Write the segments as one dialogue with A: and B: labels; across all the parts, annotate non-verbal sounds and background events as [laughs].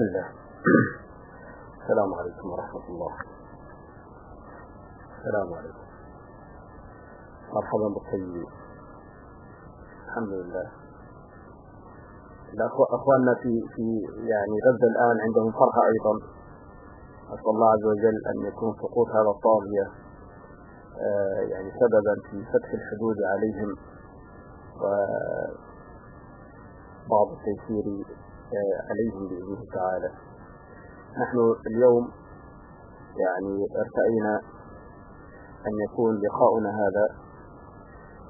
A: بسم الله السلام عليكم ورحمة الله. السلام عليكم. مرحبا بالطيبين الحمد لله. أخواننا في في يعني غزة الآن عندهم فرحة أيضا. أسأل الله عز وجل أن يكون سقوط هذا الطاغية آه، يعني سببا في فتح الحدود عليهم. وبعض التيسير آه، عليهم بإذنه تعالى. نحن اليوم يعني ارتأينا أن يكون لقاؤنا هذا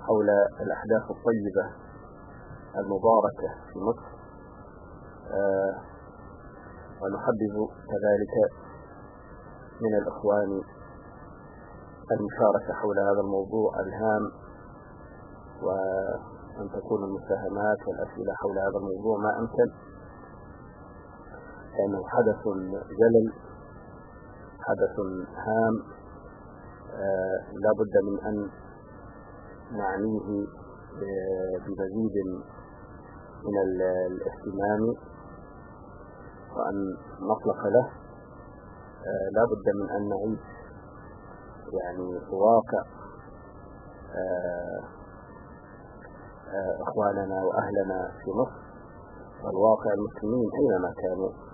A: حول الأحداث الطيبة المباركة في مصر. آه، ونحبذ كذلك من الإخوان المشاركة حول هذا الموضوع الهام وأن تكون المساهمات والأسئلة حول هذا الموضوع ما أمكن. لأنه حدث جلل حدث هام آه لا بد من أن نعنيه آه، بمزيد من الاهتمام وأن نطلق له. آه لا بد من أن نعيش يعني واقع إخواننا وأهلنا في مصر والواقع المسلمين أينما كانوا.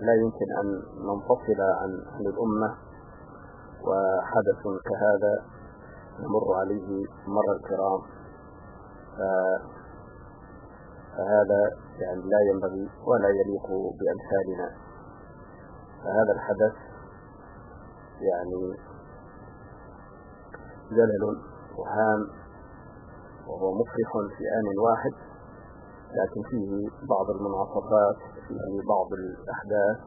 A: لا يمكن أن ننفصل عن عن الأمة وحدث كهذا نمر عليه مر الكرام. فهذا يعني لا ينبغي ولا يليق بأمثالنا. فهذا الحدث يعني جلل وهام وهو مفرح في آن واحد. لكن فيه بعض المنعطفات فيه بعض الأحداث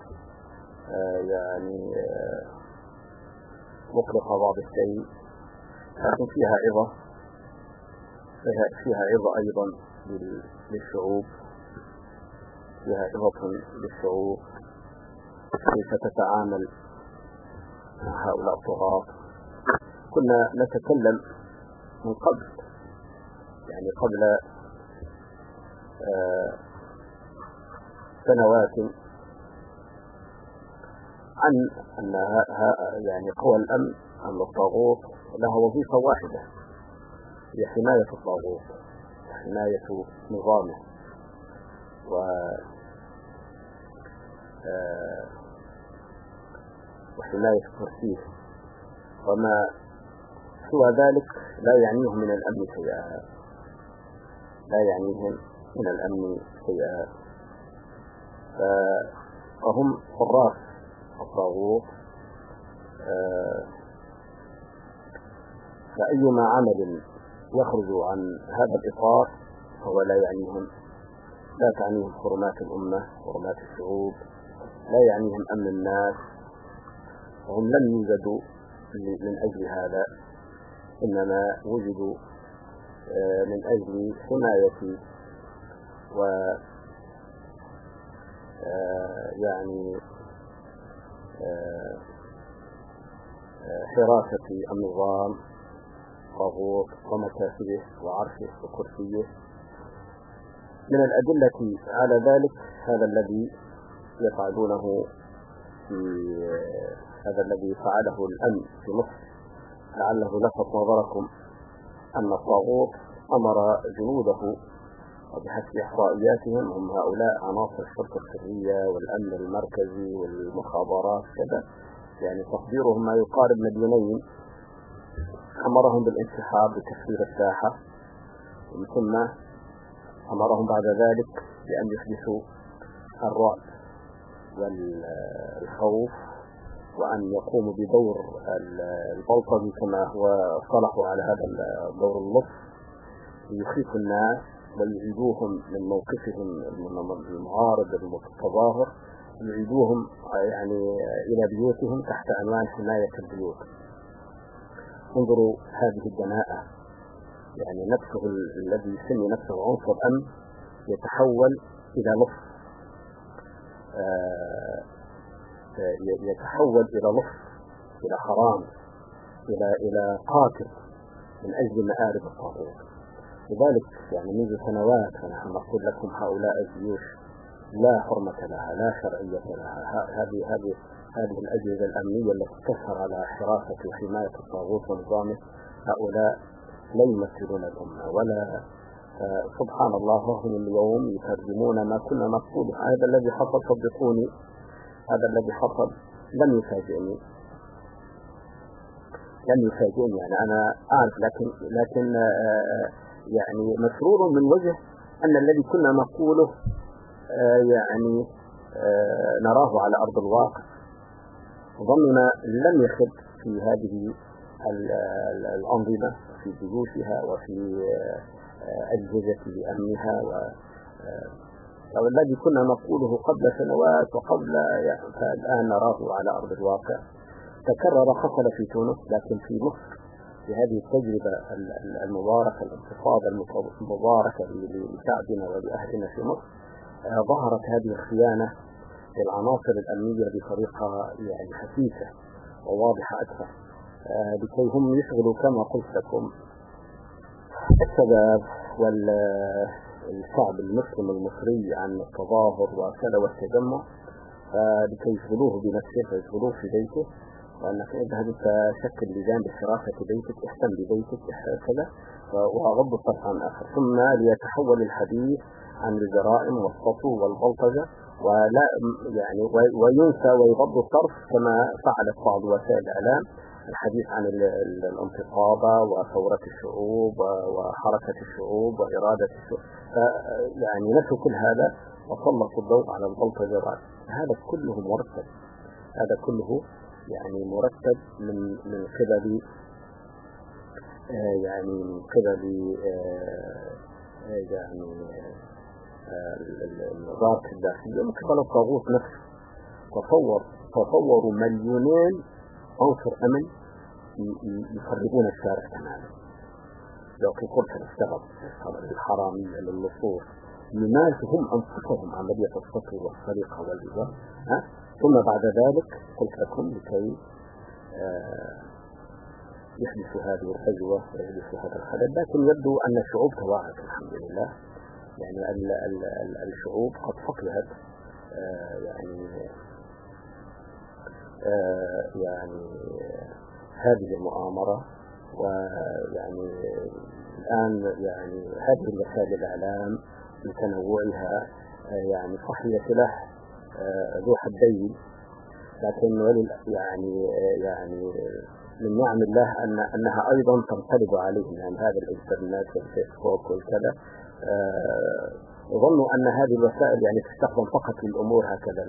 A: آه يعني آه مقلقة بعض الشيء. لكن فيها عظة فيها, فيها عظة أيضا للشعوب. فيها عظة للشعوب. كيف تتعامل هؤلاء الطغاة؟ كنا نتكلم من قبل يعني قبل سنوات عن أن يعني قوى الأمن أن الطاغوت لها وظيفة واحدة هي حماية الطاغوت حماية نظامه. و آه وحماية كرسيه. وما سوى ذلك لا يعنيهم من الأمن شيئا لا يعنيهم من الأمن شيئا فهم حراس الطاغوت آه، فأيما عمل يخرج عن هذا الإطار فهو لا يعنيهم. لا تعنيهم حرمات الأمة حرمات الشعوب لا يعنيهم أمن الناس. وهم لم يوجدوا من أجل هذا إنما وجدوا آه، من أجل حماية و آه، يعني آه، حراسة النظام طاغوت ومكاسبه وعرشه وكرسيه. من الأدلة على ذلك هذا الذي يفعلونه في هذا الذي فعله الأمن في مصر. لعله لفت نظركم أن الطاغوت أمر جنوده وبحسب إحصائياتهم هم هؤلاء عناصر الشرطة السرية والأمن المركزي والمخابرات كذا. يعني تقديرهم ما يقارب مليونين أمرهم بالانسحاب بتسخير الساحة. ومن ثم أمرهم بعد ذلك بأن يحدثوا الرعب والخوف وأن يقوموا بدور البلطجي كما هو صلحوا على هذا الدور اللطف. ليخيفوا الناس ويعيدوهم من موقفهم المعارض المتظاهر يعيدوهم يعني إلى بيوتهم تحت عنوان حماية البيوت. انظروا هذه الدناءة. يعني نفسه الذي يسمي نفسه عنصر أمن يتحول إلى لطف. آه يتحول إلى لص إلى حرام إلى إلى قاتل من أجل مآرب الطاغوت. لذلك يعني منذ سنوات ونحن نقول لكم هؤلاء الجيوش لا حرمة لها لا شرعية لها. هذه هذه هذه الأجهزة الأمنية التي تسهر على حراسة وحماية الطاغوت ونظامه هؤلاء لا يمثلون الأمة ولا سبحان الله هم اليوم يترجمون ما كنا نقول هذا الذي حصل صدقوني هذا الذي حصل لم يفاجئني. لم يفاجئني يعني أنا أعرف لكن لكن آه، يعني مسرور من وجه أن الذي كنا نقوله آه، يعني آه، نراه على أرض الواقع. ظننا لم يخب في هذه الأنظمة في جيوشها وفي أجهزة أمنها و أو الذي كنا نقوله قبل سنوات وقبل يعني نراه على أرض الواقع. تكرر حصل في تونس لكن في مصر في هذه التجربة المباركة الانتفاضة المباركة لشعبنا ولأهلنا في مصر آه، ظهرت هذه الخيانة للعناصر الأمنية بطريقة يعني حسيسة وواضحة أكثر آه، لكي هم يشغلوا كما قلت لكم الشباب والشعب المسلم المصري عن التظاهر وكذا والتجمع آه، لكي يشغلوه بنفسه ويشغلوه في بيته. وأنك اذهب تشكل لجان بحراسة بيتك اهتم ببيتك كذا وغض الطرف عن آخر ثم ليتحول الحديث عن الجرائم والسطو والبلطجة ولا يعني وينسى ويغض الطرف كما فعلت بعض وسائل الإعلام. الحديث عن الانتفاضة وثورة الشعوب وحركة الشعوب وإرادة الشعوب. يعني نسوا كل هذا وسلطوا الضوء على البلطجة هذا كله مرتب. هذا كله يعني مرتب من من قبل آه، يعني من قبل آه، آه، يعني الوزارة الداخلية من قبل الطاغوت نفسه تصور تصوروا مليونين عنصر أمن يخربون الشارع تماما. لو في قلت السبب الحرامية للنصوص يمارسوا هم أنفسهم عملية السطو والسرقة والإجراء ثم بعد ذلك قلت لكم لكي آه، يحدث هذه الفجوة ويحدث هذا الخلل لكن يبدو أن الشعوب توعت الحمد لله. يعني ال ال ال الشعوب قد فقهت آه، يعني آه، يعني هذه المؤامرة. ويعني الآن يعني هذه وسائل الإعلام بتنوعها يعني صحية سلاح ذو حدين. لكن يعني يعني من نعم الله أن أنها أيضا تنقلب عليهم. يعني هذا الإنترنت والفيسبوك والكذا آه، ظنوا أن هذه الوسائل يعني تستخدم فقط للأمور هكذا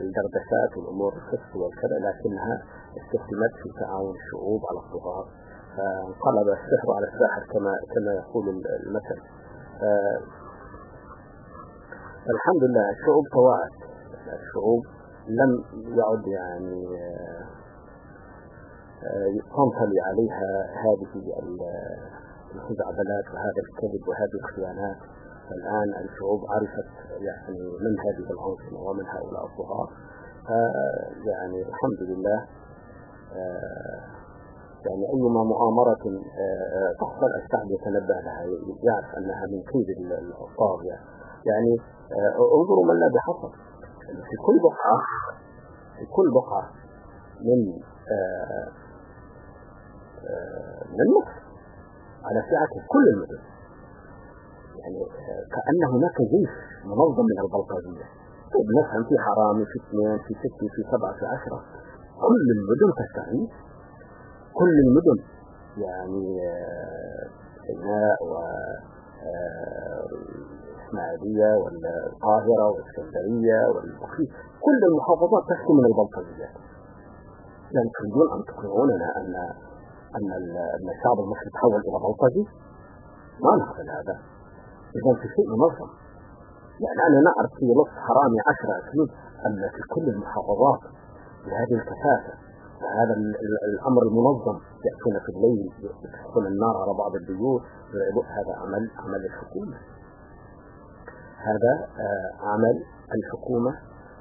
A: الدردشات والأمور الخص والكذا لكنها استخدمت في تعاون الشعوب على الطغاة فانقلب السحر على الساحر كما كما يقول المثل. آه، الحمد لله الشعوب توعت الشعوب لم يعد يعني آه، تنطلي عليها هذه الخزعبلات وهذا الكذب وهذه الخيانات. الآن الشعوب عرفت يعني من هذه الأنظمة ومن هؤلاء الطغاة يعني الحمد لله آه، يعني أيما مؤامرة آه، تحصل الشعب يتنبه لها يعرف أنها من كيد الطاغية يعني. انظروا ما الذي حصل. في كل بقعة في كل بقعة من آه، آه، من مصر على سعة كل المدن. يعني آه، كأن هناك جيش منظم من البلطجية طيب مثلا في حرامي في اثنين في ستة في سبعة في عشرة. كل المدن تستغيث كل المدن يعني سيناء و الإسماعيلية والقاهرة والإسكندرية والبخيت كل المحافظات تحكم من البلطجيات يعني تريدون أن تقنعوننا أن أن الشعب المصري تحول إلى بلطجي؟ ما نقبل هذا. إذا في شيء منظم. يعني أنا نعرف في نص حرامي عشرة سنين أن في كل المحافظات بهذه الكثافة وهذا الأمر المنظم يأتون في الليل يفتحون النار على بعض البيوت هذا عمل عمل الحكومة. هذا آه، عمل الحكومة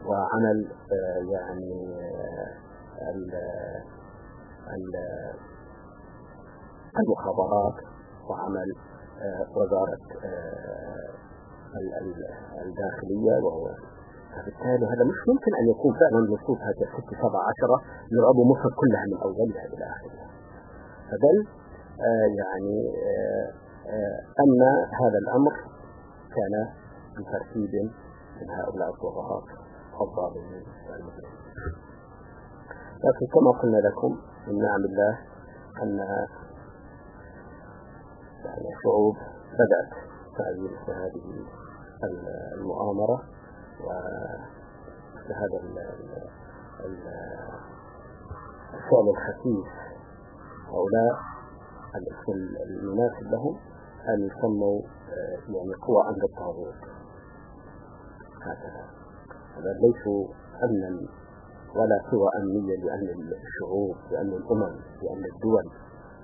A: وعمل آه، يعني آه، المخابرات وعمل وزارة الداخلية وهو. فبالتالي هذا مش ممكن أن يكون فعلا نصوص هذه الست سبع عشرة يعرب مصر كلها من أولها إلى آخرها. فبل يعني أن هذا الأمر كان بترتيب من هؤلاء الطغاة الظالمين المجرمين لكن كما قلنا لكم من نعم الله أن يعني الشعوب بدأت تعيين هذه المؤامرة وهذا الفعل الخفيف هؤلاء الاسم المناسب لهم أن يسموا يعني قوى عند الطاغوت. هكذا. هذا ليسوا أمنا ولا سوى أمنية لأمن الشعوب لأمن الأمم لأمن الدول.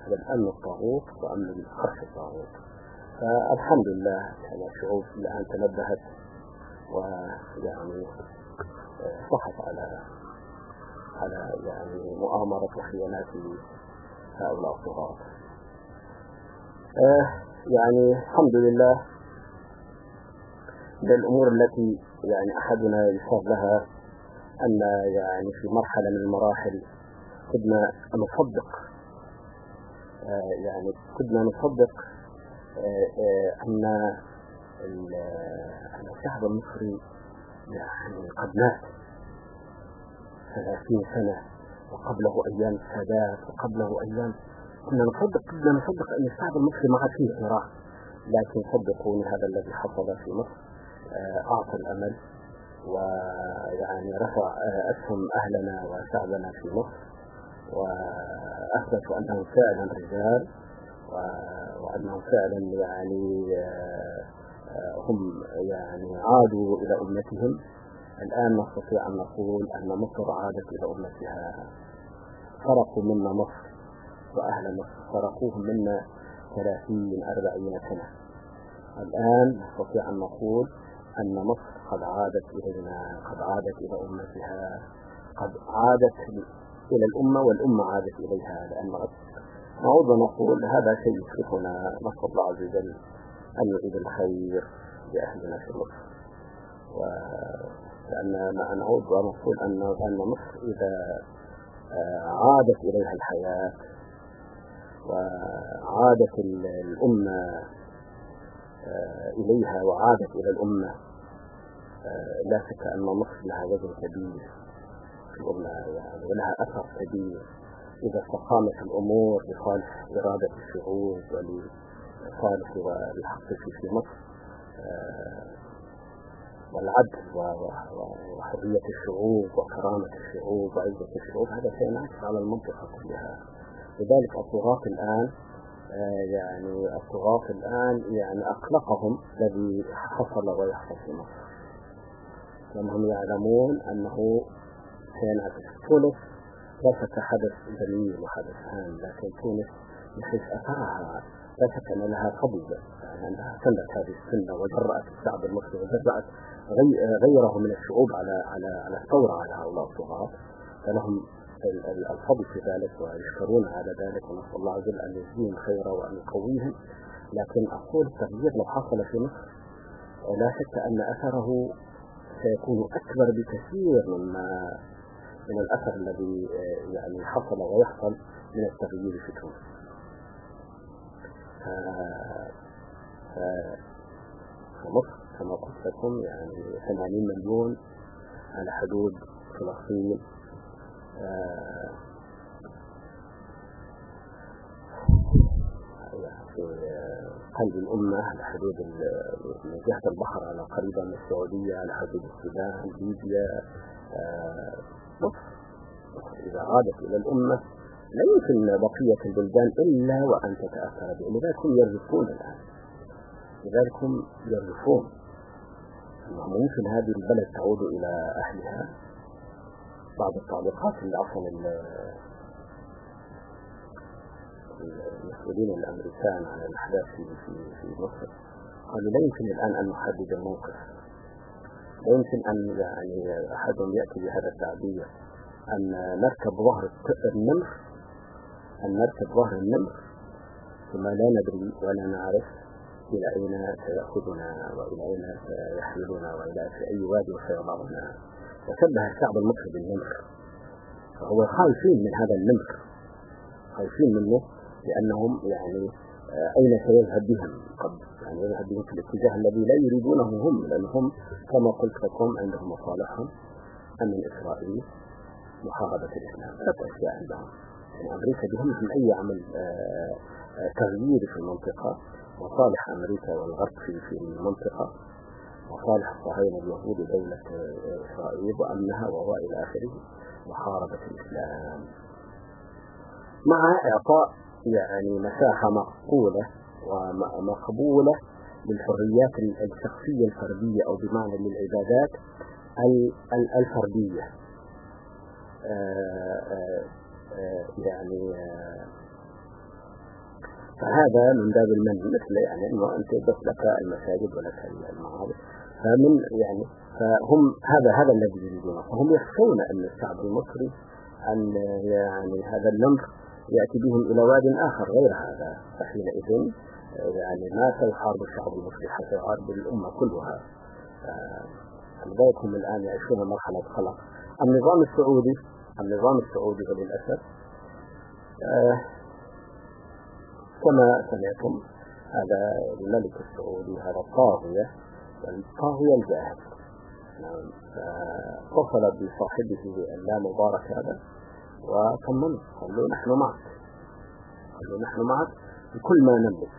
A: هذا الأمن الطاغوت وأمن خرش الطاغوت. فالحمد لله يعني الشعوب الآن تنبهت ويعني صحت على على يعني مؤامرة وخيانات هؤلاء الطغاة. آه يعني الحمد لله من الأمور التي يعني أحدنا يصاب لها أن يعني في مرحلة من المراحل كنا نصدق آه يعني كنا نصدق آه آه أن الشعب المصري يعني قد مات ثلاثين سنة وقبله أيام السادات وقبله أيام كنا نصدق كنا نصدق أن الشعب المصري ما عاد فيه صراع لكن صدقوني هذا الذي حصل في مصر. أعطى الأمل ويعني رفع أسهم أهلنا وشعبنا في مصر. وأثبتوا أنهم فعلا رجال وأنهم فعلا يعني هم يعني عادوا إلى أمتهم. الآن نستطيع أن نقول أن مصر عادت إلى أمتها. فرقوا منا مصر وأهل مصر. فرقوهم منا ثلاثين أربعين سنة. الآن نستطيع أن نقول أن مصر قد عادت إلينا قد عادت إلى أمتها قد عادت إلى الأمة والأمة عادت إليها. لأن نعود ونقول هذا شيء يشرفنا. نسأل الله عز وجل أن يعيد الخير لأهلنا في مصر. لأن ما نعود ونقول أن أن مصر إذا عادت إليها الحياة وعادت الأمة إليها وعادت إلى الأمة لا شك أن مصر لها وزن كبير في الأمة يعني ولها أثر كبير إذا استقامت الأمور لصالح إرادة الشعوب ولصالح والحق في مصر والعدل وحرية الشعوب وكرامة الشعوب وعزة الشعوب هذا شيء على المنطقة كلها. لذلك الطغاة الآن يعني الطغاة الآن يعني أقلقهم الذي حصل ويحصل في مصر. لأنهم يعلمون أنه سينعكس تونس شك حدث جميل وحدث هام لكن تونس من حيث أثرها لا شك أن لها فضل يعني أنها سندت هذه السنة وجرأت الشعب المصري وجرأت غيره من الشعوب على على على الثورة على هؤلاء الطغاة فلهم الفضل في ذلك ويشكرون على ذلك ونسأل الله عز وجل أن يجزيهم خيرا وأن يقويهم. لكن أقول التغيير لو حصل في مصر لا شك أن أثره سيكون أكبر بكثير مما من الأثر الذي يعني حصل ويحصل من التغيير في تونس فمصر كما قلت لكم يعني 80 مليون على حدود فلسطين في قلب الأمة على حدود من جهة البحر على قريبة من السعودية على حدود السودان ليبيا مصر إذا عادت إلى الأمة لا يمكن بقية البلدان إلا وأن تتأثر به لذلك هم يرجفون الآن. لذلك هم يرجفون أنهم يمكن هذه البلد تعود إلى أهلها. بعض التعليقات اللي عفوا المسؤولين الأمريكان عن الأحداث في في مصر. قالوا لا يمكن الآن أن نحدد الموقف. لا يمكن أن يعني أحدهم يأتي بهذا التعبير. أن نركب ظهر النمر أن نركب ظهر النمر. ثم لا ندري ولا نعرف إلى أين سيأخذنا وإلى أين سيحملنا وإلى في أي وادي سيضعنا. وشبه الشعب المصري بالنمر. فهو خايفين من هذا النمر. خايفين منه. لأنهم يعني آه، أين سيذهب بهم قد يعني يذهب بهم في الاتجاه الذي لا يريدونه هم لأنهم كما قلت لكم عندهم مصالحهم أمن إسرائيل محاربة الإسلام ثلاث أشياء عندهم. يعني أمريكا بهم من أي عمل آه، آه، تغيير في المنطقة. مصالح أمريكا والغرب في المنطقة. مصالح الصهاينة اليهود دولة إسرائيل وأمنها وهو إلى آخره محاربة الإسلام. مع إعطاء يعني مساحة معقولة ومقبولة للحريات الشخصية الفردية أو بمعنى للعبادات الفردية. آه، آه، آه، يعني فهذا من باب المن مثل يعني إنه أنت بس لك المساجد ولك المعارض. فمن يعني فهم هذا هذا الذي يريدونه. فهم يخشون أن الشعب المصري أن يعني هذا النمر يأتي بهم إلى واد آخر غير هذا. فحينئذ يعني ما سيحارب الشعب المصري حتى يحارب الامه كلها. لذلك هم الآن يعيشون مرحلة خلق النظام السعودي النظام السعودي وللأسف آه كما سمعتم هذا الملك السعودي هذا الطاغية الطاغية الجاهل. نعم. فاتصل بصاحبه اللا مبارك هذا وطمنه قال له نحن معك. قال له نحن معك. بكل ما نملك.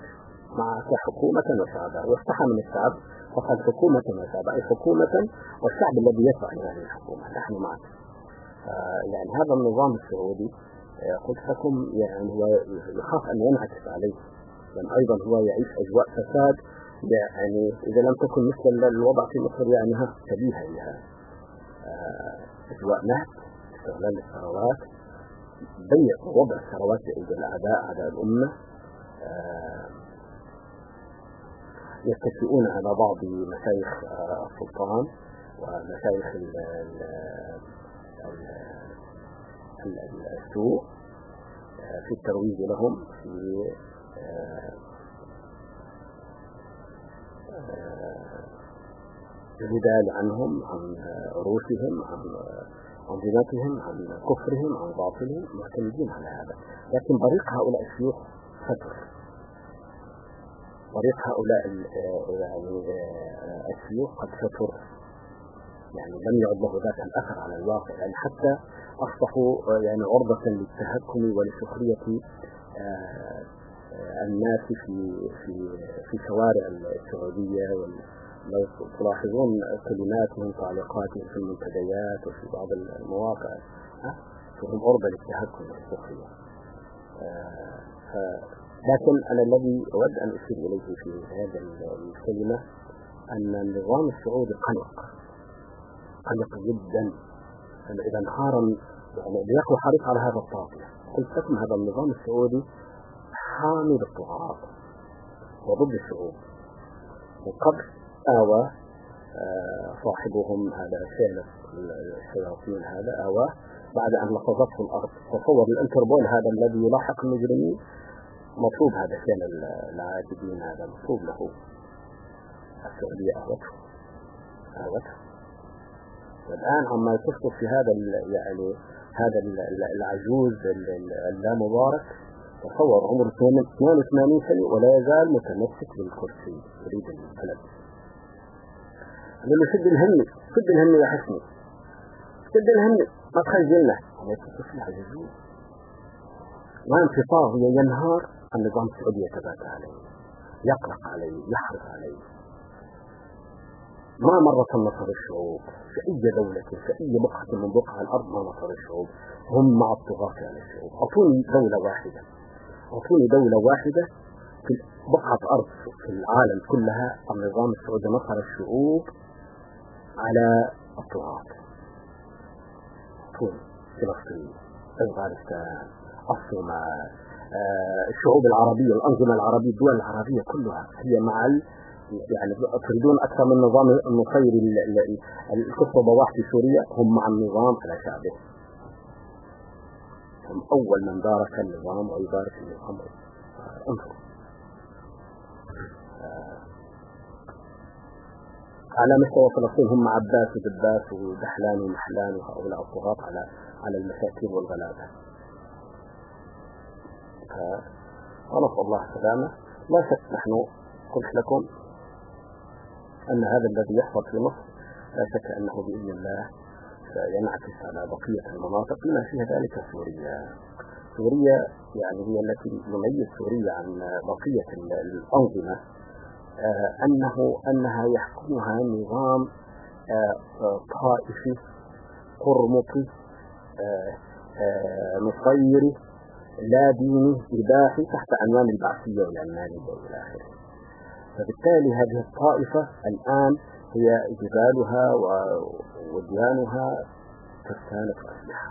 A: معك حكومة وشعبا واستحى من الشعب. فقال حكومة وشعبا أي حكومة والشعب الذي يدفع لهذه الحكومة. نحن معك. يعني هذا النظام السعودي قلت لكم يعني هو يخاف أن ينعكس عليه. لأن أيضا هو يعيش أجواء فساد. يعني إذا لم تكن مثل الوضع في مصر يعني ها شبيهة لها آه، أجواء نهب استغلال الثروات بيع وضع لأيدي الأعداء أعداء الأمة آه، يتكئون على بعض مشايخ آه، السلطان ومشايخ السوء آه، في الترويج لهم في الجدال عنهم عن عروشهم عن أنظمتهم عن كفرهم عن باطلهم معتمدين على هذا. لكن طريق هؤلاء الشيوخ فتر طريق هؤلاء يعني الشيوخ قد فتر يعني لم يعد له ذاك الأثر على الواقع. يعني حتى أصبحوا يعني عرضة للتهكم ولسخرية آه، آه، الناس في في في شوارع السعودية لو تلاحظون كلماتهم تعليقاتهم في المنتديات وفي بعض المواقع فهم عرضة للتهكم والسخرية آه، لكن أنا الذي أود أن أشير إليه في هذه الكلمة أن النظام السعودي قلق قلق جدا. إذا انهار يعني ليقوى حريص على هذا الطاغية قلت لكم هذا النظام السعودي حامي للطغاة وضد الشعوب وقبل آوى آه، صاحبهم هذا شيلة الشياطين هذا آوى. بعد أن لفظته الأرض تصور الانتربول هذا الذي يلاحق المجرمين مطلوب هذا شيل العاجبين هذا مطلوب له. السعودية أهوته أهوته والآن عما تسقط في هذا يعني هذا العجوز اللا مبارك تصور عمره 82 سنة ولا يزال متمسك بالكرسي يريد البلد. له شد الهمي شد الهمي يا حسني. شد الهمي ما تخجلنا طفل عجوز وانت طاغية ينهار النظام السعودي يتباتى عليه يقلق عليه يحرص عليه. ما مرت نصر الشعوب. في أي دولة في أي بقعة من بقع الأرض ما نصر الشعوب. هم مع الطغاة على الشعوب. أعطوني دولة واحدة. أعطوني دولة واحدة في بقعة أرض في العالم كلها. النظام السعودي نصر الشعوب. على الطغاة أعطوني فلسطين. أفغانستان الصومال. آه، الشعوب العربية الأنظمة العربية الدول العربية كلها هي مع يعني تريدون أكثر من نظام النصير الكفر بواح في سوريا. هم مع النظام على شعبه هم أول من بارك النظام ويبارك النظام. انظر على مستوى فلسطين هم عباس ودباس ودحلان ومحلان وهؤلاء الطغاة على على المساكين والغلابة. فنسأل الله السلامة لا شك نحن قلت لكم أن هذا الذي يحصل في مصر لا شك أنه بإذن الله سينعكس على بقية المناطق بما فيها ذلك سوريا. سوريا يعني هي التي يميز سوريا عن بقية الأنظمة. أنه أنها يحكمها نظام آه، آه، طائفي قرمطي مصيري لا ديني إباحي تحت عنوان البعثية والعلمانية وإلى آخره. فبالتالي هذه الطائفة الآن هي جبالها وديانها ترسانة أسلحة.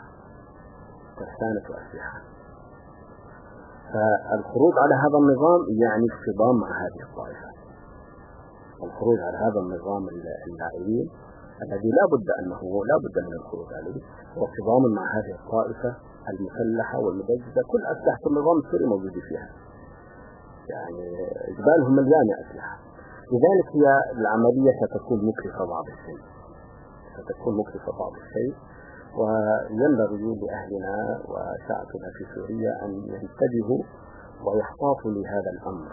A: ترسانة أسلحة. فالخروج على هذا النظام يعني الصدام مع هذه الطائفة. الخروج على هذا النظام اللاعبين الذي لا بد أنه لا بد من الخروج عليه. والصدام مع هذه الطائفة المسلحة والمدججة كل أسلحة النظام السوري موجودة فيها. يعني جبالهم مليانة أسلحة. لذلك هي العملية ستكون مكلفة بعض الشيء. ستكون مكلفة بعض الشيء. وينبغي لأهلنا وشعبنا في سوريا أن ينتبهوا ويحتاطوا لهذا الأمر.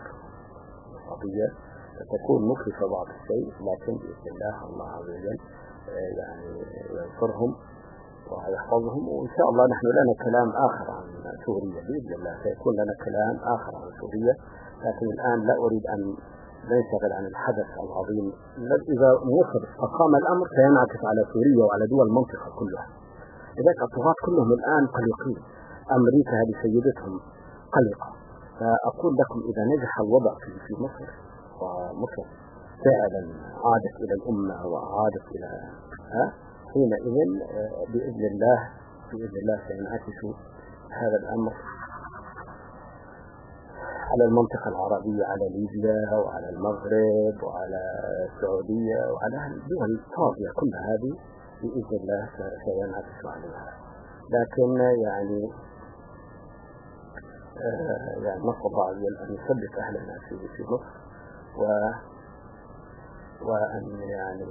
A: القضية ستكون مكلفة بعض الشيء لكن بإذن الله الله عز وجل آه، يعني ينصرهم ويحفظهم وإن شاء الله نحن لنا كلام آخر عن سوريا بإذن الله سيكون لنا كلام آخر عن سوريا لكن الآن لا أريد أن ننشغل عن الحدث العظيم. إذا وصل فقام الأمر سينعكس على سوريا وعلى دول المنطقة كلها. لذلك الطغاة كلهم الآن قلقين. أمريكا هذه سيدتهم قلقة. فأقول لكم إذا نجح الوضع في مصر ومصر فعلا عادت إلى الأمة وعادت إلى ها؟ حينئذ آه، بإذن الله بإذن الله سينعكس هذا الأمر على المنطقة العربية على ليبيا وعلى المغرب وعلى السعودية وعلى الدول الطاغية كل هذه بإذن الله سينعكس عليها. لكن يعني آه يعني وجل أن يثبت أهلنا في في مصر. و وأن يعني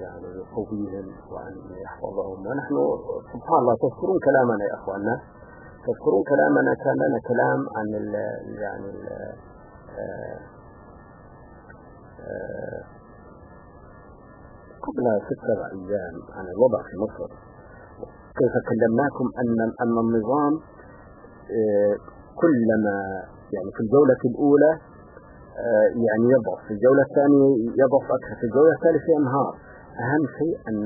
A: يعني يقويهم وأن يحفظهم. ونحن سبحان الله تذكرون كلامنا يا أخواننا. تذكرون كلامنا كان لنا كلام عن ال يعني ال آه، قبل ست سبع أيام عن الوضع في مصر. كيف كلمناكم أن أن النظام آه، كلما يعني في الجولة الأولى آه، يعني يضعف. في الجولة الثانية يضعف أكثر. في الجولة الثالثة ينهار. أهم شيء أن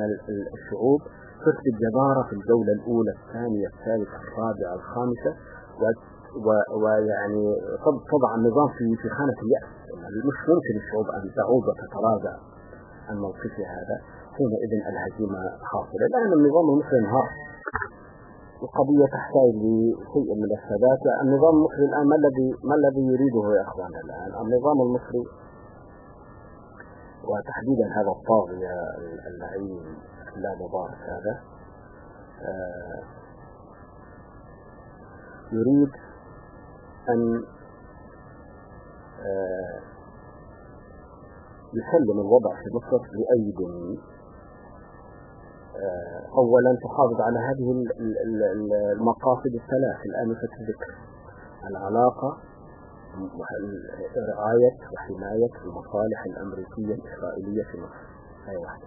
A: الشعوب تثبت جدارة في الجولة الأولى الثانية الثالثة الرابعة الخامسة ويعني تضع النظام في في خانة اليأس. مش ممكن الشعوب أن تعود وتتراجع عن موقفها هذا. حينئذ الهزيمة حاصلة. لأن النظام المصري انهار. القضية تحتاج لشيء من الثبات. النظام المصري الآن ما الذي ما الذي يريده يا إخوان الآن؟ النظام المصري وتحديدا هذا الطاغية اللعين لا مبارك هذا آه، يريد أن آه، يسلم الوضع في مصر لأيد آه، أولا تحافظ على هذه المقاصد الثلاث الآنفة الذكر العلاقة رعاية وحماية المصالح الأمريكية الإسرائيلية في مصر. هاي واحدة.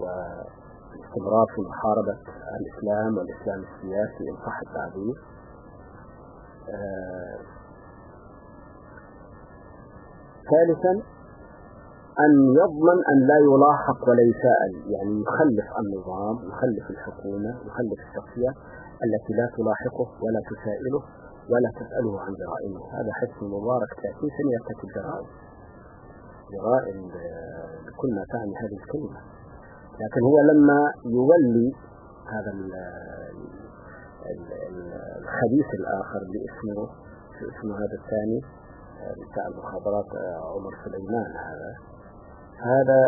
A: واستمرار في محاربة الإسلام والإسلام السياسي إن صح التعبير. آه ثالثا أن يضمن أن لا يلاحق ولا يساءل يعني يخلف النظام يخلف الحكومة يخلف الشخصية التي لا تلاحقه ولا تسائله ولا تسأله عن جرائمه. هذا حسن مبارك 30 سنة يرتكب جرائم. جرائم بكل ما تعني هذه الكلمة. لكن هو لما يولي هذا الخبيث الآخر باسمه اسمه هذا الثاني بتاع المخابرات عمر سليمان هذا. هذا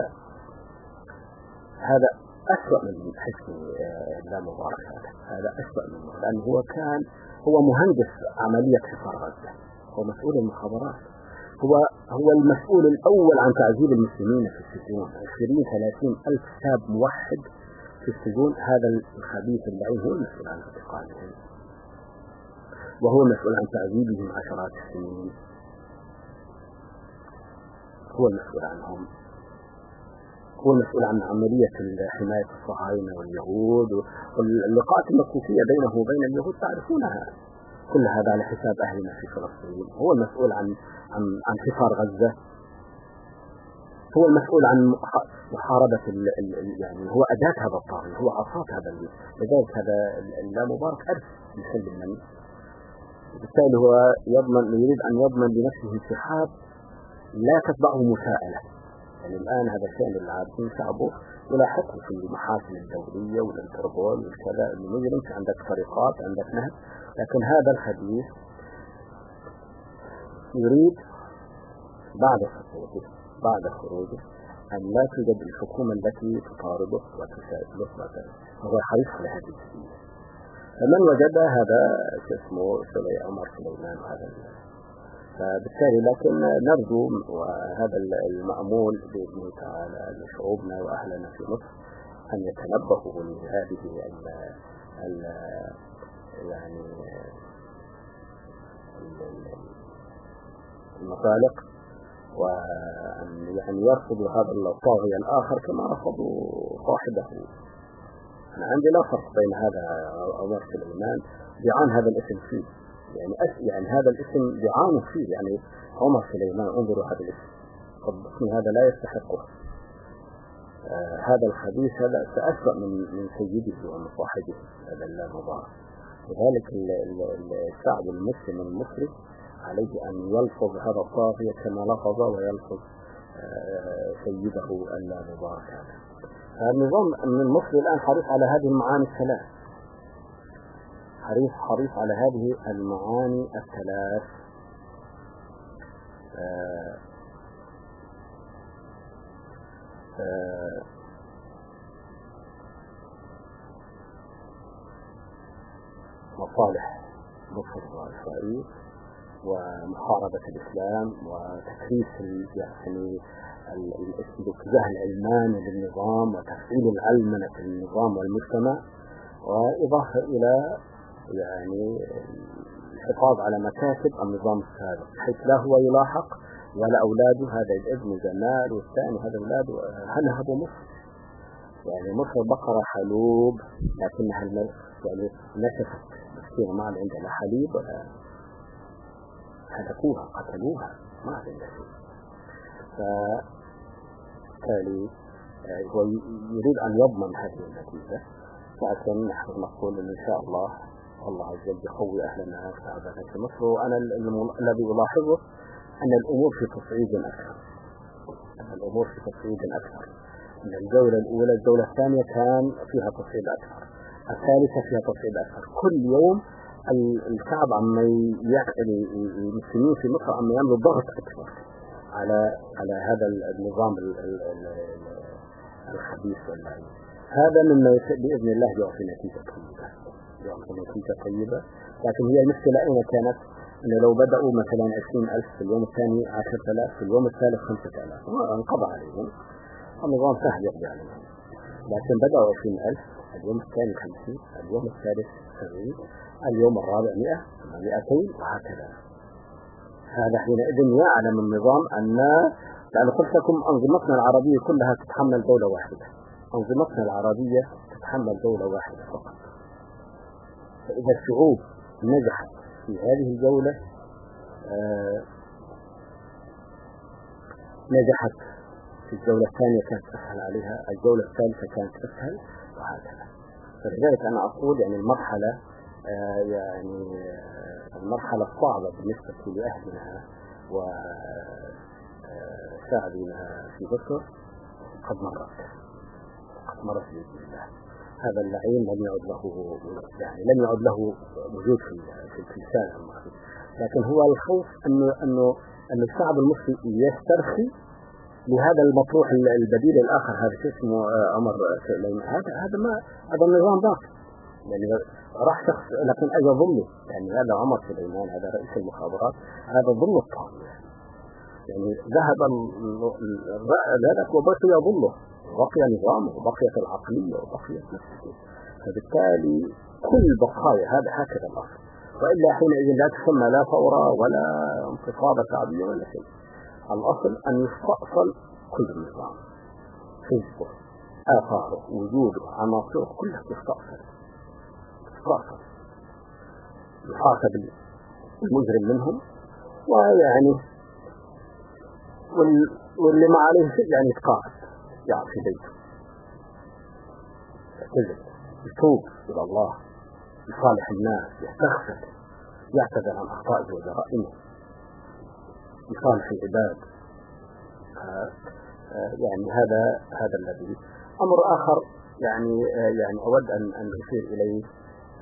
A: هذا أسوأ من حسن آه، لا مبارك. هذا هذا أسوأ منه لأنه هو كان هو مهندس عملية حصار غزة. هو مسؤول المخابرات. هو هو المسؤول الأول عن تعذيب المسلمين في السجون. 20 30 ألف شاب موحد في السجون. هذا الخبيث اللعين هو المسؤول عن اعتقالهم وهو المسؤول عن تعذيبهم عشرات السنين. هو المسؤول عنهم. هو المسؤول عن عملية حماية الصهاينة واليهود واللقاءات المكوكية بينه وبين اليهود تعرفونها. كل هذا على حساب أهلنا في فلسطين. هو المسؤول عن عن عن حصار غزة. هو المسؤول عن محاربة ال ال يعني هو أداة هذا الطاغية هو عصاة هذا لذلك هذا لا مبارك أرث مسلما بالتالي هو يضمن يريد أن يضمن لنفسه انسحاب لا تتبعه مساءلة. يعني الآن هذا الشيء اللي عارفين شعبه يلاحقه في المحاكم الدولية والانتربول والكذا المجرم عندك فريقات عندك نهب لكن هذا الحديث يريد بعد خروجه بعد خروجه أن لا توجد الحكومة التي تطارده وتساعده فهو حريص على هذه السبيل فمن وجد هذا اسمه عمر سليمان وهذا. فبالتالي لكن نرجو وهذا المأمول بإذن تعالى لشعوبنا وأهلنا في مصر أن يتنبهوا لهذه ال ال يعني المطالق وأن يعني يرفضوا هذا الطاغية الآخر كما رفضوا صاحبه. أنا عندي لا فرق بين هذا عمر سليمان بيعان هذا الاسم فيه. يعني يعني هذا الاسم بيعانوا فيه يعني عمر سليمان انظروا هذا الاسم. قد هذا لا يستحقه. آه هذا الخبيث هذا سأسوأ من من سيده ومن صاحبه هذا الله مبارك لذلك الشعب المسلم المصري عليه أن يلفظ هذا الطاغية كما لفظ ويلفظ آه سيده الله مبارك هذا النظام من المصري الآن حريص على هذه المعاني الثلاث. حريص حريص على هذه المعاني الثلاث. آه، آه، مصالح مصر وإسرائيل ومحاربة الإسلام وتكريس يعني الاتجاه العلماني للنظام وتفعيل العلمنة في النظام والمجتمع وإضافة إلى يعني الحفاظ على مكاسب النظام السابق بحيث لا هو يلاحق ولا أولاده هذا الابن جمال والثاني هذا أولاده هنهبوا مصر يعني مصر بقرة حلوب لكنها يعني نشفت مسكينة ما عندها حليب ولا هلكوها قتلوها ما عندها شيء. فبالتالي آه، هو يريد أن يضمن هذه النتيجة لكن نحن نقول إن شاء الله الله عز وجل يقوي أهلنا وشعبنا في مصر. وأنا الذي ألاحظه أن الأمور في تصعيد أكثر. أن الأمور في تصعيد أكثر. أن الجولة الأولى الجولة الثانية كان فيها تصعيد أكثر. الثالثة فيها تصعيد أكثر. كل يوم الشعب عم المسلمين في مصر عم يعملوا ضغط أكثر على على هذا النظام الخبيث واللعين. هذا مما بإذن الله يعطي نتيجة طيبة يعطي نتيجة طيبة. لكن هي المشكلة أين كانت أن لو بدأوا مثلا 20000 في اليوم الثاني 10000 في اليوم الثالث 5000 انقضى عليهم. النظام سهل يرجع لهم لكن بدأوا 20000 اليوم الثاني 50 اليوم الثالث 70 اليوم الرابع 100 200 وهكذا. هذا حينئذ يعلم النظام أن لأن قلت لكم أنظمتنا العربية كلها تتحمل دولة واحدة. أنظمتنا العربية تتحمل دولة واحدة فقط. فإذا الشعوب نجحت في هذه الجولة آه نجحت في الجولة الثانية كانت أسهل عليها الجولة الثالثة كانت أسهل وهكذا. فلذلك أنا أقول يعني المرحلة آه يعني آه المرحلة الصعبة بالنسبة لأهلنا وشعبنا في مصر قد مرت قد مرت بإذن الله. هذا اللعين لم يعد له يعني لم يعد له وجود في في الساحه لكن هو الخوف انه انه أن الشعب المصري يسترخي لهذا المطروح البديل الآخر هذا شو اسمه آه، عمر سليمان. هذا هذا ما هذا النظام باطل يعني راح شخص لكن أجا ظله يعني هذا عمر سليمان هذا رئيس المخابرات هذا ظل الطاغية. يعني ذهب ذلك وبقي ظله وبقي نظامه وبقيت العقلية وبقيت نفسه فبالتالي كل بقايا هذا هكذا الأصل. وإلا حينئذ لا تسمى لا ثورة ولا انتفاضة شعبية ولا شيء. الأصل أن يستأصل كل النظام. حزبه آثاره وجوده عناصره كلها تستأصل. تستأصل. يحاسب المجرم منهم ويعني واللي ما عليه شيء يعني يتقاعد. بيته يعتذر. يتوب إلى الله. يصالح الناس. يستغفر. يعتذر عن أخطائه وجرائمه. يصالح العباد. يعني هذا هذا الذي. أمر آخر يعني يعني أود أن أن أشير إليه.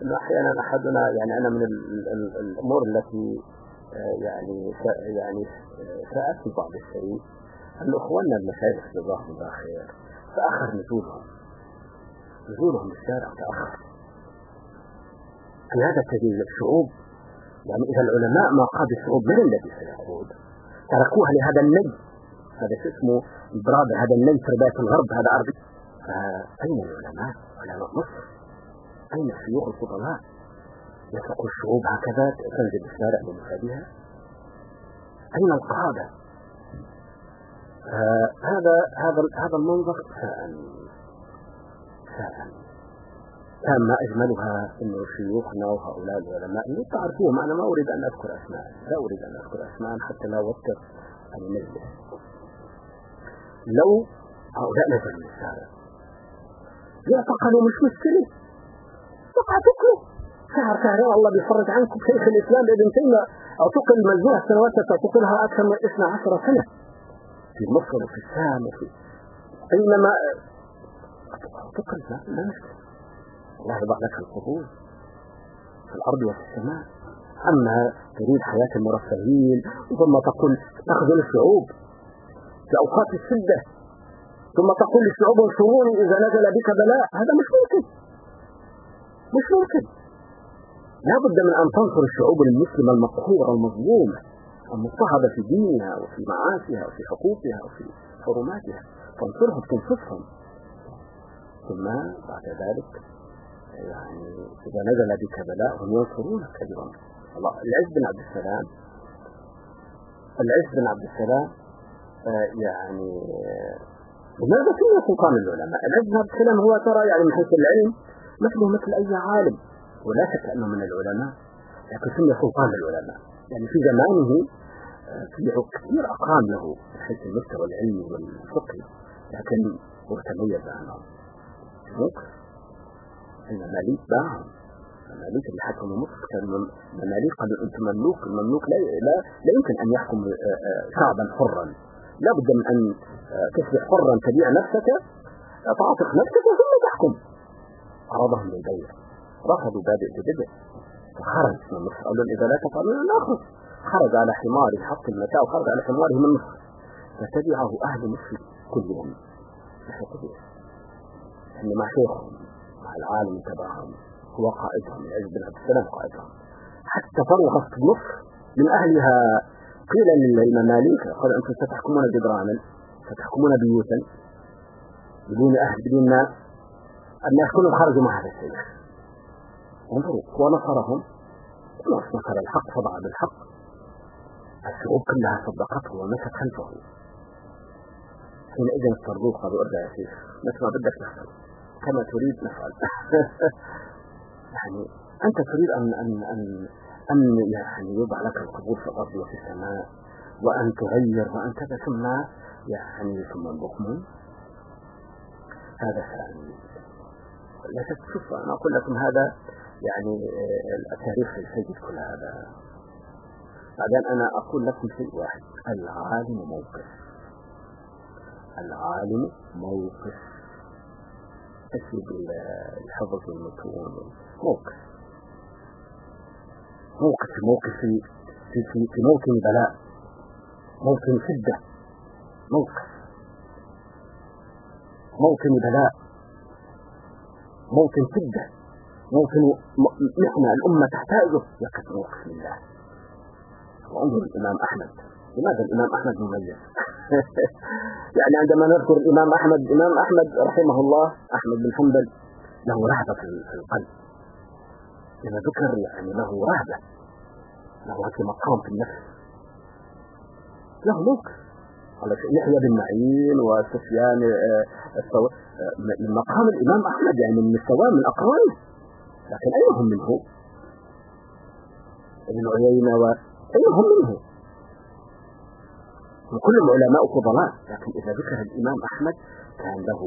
A: أنه أحيانا أحدنا يعني أنا من الأمور التي يعني يعني سأتي بعض الشيء. أن إخواننا المشايخ جزاهم الله خير تأخر نزولهم نزولهم الشارع تأخر. في هذا تجيز الشعوب؟ يعني إذا العلماء ما قاد الشعوب من الذي سيقود تركوها لهذا الني هذا شو اسمه؟ برادة هذا الني تربية الغرب هذا عربي. فأين العلماء؟ علماء مصر. أين الشيوخ الفضلاء؟ يتركوا الشعوب هكذا تنزل الشارع بمفادها أين القادة؟ هذا هذا هذا المنظر ساءني ساءني كان ما أجملها أنه شيوخنا وهؤلاء العلماء اللي تعرفوهم. أنا ما أريد أن أذكر أسماء لا أريد أن أذكر أسماء حتى لا أوتر المجلس. لو هؤلاء نزلوا من الشارع يعتقلوا مش مشكلة. اعتقلوا شهر شهرين الله بيفرج عنكم. شيخ الإسلام ابن تيمية أعتقل مجموعة سنوات تعتقلها أكثر من 12 سنة. في مصر وفي الشام وفي أينما اعتقل ما مشكلة الله يضع لك القبول في الأرض وفي السماء. أما تريد حياة المرفهين ثم تقول تخذل الشعوب في أوقات الشدة ثم تقول للشعوب انصروني إذا نزل بك بلاء. هذا مش ممكن. مش ممكن. لا بد من أن تنصر الشعوب المسلمة المقهورة المظلومة. المضطهدة في دينها وفي معاشها وفي حقوقها وفي حرماتها. تنصرهم تنصفهم. ثم بعد ذلك يعني إذا نزل بك بلاء هم ينصرونك أيضا العز بن عبد السلام العز بن عبد السلام آه، يعني لماذا كان سلطان العلماء؟ العز بن عبد السلام هو ترى يعني من حيث العلم مثله مثل أي عالم. ولا شك أنه من العلماء لكن سمي سلطان العلماء. يعني في زمانه في كثير أقام له من حيث المستوى العلمي والفقهي لكن هو تميز عنهم المماليك باعهم المماليك اللي حكموا مصر كان المماليك قالوا أنت مملوك. المملوك لا, لا, لا يمكن أن يحكم آه، آه، شعبا حرا. لا بد من أن آه، تصبح حرا تبيع نفسك تعتق نفسك ثم تحكم. عرضهم للبيع. رفضوا بادئ ببدء فخرج من مصر قالوا إذا لا تفعلون نأخذ. خرج على حماره حط المتاع وخرج على حماره من مصر. فتبعه أهل مصر كلهم. مع شيخهم العالم تبعهم هو قائدهم العز بن عبد السلام قائدهم. حتى فرغت مصر من أهلها. قيل للمماليك قال أنتم ستحكمون جدرانا ستحكمون بيوتا بدون أهل بدون ناس. الناس كلهم خرجوا مع هذا الشيخ انظروا ونصرهم نصر الحق فضع بالحق. الشعوب كلها صدقته ومشت خلفه. حينئذ الصردوق قالوا أرجع يا شيخ. نسمع بدك نفعل كما تريد نفعل. [laughs] يعني أنت تريد أن أن أن أن يعني يوضع لك القبول في الأرض وفي السماء وأن تغير وأن كذا ثم يعني ثم البخم هذا شأن لا شوف أنا أقول لكم هذا يعني التاريخ يسجل كل هذا. بعدين أنا أقول لكم شيء واحد. العالم موقف. العالم موقف. تكتب الحفظ والمتون موقف. موقف. موقف في في في, موطن بلاء. موطن شدة. موقف. موطن بلاء. موطن شدة. موطن محنة الأمة تحتاجه. يقف موقف لله. وانظر الإمام أحمد. لماذا الإمام أحمد مميز؟ [laughs] يعني عندما نذكر الإمام أحمد الإمام أحمد رحمه الله أحمد بن حنبل له رهبة في القلب. إذا ذكر يعني له رهبة له هكذا مقام في النفس. له موقف على يحيى بن معين وسفيان آه، الثور آه، من مقام الإمام أحمد يعني من مستواه من أقرانه. لكن أين هم منه ابن عيينة وأين هم منه. وكل العلماء فضلاء لكن إذا ذكر الإمام أحمد كان له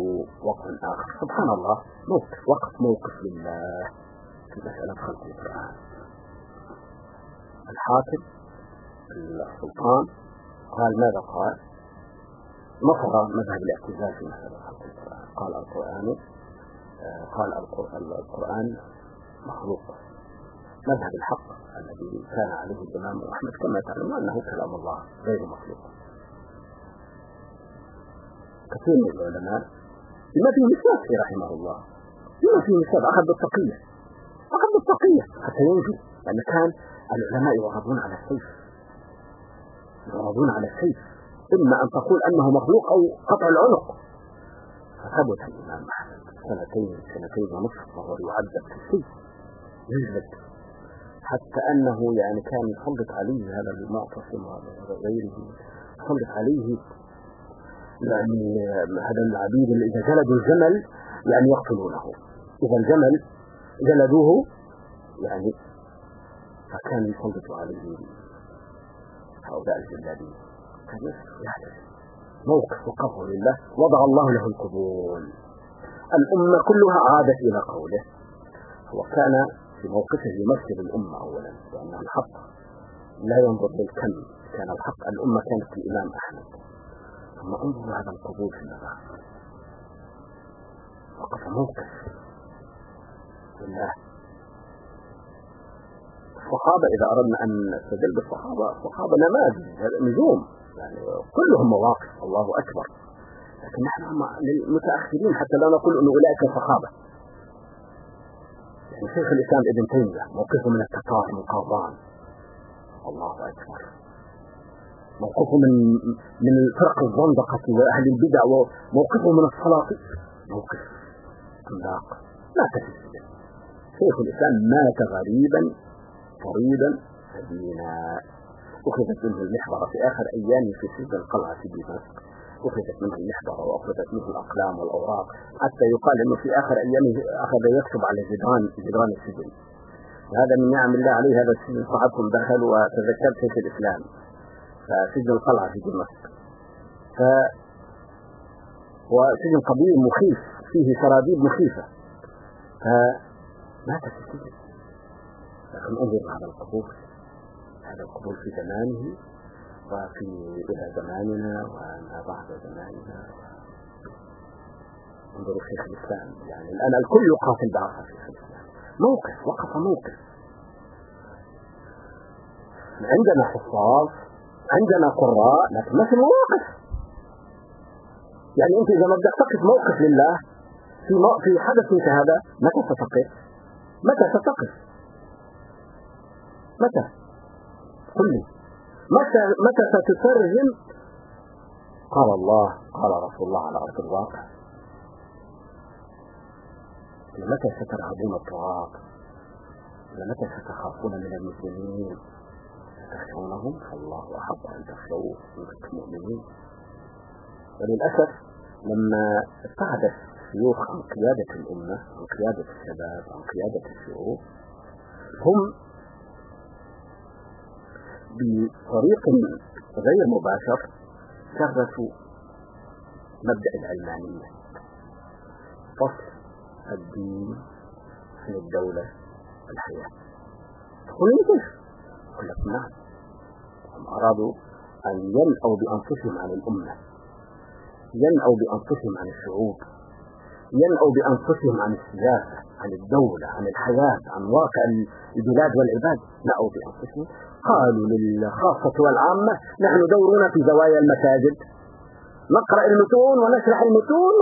A: وقت آخر. سبحان الله. موقف وقف موقف لله. في مسألة خلق القرآن. الحاكم السلطان قال ماذا قال؟ نصر مذهب الاعتزال في مسألة خلق القرآن. قال القرآن آه، قال القرآن مخلوق. مذهب الحق الذي كان عليه الإمام أحمد كما تعلمون أنه كلام الله غير مخلوق. كثير من العلماء لما فيه مساك رحمه الله لما فيه مساك أخذ بالتقية أخذ بالتقية حتى ينجو لأن كان العلماء يعرضون على السيف يعرضون على السيف إما أن تقول أنه مخلوق أو قطع العنق. فثبت الإمام أحمد سنتين سنتين ونصف وهو يعذب في السيف يجلد حتى أنه يعني كان يسلط عليه هذا المعتصم وغيره يسلط عليه يعني هذا العبيد اللي إذا جلدوا الجمل يعني يقتلونه. إذا الجمل جلدوه يعني فكان يسلط عليه هؤلاء الجلادين. كان موقف وقفه لله وضع الله له القبول الأمة كلها عادت إلى قوله. وكان في موقفه يمثل الأمة أولا لأن الحق لا ينظر للكم كان الحق الأمة كانت الإمام أحمد. ثم انظر هذا القبول في النظام. وقف موقف لله. الصحابة إذا أردنا أن نستدل بالصحابة الصحابة نماذج نجوم يعني كلهم مواقف الله أكبر. لكن نحن متأخرين حتى لا نقول أن أولئك صحابة. شيخ الإسلام ابن تيمية موقفه من التتار من قاضان. الله أكبر. موقفه من من الفرق الزندقة وأهل البدع وموقفه من السلاطين. موقف عملاق لا تفسد شيخ الإسلام مات غريبا طريدا هدينا أخذت منه المحبرة في آخر أيامه في سجن القلعة في دمشق. أخذت منه المحبرة وأخذت منه الأقلام والأوراق حتى يقال أنه في آخر أيامه أخذ يكتب على جدران جدران السجن. وهذا من نعم الله عليه هذا السجن صعبكم دخل وتذكرت شيخ الإسلام. فسجن القلعة في دمشق ف وسجن قبيل مخيف فيه سراديب مخيفة. فمات في السجن. لكن انظر هذا القبول. هذا القبول في زمانه. وفي إلى زماننا وما بعد زماننا. انظروا شيخ الإسلام يعني الآن الكل يقاتل بعصا شيخ الإسلام. موقف وقف موقف. عندنا حفاظ عندنا قراء لكن ما في مواقف يعني انت إذا ما بدك تقف موقف لله في في حدث مثل هذا متى ستقف؟ متى ستقف؟ متى؟ قل لي. متى متى ستترجم؟ قال الله قال رسول الله على أرض الواقع. متى سترهبون الطغاة متى ستخافون من المسلمين؟ تخشونهم فالله أحق أن تخشوه إن مؤمنين. وللأسف لما ابتعدت شيوخ عن قيادة الأمة عن قيادة الشباب عن قيادة الشعوب هم بطريق غير مباشر كرسوا مبدأ العلمانية. فصل الدين عن الدولة الحياة تقول كيف يقول لك نعم. هم أرادوا أن ينأوا بأنفسهم عن الأمة. ينأوا بأنفسهم عن الشعوب. ينأوا بأنفسهم عن السياسة عن الدولة عن الحياة عن واقع البلاد والعباد. نأوا بأنفسهم. قالوا للخاصة والعامة نحن دورنا في زوايا المساجد. نقرأ المتون ونشرح المتون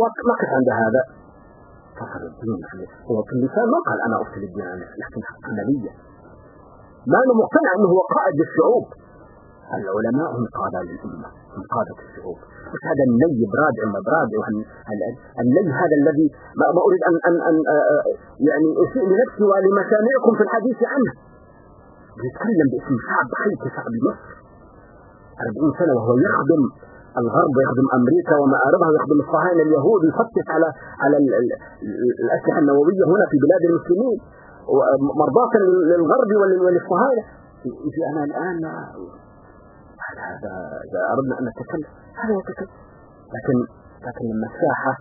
A: ونقف عند هذا. فخر الدين هو في اللسان ما قال أنا أفصل الدين لكن عملية ما أنا مقتنع أنه هو قائد الشعوب العلماء هم قادة للأمة هم قادة الشعوب مش هذا الني برادع ما برادع الني هذا الذي ما أريد أن, أن, أن يعني أسيء لنفسي ولمسامعكم في الحديث عنه. يتكلم باسم شعب حي كشعب مصر. 40 سنة وهو يخدم الغرب ويخدم أمريكا ومآربها ويخدم الصهاينة اليهود يفتش على على الأسلحة النووية هنا في بلاد المسلمين. مرضاة للغرب وللصهاينة. يجي أنا الآن هذا إذا أردنا أن نتكلم هذا يتكلم لكن لكن لما الساحة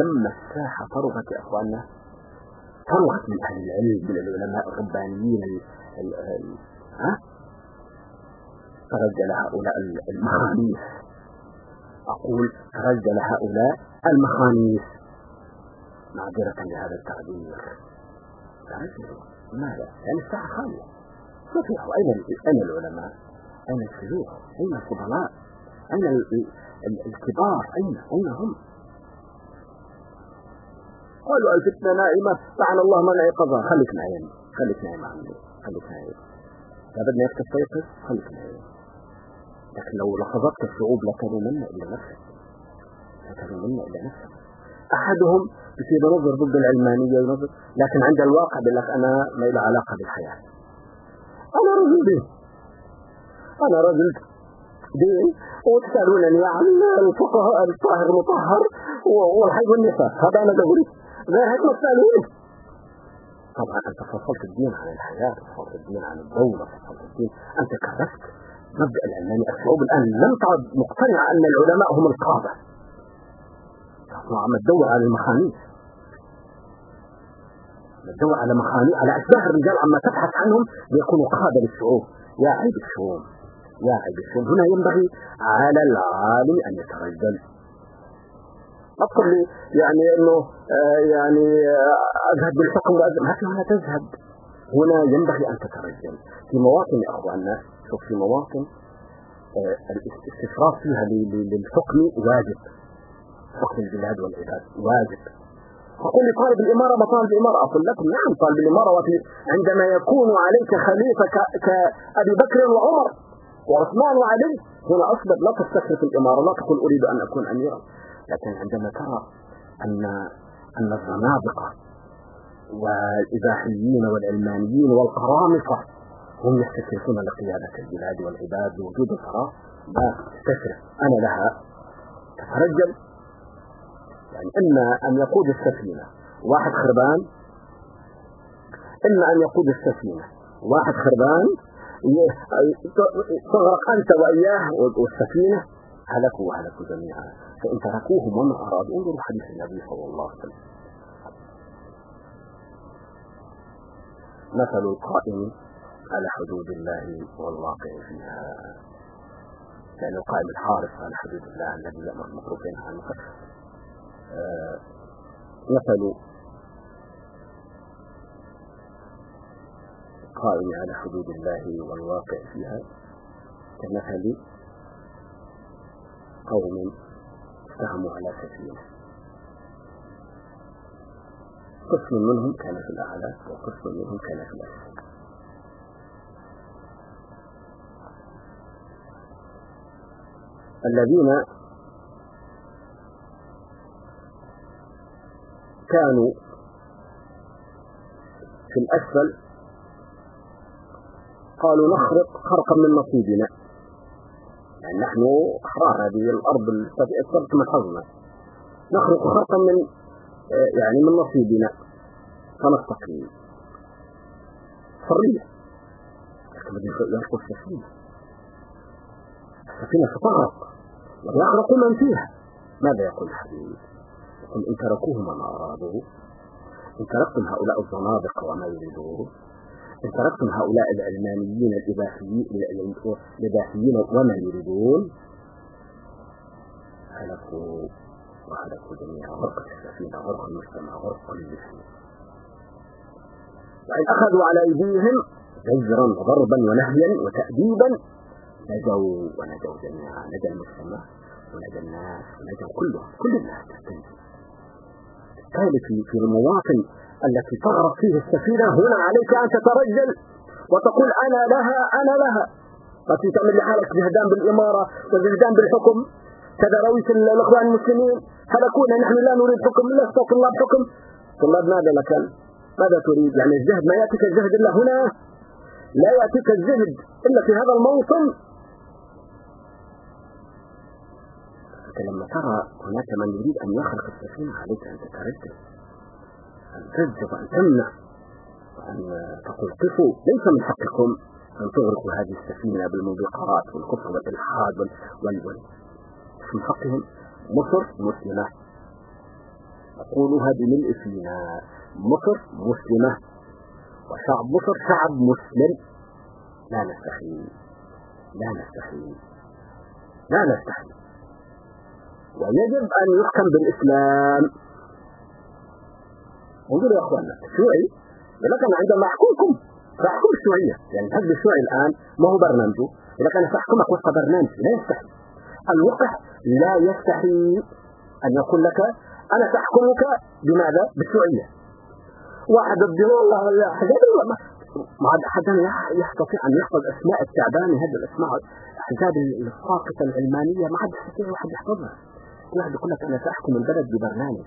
A: لما الساحة فرغت يا أخواننا فرغت من أهل العلم من العلماء الربانيين ها فرجل هؤلاء المخانيس أقول فرجل هؤلاء المخانيس معذرة لهذا التعبير فرجلوا لماذا؟ لأن الساحة خالية في أين أين العلماء؟ أين الشيوخ؟ أين الفضلاء؟ أين الكبار؟ أين أين هم؟ قالوا الفتنة نائمة لعن الله من أيقظها خليك نايم خليك نايم. عمي خليك نايم. لابد أن تستيقظ خليك نايم. لكن لو لحظتك الشعوب لتلومن إلا نفسك. لتلومن إلا نفسك. أحدهم يصير نظر ضد العلمانية ينظر لكن عند الواقع بيقول لك أنا ما له علاقة بالحياة. أنا رجل دين أنا رجل دين وتسألونني عن الفقه الطاهر المطهر والحيض والنفاس هذا أنا بقول. غير هيك ما طبعا أنت فصلت الدين عن الحياة فصلت الدين عن الدولة فصلت الدين. أنت كرست مبدأ العلماني الشعوب الآن. لم تعد مقتنعة أن العلماء هم القادة. عم تدور على المخانيث تدور على مخانيث على أشباه الرجال عما تبحث عنهم ليكونوا قادة للشعوب. يا عيب الشؤون يا عيب الشؤون هنا ينبغي على العالم أن يترجل أقول لي يعني أنه آه يعني آه أذهب بالحكم ما في هنا تذهب. هنا ينبغي أن تترجل في مواطن يا أخواننا شوف في مواطن آه الاستفراغ فيها للحكم واجب. حكم البلاد والعباد واجب. تقول لي طالب الإمارة ما طالب الإمارة أقول لكم نعم طالب الإمارة عندما يكون عليك خليفة كأبي بكر وعمر وعثمان وعلي هنا أصبر لا تستكثر في الإمارة لا تقول أريد أن أكون أميرا. لكن عندما ترى أن أن الزنادقة والإباحيين والعلمانيين والقرامطة هم يستشرفون لقيادة البلاد والعباد بوجود الفراغ لا تستشرف أنا لها تترجل يعني إما أن يقود السفينة واحد خربان إما أن يقود السفينة واحد خربان تغرق أنت وإياه والسفينة. هلكوا وهلكوا جميعا. فإن تركوهم وما أرادوا. انظروا حديث النبي صلى الله عليه وسلم. مثل القائم على حدود الله والواقع فيها. يعني القائم الحارس على حدود الله الذي يأمر المتروكين عن آه مثل القائم على حدود الله والواقع فيها كمثل قوم استهموا على سفينة قسم منهم كان في الأعلى وقسم منهم كان في الأسفل. الذين كانوا في الأسفل قالوا نخرق خرقا من نصيبنا. نحن أحرار هذه الأرض السبت محظنا نخرق خرقا من يعني من نصيبنا. فنستقيم. حرية يلقوا السفينة السفينة ستغرق. ويغرق من فيها. ماذا يقول الحديث؟ يقول إن تركوه ما أرادوا. إن تركتم هؤلاء الزنادقة وما يريدون. إن تركتم هؤلاء العلمانيين الإباحيين الإباحيين وما يريدون؟ هلكوا وهلكوا جميعا غرقت السفينة غرق المجتمع غرق كل شيء. وإن أخذوا على أيديهم زجرا وضربا ونهيا وتأديبا نجوا ونجوا جميعا نجا المجتمع ونجا الناس ونجا كلهم كل الناس. بالتالي في في المواطن التي تغرق فيه السفينة. هنا عليك أن تترجل وتقول أنا لها أنا لها. فتي تعمل لحالك زهدان بالإمارة وزهدان بالحكم. رئيس الإخوان المسلمين هلكونا نحن لا نريد حكم لا طلاب حكم. طلاب ماذا لك؟ ماذا تريد؟ يعني الزهد ما يأتيك الزهد إلا هنا؟ لا يأتيك الزهد إلا في هذا الموطن. لما ترى هناك من يريد أن يخرق السفينة عليك أن تتردد تزجر وأن تمنع وأن تقول قفوا ليس من حقكم أن تغرقوا هذه السفينة بالموبقات والكفر والإلحاد وال وال وال من حقهم؟ مصر مسلمة. أقولها بملء فينا. مصر مسلمة. وشعب مصر شعب مسلم. لا نستحي. لا نستحي. لا نستحي. ويجب أن يحكم بالإسلام. انظروا يا أخوانا الشيوعي لكن عندما أحكمكم فأحكم الشيوعية يعني الحزب الشيوعي الآن ما هو برنامجه. إذا كان سأحكمك وفق برنامج لا يستحي. الوقح لا يستحي أن يقول لك أنا سأحكمك بماذا؟ بالشيوعية واحد ضده والله حاجات ما عاد أحد يستطيع أن يحفظ أسماء التعبان هذه الأسماء الأحزاب الساقطة العلمانية. ما عاد يستطيع واحد يحفظها. واحد يقول لك أنا سأحكم البلد ببرنامج.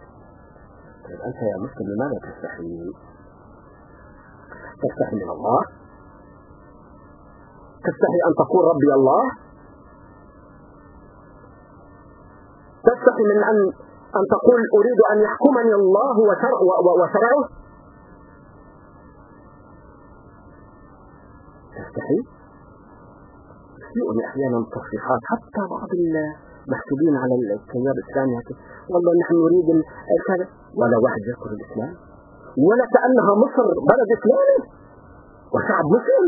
A: طيب أنت يا مسلم لماذا تستحي؟ تستحي من الله؟ تستحي أن تقول ربي الله؟ تستحي من أن أن تقول أريد أن يحكمني الله وشرعه؟ تستحي؟ يؤذي أحيانا التصريحات حتى بعض محسوبين على التيار الإسلامي والله نحن نريد كذا ولا واحد يذكر الإسلام. ولا كأنها مصر بلد إسلامي وشعب مسلم.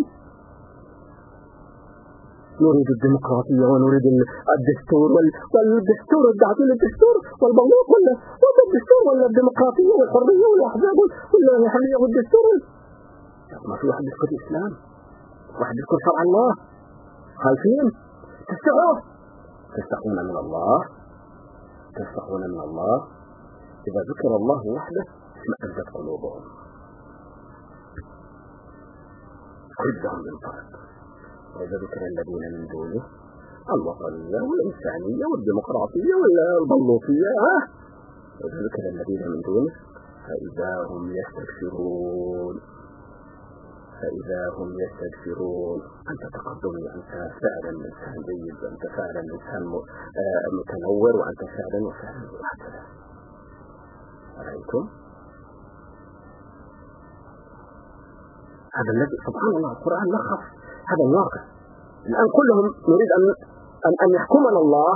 A: نريد الديمقراطية ونريد الدستور والدستور الدعوة للدستور والبنوك ولا الدستور ولا الديمقراطية والحرية والأحزاب والحرية والدستور. ما في واحد يذكر الإسلام. واحد يذكر شرع الله. خايفين. تستغرب. تستحون من الله تستحون من الله. إذا ذكر الله وحده اشمأزت قلوبهم. كلهم ينطلق وإذا ذكر الذين من دونه الوطنية والإنسانية والديمقراطية والبلوطية وإذا ذكر الذين من دونه فإذا هم يستكثرون. فإذا هم يستدفرون أنت تقدمي أنت فعلا إنسان جيد وأنت فعلا إنسان آه، متنور وأنت فعلا وفعلا وهكذا رأيتم هذا الذي سبحان الله القرآن لخص هذا الواقع. الآن كلهم نريد أن أن, أن يحكمنا الله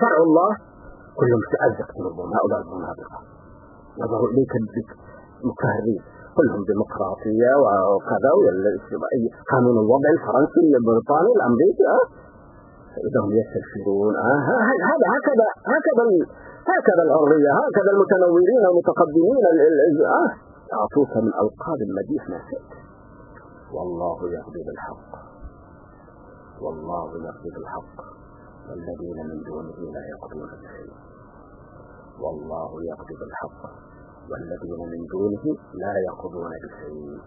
A: شرع الله. كلهم تأزق قلوبهم هؤلاء المنافقة نظروا إليك مكهرين كلهم ديمقراطية وكذا قانون الوضع الفرنسي البريطاني الأمريكي آه. إذا هم يستبشرون آه. هذا هكذا هكذا هكذا الحرية هكذا المتنورين المتقدمين آه. أعطوك من ألقاب المديح ما شئت. والله يقضي بالحق. والله يقضي بالحق. والذين من دونه لا يقضون بشيء والله يقضي بالحق. والذين من دونه لا يقضون بشيء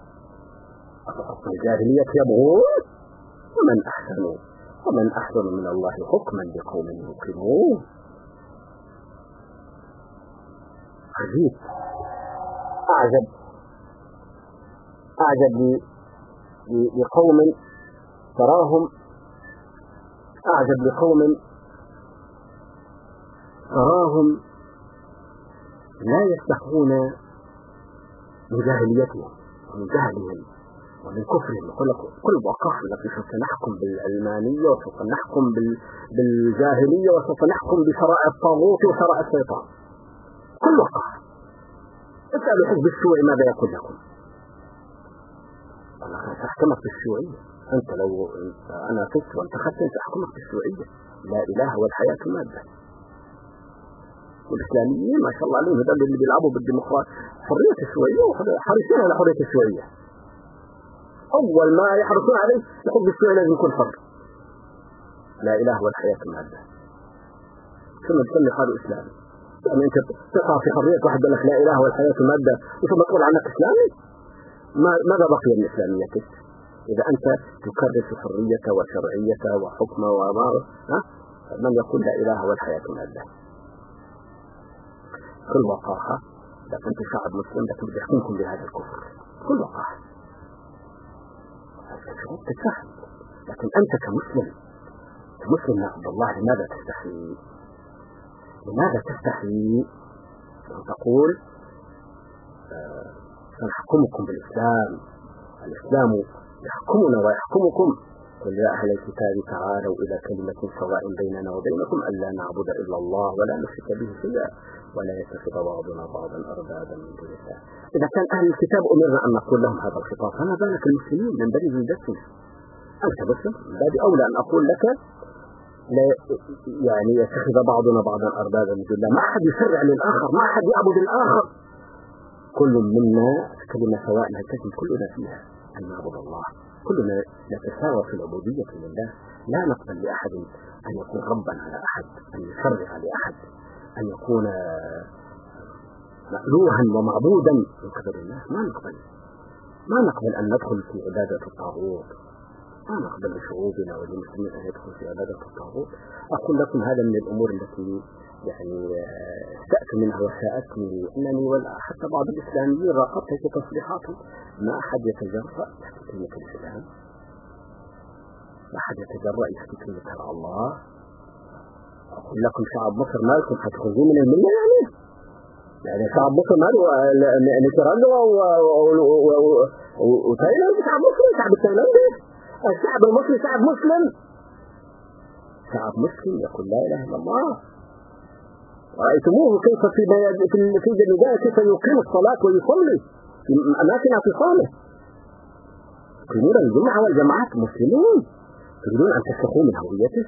A: أفحكم الجاهلية يبغون ومن أحسن؟ ومن أحسن من الله حكما لقوم يوقنون. عجيب. أعجب. أعجب لقوم تراهم. أعجب لقوم تراهم لا يستحقون من جاهليتهم ومن جهلهم ومن كفرهم. يقول لك كل وقف لكن سوف نحكم بالعلمانية وسوف نحكم بالجاهلية وسوف نحكم بشرائع الطاغوت وشرائع الشيطان. كل وقف اسألوا حزب الشيوعي ماذا يقول لكم؟ والله سأحكمك بالشيوعية. أنت لو أنا فزت وانتخبت سأحكمك بالشيوعية. لا إله والحياة مادة. والإسلاميين ما شاء الله عليهم هذول اللي بيلعبوا بالديمقراطية. حرية الشيوعية وحريصين على حرية الشيوعية أول ما يحرصون عليه الحب الشيوعي لازم يكون حر. لا إله والحياة المادة ثم تسمي هذا إسلامي يعني أنت تقع في حرية واحد لك لا إله والحياة مادة ثم تقول عنك إسلامي؟ ماذا بقي من إسلاميتك؟ إذا أنت تكرس حرية وشرعية وحكم وما ها؟ من يقول لا إله والحياة مادة كل وقاحة إذا كنت شعب مسلم لكن يحكمكم بهذا الكفر. كل وقاحة. شعوب تتفهم لكن أنت كمسلم كمسلم يا عبد الله لماذا تستحي؟ لماذا تستحي أن تقول آه، سنحكمكم بالإسلام؟ الإسلام يحكمنا ويحكمكم. قل يا أهل الكتاب تعالوا إلى كلمة سواء بيننا وبينكم ألا نعبد إلا الله ولا نشرك به شيئا ولا يتخذ بعضنا بعضا أربابا من دون الله. إذا كان أهل الكتاب أمرنا أن نقول لهم هذا الخطاب فما بالك المسلمين من بني جلدتنا أنت مسلم من باب أولى أن أقول لك لا يعني يتخذ بعضنا بعضا أربابا من دون الله. ما أحد يشرع للآخر ما أحد يعبد الآخر. كل منا كلمة سواء نلتزم كلنا فيها أن نعبد الله. كلنا نتساوى في العبودية لله لا نقبل لأحد أن يكون ربا على أحد أن يشرع لأحد أن يكون مألوها ومعبودا من قبل الله. ما نقبل. ما نقبل أن ندخل في عبادة الطاغوت. ما نقبل لشعوبنا وللمسلمين أن يدخلوا في عبادة الطاغوت. أقول لكم هذا من الأمور التي يعني استأت منها وساءتني أنني حتى بعض الإسلاميين راقبت في تصريحاتهم ما أحد يتجرأ يحكي كلمة الإسلام. ما أحد يتجرأ يحكي كلمة الله. أقول لكم شعب مصر مالكم حتخرجوا من الملة يعني. يعني شعب مصر ماله نيكارانجوا وتايلاند شعب مصر شعب تايلاند. الشعب المصري شعب مسلم. شعب مسلم يقول لا إله إلا الله. رأيتموه كيف في في النداء كيف يقيم الصلاة ويصلي. في أماكن اعتصامه. يقيمون الجمعة والجماعات مسلمون. تريدون أن تسلخوا من هويته.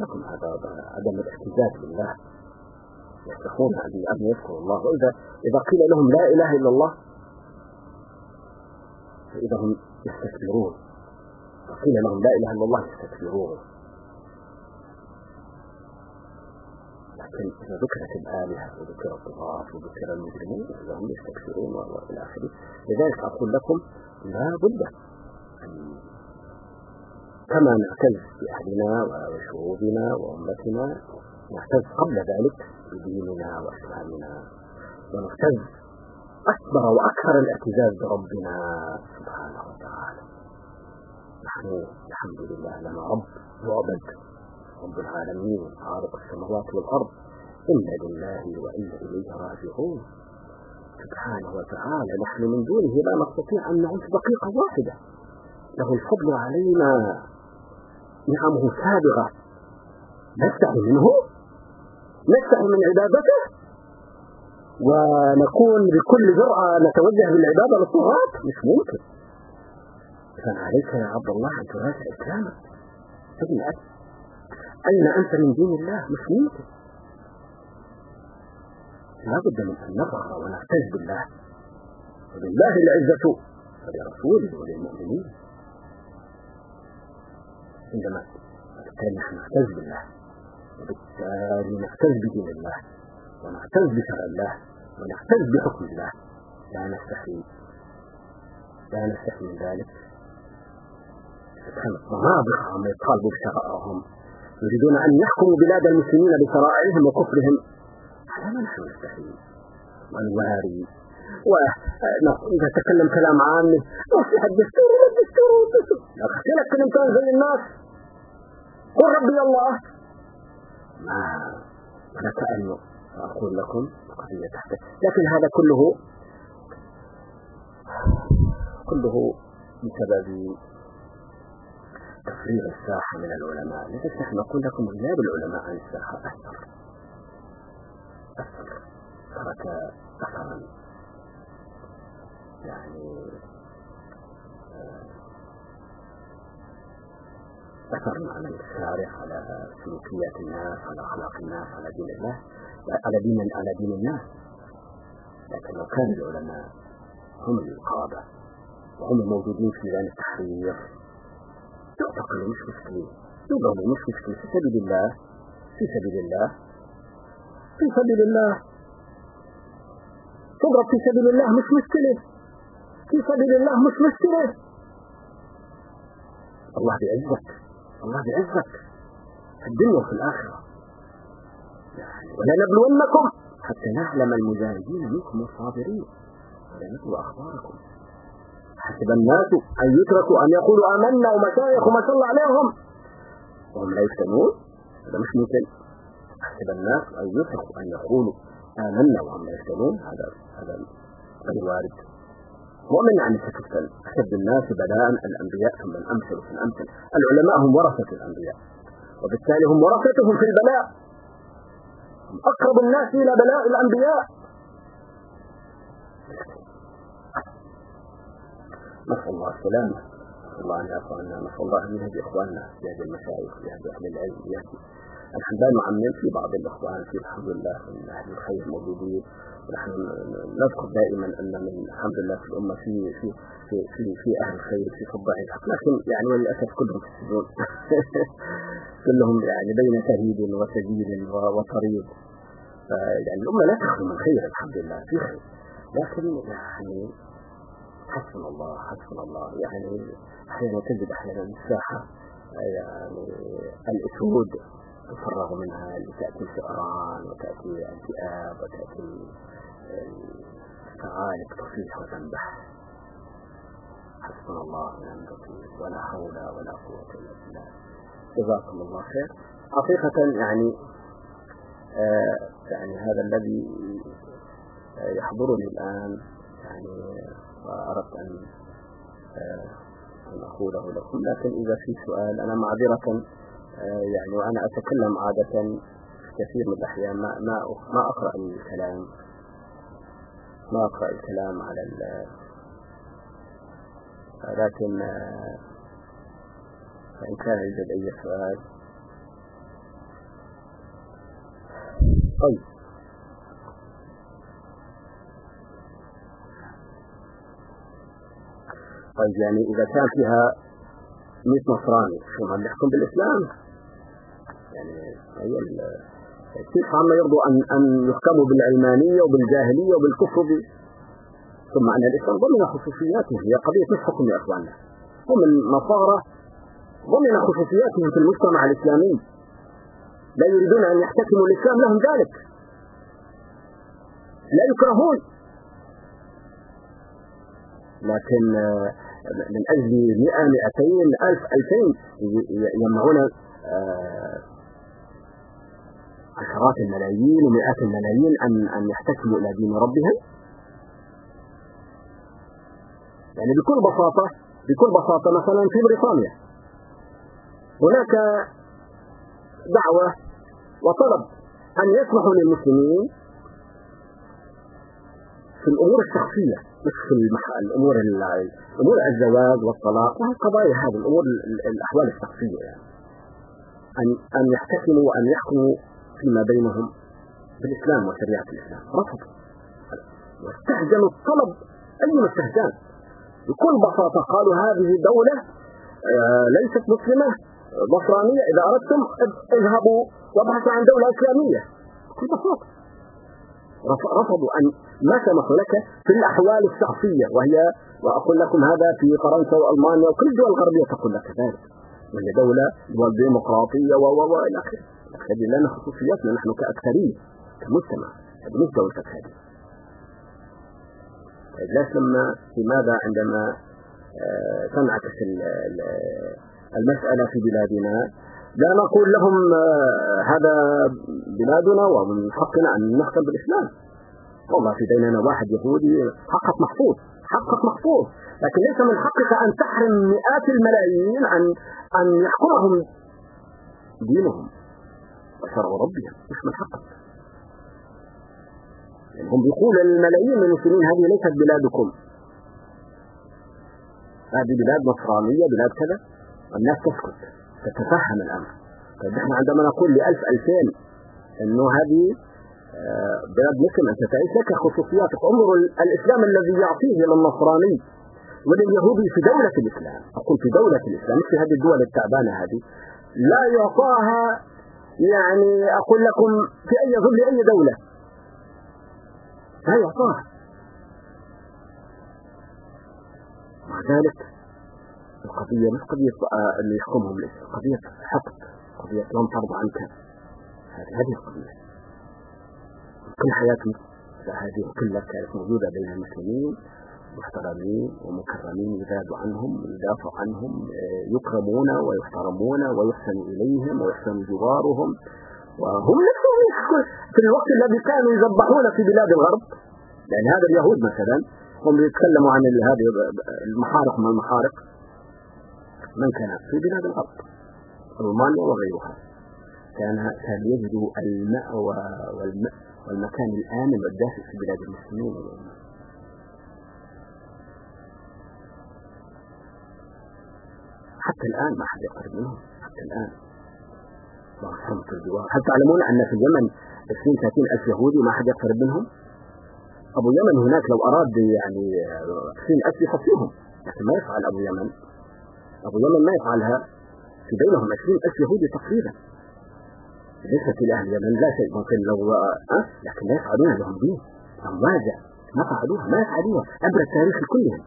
A: لكم هذا عدم الاحتجاج بالله. يستخون أن يذكروا الله. وإذا إذا قيل لهم لا إله إلا الله فإذا هم يستكبرون. وقيل لهم لا إله إلا الله يستكبرون. ذكرت الآلهة وذكر الطغاة وذكر المجرمين إذا هم يستكبرون وإلى آخره لذلك أقول لكم لا بد أن كما نعتز بأهلنا وشعوبنا وأمتنا نعتز قبل ذلك بديننا وإسلامنا ونعتز أكبر وأكثر الاعتزاز بربنا سبحانه وتعالى. نحن الحمد لله لنا رب يعبد رب العالمين خالق السماوات والأرض إنا لله وإنا إليه راجعون. سبحانه وتعالى نحن من دونه لا نستطيع أن نعيش دقيقة واحدة. له الفضل علينا. نعمه سابغة. نستحي منه. نستحي من عبادته. ونكون بكل جرأة نتوجه بالعبادة للطغاة مش ممكن. إذا عليك يا عبد الله أن تراجع إسلامك. ابن أين أنت من دين الله؟ مش ممكن لابد من أن نظهر ونعتز بالله. ولله العزة ولرسوله وللمؤمنين. عندما بالتالي نحن نعتز بالله وبالتالي نعتز بدين الله ونعتز بشرع الله ونعتز بحكم الله لا نستحي لا نستحي من ذلك. سبحان الضنابق عم يطالبوا بشرائهم يريدون أن يحكموا بلاد المسلمين بشرائعهم وكفرهم. نحن نستحي ونواري ونتكلم كلام عام نصيحة الدستور والدستور أخشي لك كلمتين زي الناس. قل ربي الله. ما لك أن أقول لكم قضية تحت. لكن هذا كله كله بسبب تفريغ الساحة من العلماء. لذلك نحن نقول لكم غياب العلماء عن الساحة. أثر أثر ترك أثرا. يعني أثر على الشارع على سلوكيات الناس على أخلاق الناس على دين الله على دين على دين الناس. لكن لو كان العلماء هم القادة وهم الموجودين في ميدان التحرير يعتقلوا مش مشكلة يضربوا مش مشكلة في سبيل الله في سبيل الله في سبيل الله. تضرب في سبيل الله مش مشكلة في سبيل الله مش مشكلة. الله بيعزك الله بيعزك في الدنيا وفي الآخرة. يعني ولنبلونكم حتى نعلم المجاهدين منكم والصابرين. ولنبلو أخباركم. حسب الناس أن يتركوا أن يقولوا آمنا ومشايخ وما شاء الله عليهم. وهم لا يفتنون. هذا مش ممكن. حسب الناس أن يتركوا أن يقولوا آمنا وهم لا يفتنون. هذا هذا غير وارد مؤمن يعني ستفتن أشد الناس بلاء الأنبياء ثم الأمثل في الأمثل. العلماء هم ورثة الأنبياء. وبالتالي هم ورثتهم في البلاء. هم أقرب الناس إلى بلاء الأنبياء. نسأل الله السلامة. نسأل الله أن يعفو عنا. نسأل الله أن يهدي إخواننا يهدي المشايخ يهدي أهل العلم يهدي الحمد لله نعمم في بعض الإخوان في الحمد لله من أهل الخير موجودين ونحن نذكر دائما أن من الحمد لله في الأمة في في في في, في أهل الخير في فضاء الحق. لكن يعني وللأسف كلهم في السجون [laughs] كلهم يعني بين شهيد وسجيل وطريق. يعني الأمة لا تخلو من خير الحمد لله في خير. لكن يعني حسبنا الله حسبنا الله. يعني أحيانا تجد أحيانا الساحة يعني الأسود تفرغ منها لتأتي الفئران وتأتي الذئاب وتأتي الثعالب تصيح وتنبح. حسبنا الله ونعم الوكيل. ولا حول ولا قوة إلا بالله. جزاكم الله خير. حقيقة يعني آه يعني هذا الذي يحضرني الآن يعني وأردت أن أن أقوله لكم لكن إذا في سؤال أنا معذرة يعني وأنا أتكلم عادة كثير من الأحيان ما ما ما أقرأ الكلام. ما أقرأ الكلام على ال لكن فإن كان يوجد أي سؤال. طيب. طيب يعني إذا كان فيها 100 نصراني شو ما يحكم بالإسلام؟ يعني هي كيف هم يرضوا أن أن يحكموا بالعلمانية وبالجاهلية وبالكفر ثم أن الإسلام ضمن خصوصياته هي قضية مش حكم يا إخواننا هم النصارى ضمن خصوصياتهم في المجتمع الإسلامي. لا يريدون أن يحتكموا الإسلام لهم ذلك. لا يكرهون. لكن من أجل مئة مئتين ألف ألفين يمنعون عشرات الملايين ومئات الملايين أن أن يحتكموا إلى دين ربهم. يعني بكل بساطة بكل بساطة مثلا في بريطانيا. هناك دعوة وطلب أن يسمحوا للمسلمين في الأمور الشخصية مش في المح... الأمور أمور الزواج والطلاق والقضايا هذه الأمور الأحوال الشخصية يعني. أن أن يحتكموا وأن يحكموا فيما بينهم بالإسلام وشريعة الإسلام. رفضوا. واستهجنوا الطلب. أي استهجان بكل بساطة قالوا هذه دولة آه، ليست مسلمة نصرانية. إذا أردتم اذهبوا وابحثوا عن دولة إسلامية. بكل بساطة. رفضوا أن ما سمحوا لك في الأحوال الشخصية وهي وأقول لكم هذا في فرنسا وألمانيا وكل الدول الغربية تقول لك ذلك. وهي دولة دول ديمقراطية و و إلى آخره. هذه لنا خصوصياتنا نحن كأكثرية كمجتمع. هذه مش دولة هذه طيب ليش لما لماذا عندما آه، تنعكس المسألة في بلادنا لا نقول لهم آه، هذا بلادنا ومن حقنا أن نحكم بالإسلام. والله في بيننا واحد يهودي حقك محفوظ حقك محفوظ. لكن ليس من حقك أن تحرم مئات الملايين عن أن يحكمهم دينهم وشرع ربهم مش من حقك. يعني هم بيقولوا الملايين من المسلمين هذه ليست بلادكم. هذه بلاد نصرانية بلاد كذا. والناس تسكت. تتفهم الأمر. طيب إحنا عندما نقول لألف ألفين إنه هذه آه، بلاد مسلم أنت تعيش لك خصوصياتك. انظر الإسلام الذي يعطيه للنصراني ولليهودي في دولة الإسلام. أقول في دولة الإسلام مش في هذه الدول التعبانة هذه. لا يعطاها يعني أقول لكم في أي ظل أي دولة. لا يعطاها. مع ذلك القضية مش قضية اللي يحكمهم قضية حقد قضية لم ترضى عنك. هذه القضية. كل حياتي هذه كلها كانت موجودة بين المسلمين محترمين ومكرمين يزاد عنهم يدافع عنهم يكرمون ويحترمون ويحسن إليهم ويحسن جوارهم. وهم نفسهم في الوقت الذي كانوا يذبحون في بلاد الغرب. لأن هذا اليهود مثلا هم يتكلموا عن هذه المحارق ما المحارق. من كان في بلاد الغرب رومانيا وغيرها. كان كان يجدوا المأوى والمكان الآمن والدافئ في بلاد المسلمين. حتى الآن ما حد يقرب منهم حتى الآن. وحرمة الجوار. هل تعلمون أن في اليمن 20 30 ألف يهودي ما حد يقرب منهم؟ أبو يمن هناك لو أراد يعني 20 ألف يحصيهم لكن ما يفعل أبو يمن أبو يمن ما يفعلها في بينهم 20 ألف يهودي تقريبا. بالنسبة لأهل اليمن لا شيء. ممكن لو أه؟ لكن لا يفعلون لهم دين. أمواجع ما فعلوها ما يفعلوها. عبر التاريخ كلهم.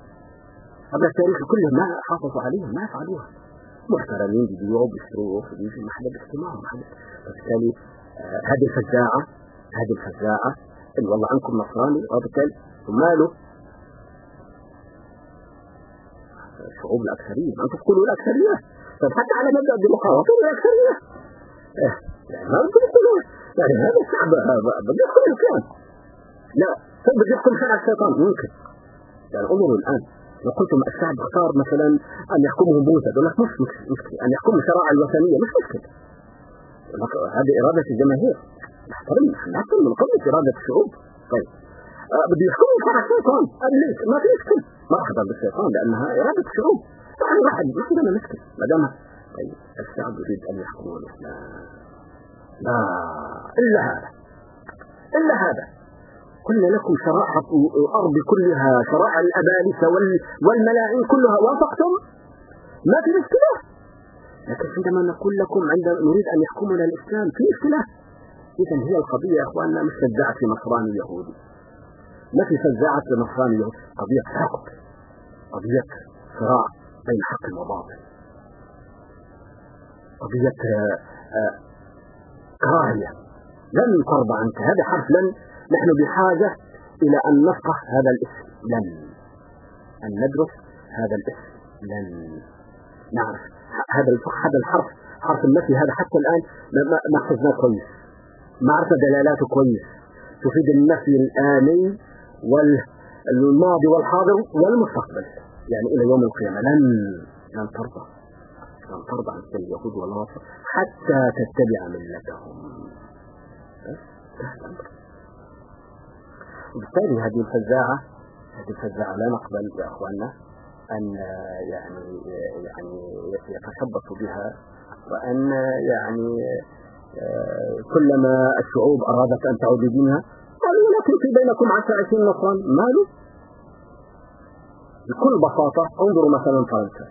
A: عبر التاريخ كلهم. ما حافظوا عليهم ما فعلوها. محترمين بيبيعوا بيشتروا حدا باجتماع ما حدا فبالتالي آه هذه الفزاعة هذه الفزاعة. إن والله عنكم نصراني وبالتالي وماله الشعوب الأكثرية. أنتم تقولوا الأكثرية طب حتى على مبدأ الديمقراطية الأكثرية إيه يعني ما أنتم تقولوا. يعني هذا الشعب بده يدخل الإسلام. لا طب بده يدخل شرع الشيطان. ممكن. يعني انظروا الآن. لو قلتم الشعب اختار مثلا أن يحكمه موسى يقول لك مش مشكلة. أن يحكم الشرائع الوثنية مش مشكلة. هذه إرادة الجماهير. نحترم نحترم من قبل إرادة الشعوب. طيب. آه بده يحكم شرع الشيطان. ليش؟ ما في مشكلة. أخذ بالشيطان لأنها إرادة الشعوب نحن واحد ما عندنا مشكلة ما دام طيب الشعب يريد أن يحكم الإسلام. لا إلا هذا. إلا هذا. قلنا لكم شرائع الأرض كلها شرائع الأبالسة والملاعين كلها. وافقتم؟ ما في مشكلة. لكن عندما نقول لكم عندما نريد أن يحكمنا الإسلام في مشكلة. إذا هي القضية يا إخواننا مش في نصراني يهودي. في نصراني يهودي قضية حقد. قضية صراع بين حق وباطل. قضية كراهية. لن ترضى عنك. هذا حرف لن. نحن بحاجة إلى أن نفقه هذا الاسم. لن. أن ندرس هذا الاسم. لن. نعرف هذا هذا الحرف. حرف النفي هذا حتى الآن ما حفظناه كويس. ما عرفنا دلالاته كويس. تفيد النفي الآني والماضي والحاضر والمستقبل. يعني إلى يوم القيامة. لن لن ترضى. لن ترضى عن اليهود والنصر حتى تتبع ملتهم. وبالتالي هذه الفزاعة هذه الفزاعة لا نقبل يا أخواننا أن يعني يعني يتشبط بها وأن يعني كلما الشعوب أرادت أن تعود بدينها لكن في بينكم عشر عشرين نصرا؟ ماله؟ بكل بساطة انظروا مثلا فرنسا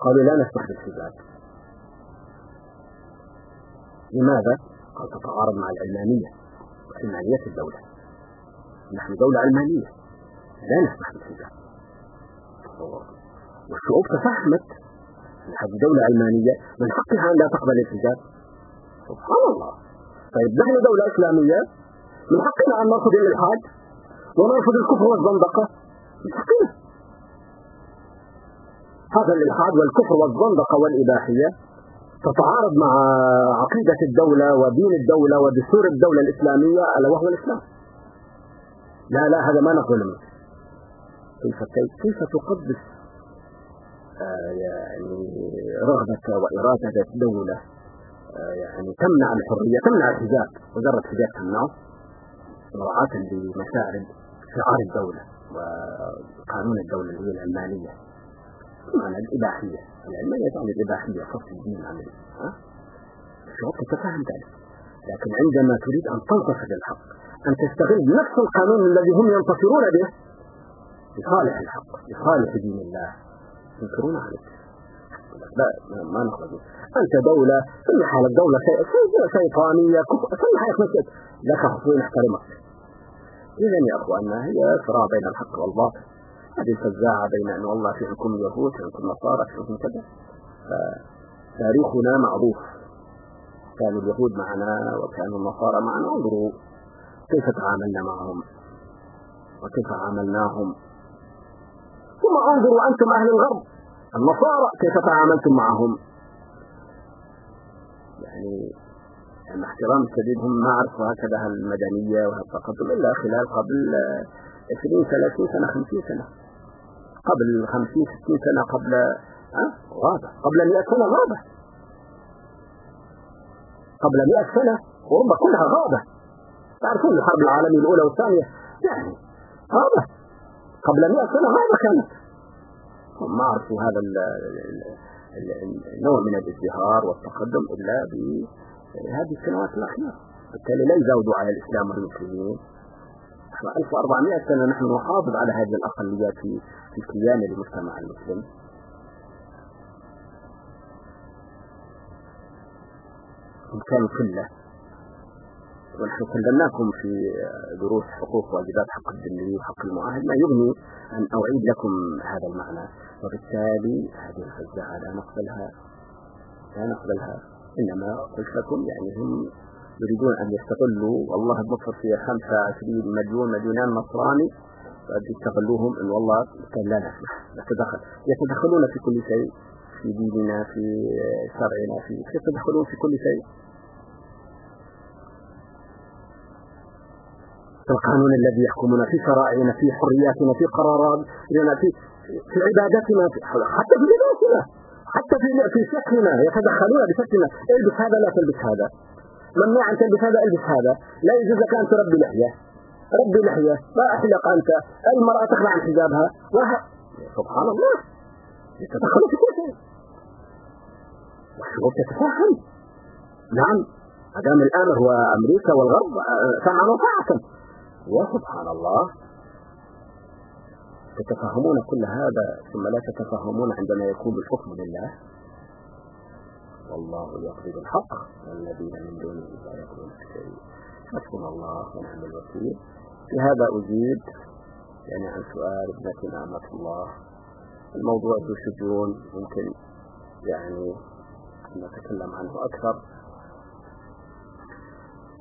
A: قالوا لا نسمح بالحجاب لماذا؟ قال تتعارض مع العلمانية. وعلمانية الدولة. نحن دولة علمانية. لا نسمح بالحجاب والشعوب تفهمت هذه دولة علمانية من حقها أن لا تقبل الحجاب سبحان الله. طيب نحن دولة إسلامية من حقنا أن نرفض الإلحاد ونرفض الكفر والزندقة. من حقنا هذا الإلحاد والكفر والزندقة والإباحية تتعارض مع عقيدة الدولة ودين الدولة ودستور الدولة الإسلامية ألا وهو الإسلام. لا لا هذا ما نقول منه. كيف كيف تقدس يعني رغبة وإرادة الدولة آه يعني تمنع الحرية تمنع الحجاب مجرد حجاب تمنعه. مراعاة لمشاعر شعار الدولة وقانون الدولة اللي هي العلمانية معنى الإباحية؟ العلمانية تعني الإباحية فصل الدين عن الشعوب تتفهم ذلك لكن عندما تريد أن تنتصر للحق أن تستغل نفس القانون الذي هم ينتصرون به لصالح الحق لصالح دين الله. ينكرون عليك. لا ما نخرج أنت دولة سمح حالك دولة شيطانية سمح حالك مسجد لك حقوق نحترمك إذا يا أخواننا هي صراع بين الحق والباطل. هذه الفزاعة بين أن والله في عندكم يهود في عندكم نصارى في عندكم كذا فتاريخنا معروف. كانوا اليهود معنا وكانوا النصارى معنا. انظروا كيف تعاملنا معهم وكيف عاملناهم. ثم انظروا أنتم أهل الغرب. النصارى كيف تعاملتم معهم؟ يعني يعني احترام شديد هم ما عرفوا هكذا المدنية وهالتقدم إلا خلال قبل 20 30 سنة 50 سنة. قبل 50 60 سنة قبل ها؟ غابة قبل 100 سنة غابة قبل 100 سنة. أوروبا كلها غابة. تعرفون الحرب العالمية الأولى والثانية؟ يعني غابة. قبل 100 سنة غابة كانت ما عرفوا هذا النوع من الازدهار والتقدم إلا بهذه السنوات الأخيرة. بالتالي لا يزودوا على الإسلام والمسلمين. 1400 سنة نحن نحافظ على هذه الأقليات في في كيان المجتمع المسلم. الإمكان كله ونحن كلمناكم في دروس حقوق واجبات حق الذمي وحق المعاهد ما يغني أن أعيد لكم هذا المعنى. وبالتالي هذه الفزاعة لا نقبلها لا نقبلها. إنما قلت لكم يعني هم يريدون أن يستغلوا والله بصر في 25 مليون مليونان نصراني يستغلوهم أن والله لا نسمح نتدخل. يتدخلون في كل شيء في ديننا في شرعنا في يتدخلون في كل شيء. في القانون الذي يحكمنا في شرائعنا في حرياتنا في قراراتنا في في عبادتنا حتى في لباسنا حتى في في شكلنا يتدخلون بشكلنا. البس هذا لا تلبس هذا. ممنوع أن تلبس هذا البس هذا. لا يجوز لك أن تربي لحية. ربي لحية. لا احلق انت المرأة تخلع عن حجابها. وه... سبحان الله. يتدخلون في كل شيء. والشعوب تتفهم نعم. ما الامر هو أمريكا والغرب سمعا وطاعه وسبحان الله. تتفهمون كل هذا ثم لا تتفهمون عندما يكون الحكم لله. والله يقضي بالحق والذين من دونه لا يقضون بشيء حسبنا الله ونعم الوكيل. في هذا أجيب يعني عن سؤال ابنة نعمة الله. الموضوع ذو شجون. يمكن يعني نتكلم عنه أكثر.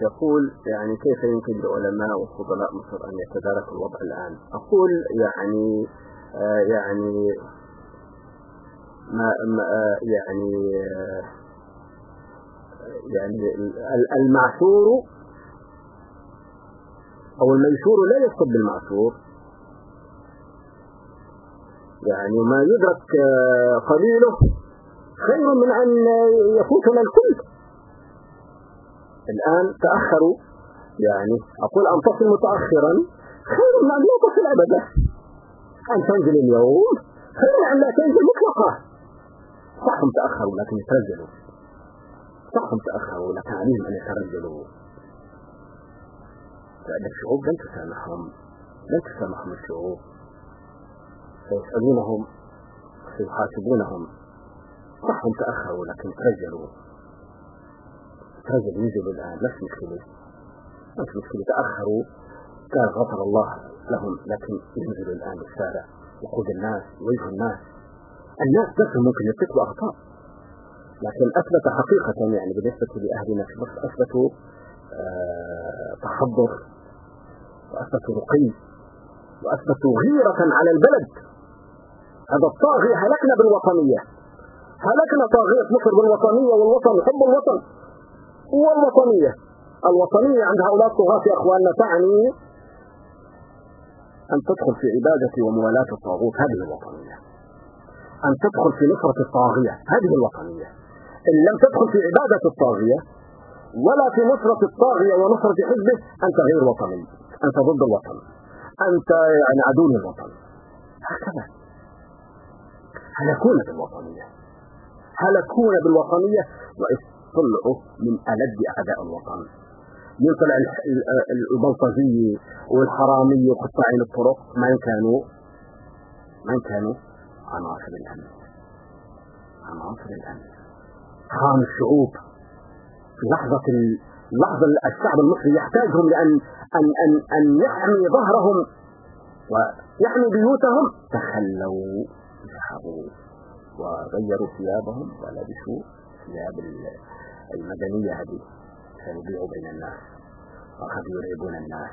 A: يقول يعني كيف يمكن لعلماء وفضلاء مصر أن يتداركوا الوضع الآن؟ أقول يعني آه يعني ما, آه يعني آه يعني المعثور أو الميسور لا يسقط بالمعثور. يعني ما يدرك آه، قليله خير من أن يفوتنا الكل. الآن تأخروا. يعني أقول أن تصل متأخرا. خير من أن لا تصل أبدا. أن تنزل اليوم. خير من أن لا تنزل مطلقة صح تأخروا لكن يترجلوا صح تأخروا لكن عليهم أن يترجلوا لأن الشعوب لن تسامحهم. لن تسامحهم الشعوب. سيسألونهم. سيحاسبونهم. صح تأخروا لكن ترجلوا رجل ينزل الآن نفس مشكلة نفس مشكلة. تأخروا كان غفر الله لهم لكن ينزلوا الآن بالشارع وقود الناس وجه الناس. الناس نفسهم ممكن يرتكبوا أخطاء. لكن أثبت حقيقة يعني بالنسبة لأهلنا في مصر أثبتوا آه تحضر وأثبتوا رقي وأثبتوا غيرة على البلد. هذا الطاغية هلكنا بالوطنية. هلكنا طاغية مصر بالوطنية والوطن حب الوطن. والوطنية. الوطنية عند هؤلاء الطغاة يا أخواننا تعني أن تدخل في عبادة وموالاة الطاغوت. هذه الوطنية. أن تدخل في نصرة الطاغية. هذه الوطنية. إن لم تدخل في عبادة الطاغية ولا في نصرة الطاغية ونصرة حزبه أنت غير وطني. أنت ضد الوطن. أنت يعني عدو للوطن. هكذا. هلكون بالوطنية؟ هلكون بالوطنية؟ طلعوا من ألد أعداء الوطن. يطلع البلطجية والحرامية وقطاعين الطرق ما كانوا ما كانوا عناصر الأمن. عناصر الأمن. خان الشعوب. في لحظة اللحظة الشعب المصري يحتاجهم لأن أن أن أن يحمي ظهرهم ويحمي بيوتهم. تخلوا ذهبوا وغيروا ثيابهم ولبسوا ثياب المدنية هذه. سيبيعوا بين الناس. وأخذوا يرعبون الناس.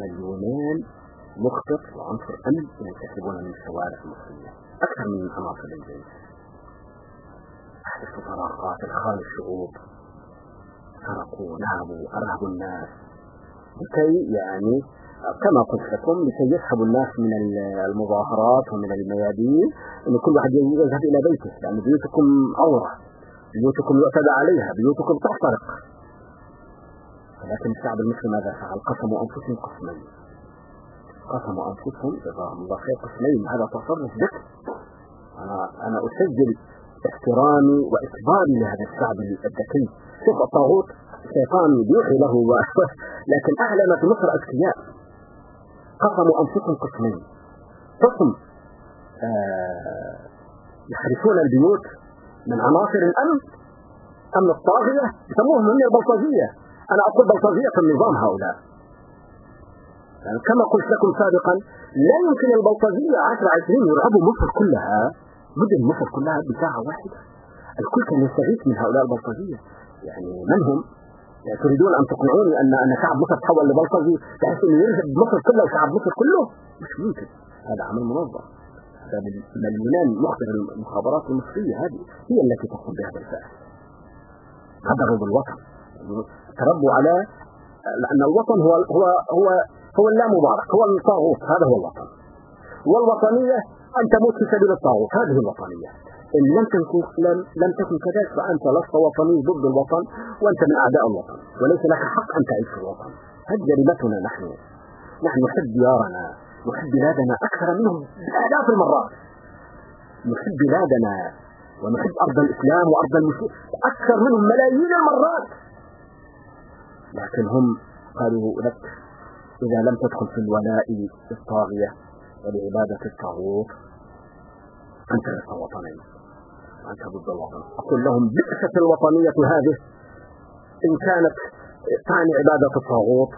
A: مليونين مخطط وعنصر أمن ينتخبون من الشوارع المصرية. أكثر من عناصر الجيش. أحدثوا طلاقات إدخال الشعوب سرقوا نهبوا أرهبوا الناس. لكي يعني كما قلت لكم لكي يسحبوا الناس من المظاهرات ومن الميادين إن كل واحد يذهب إلى بيته لأن بيوتكم عورة. بيوتكم يعتدى عليها بيوتكم تحترق. ولكن الشعب المصري ماذا فعل؟ قسموا أنفسهم قسمين. قسموا أنفسهم جزاهم الله خير قسمين. هذا تصرف ذكي أنا أنا أسجل احترامي واكباري لهذا الشعب الذكي. شوف الطاغوت شيطان يوحي له [laughs] لكن اعلن في مصر أذكياء. قسموا أنفسهم قسمين. قسم آه يحرسون البيوت. من عناصر الأمن أمن الطاغية يسموهم من البلطجيه أنا أقول بلطجيه النظام هؤلاء. يعني كما قلت لكم سابقا لا يمكن البلطجيه 10 20 يرعبوا مصر كلها. مدن مصر كلها بساعة واحدة. الكل كان يستغيث من هؤلاء البلطجيه يعني من هم؟ يعني تريدون أن تقنعوني ان أن شعب مصر تحول لبلطجي بحيث إنه يرهب مصر كلها وشعب مصر كله؟ مش ممكن. هذا عمل منظم. من اليونان مخبر المخابرات المصريه هذه هي التي تقوم بهذا الفعل هذا ضد الوطن. تربوا على لأن الوطن هو هو هو هو اللامبارك هو الطاغوت هذا هو الوطن. والوطنية أن تموت في سبيل الطاغوت هذه الوطنية. إن لم تكن لم تكن كذلك فأنت لست وطني ضد الوطن وأنت من أعداء الوطن. وليس لك حق أن تعيش في الوطن. هذه جريمتنا نحن. نحن نحب ديارنا نحب بلادنا أكثر منهم بآلاف المرات. نحب بلادنا ونحب أرض الإسلام وأرض المسلمين أكثر منهم ملايين المرات. لكن هم قالوا لك إذا لم تدخل في الولاء الطاغية ولعبادة الطاغوت أنت لست وطني أنت ضد الوطن. أقول لهم بئست الوطنية هذه إن كانت تعني عبادة الطاغوت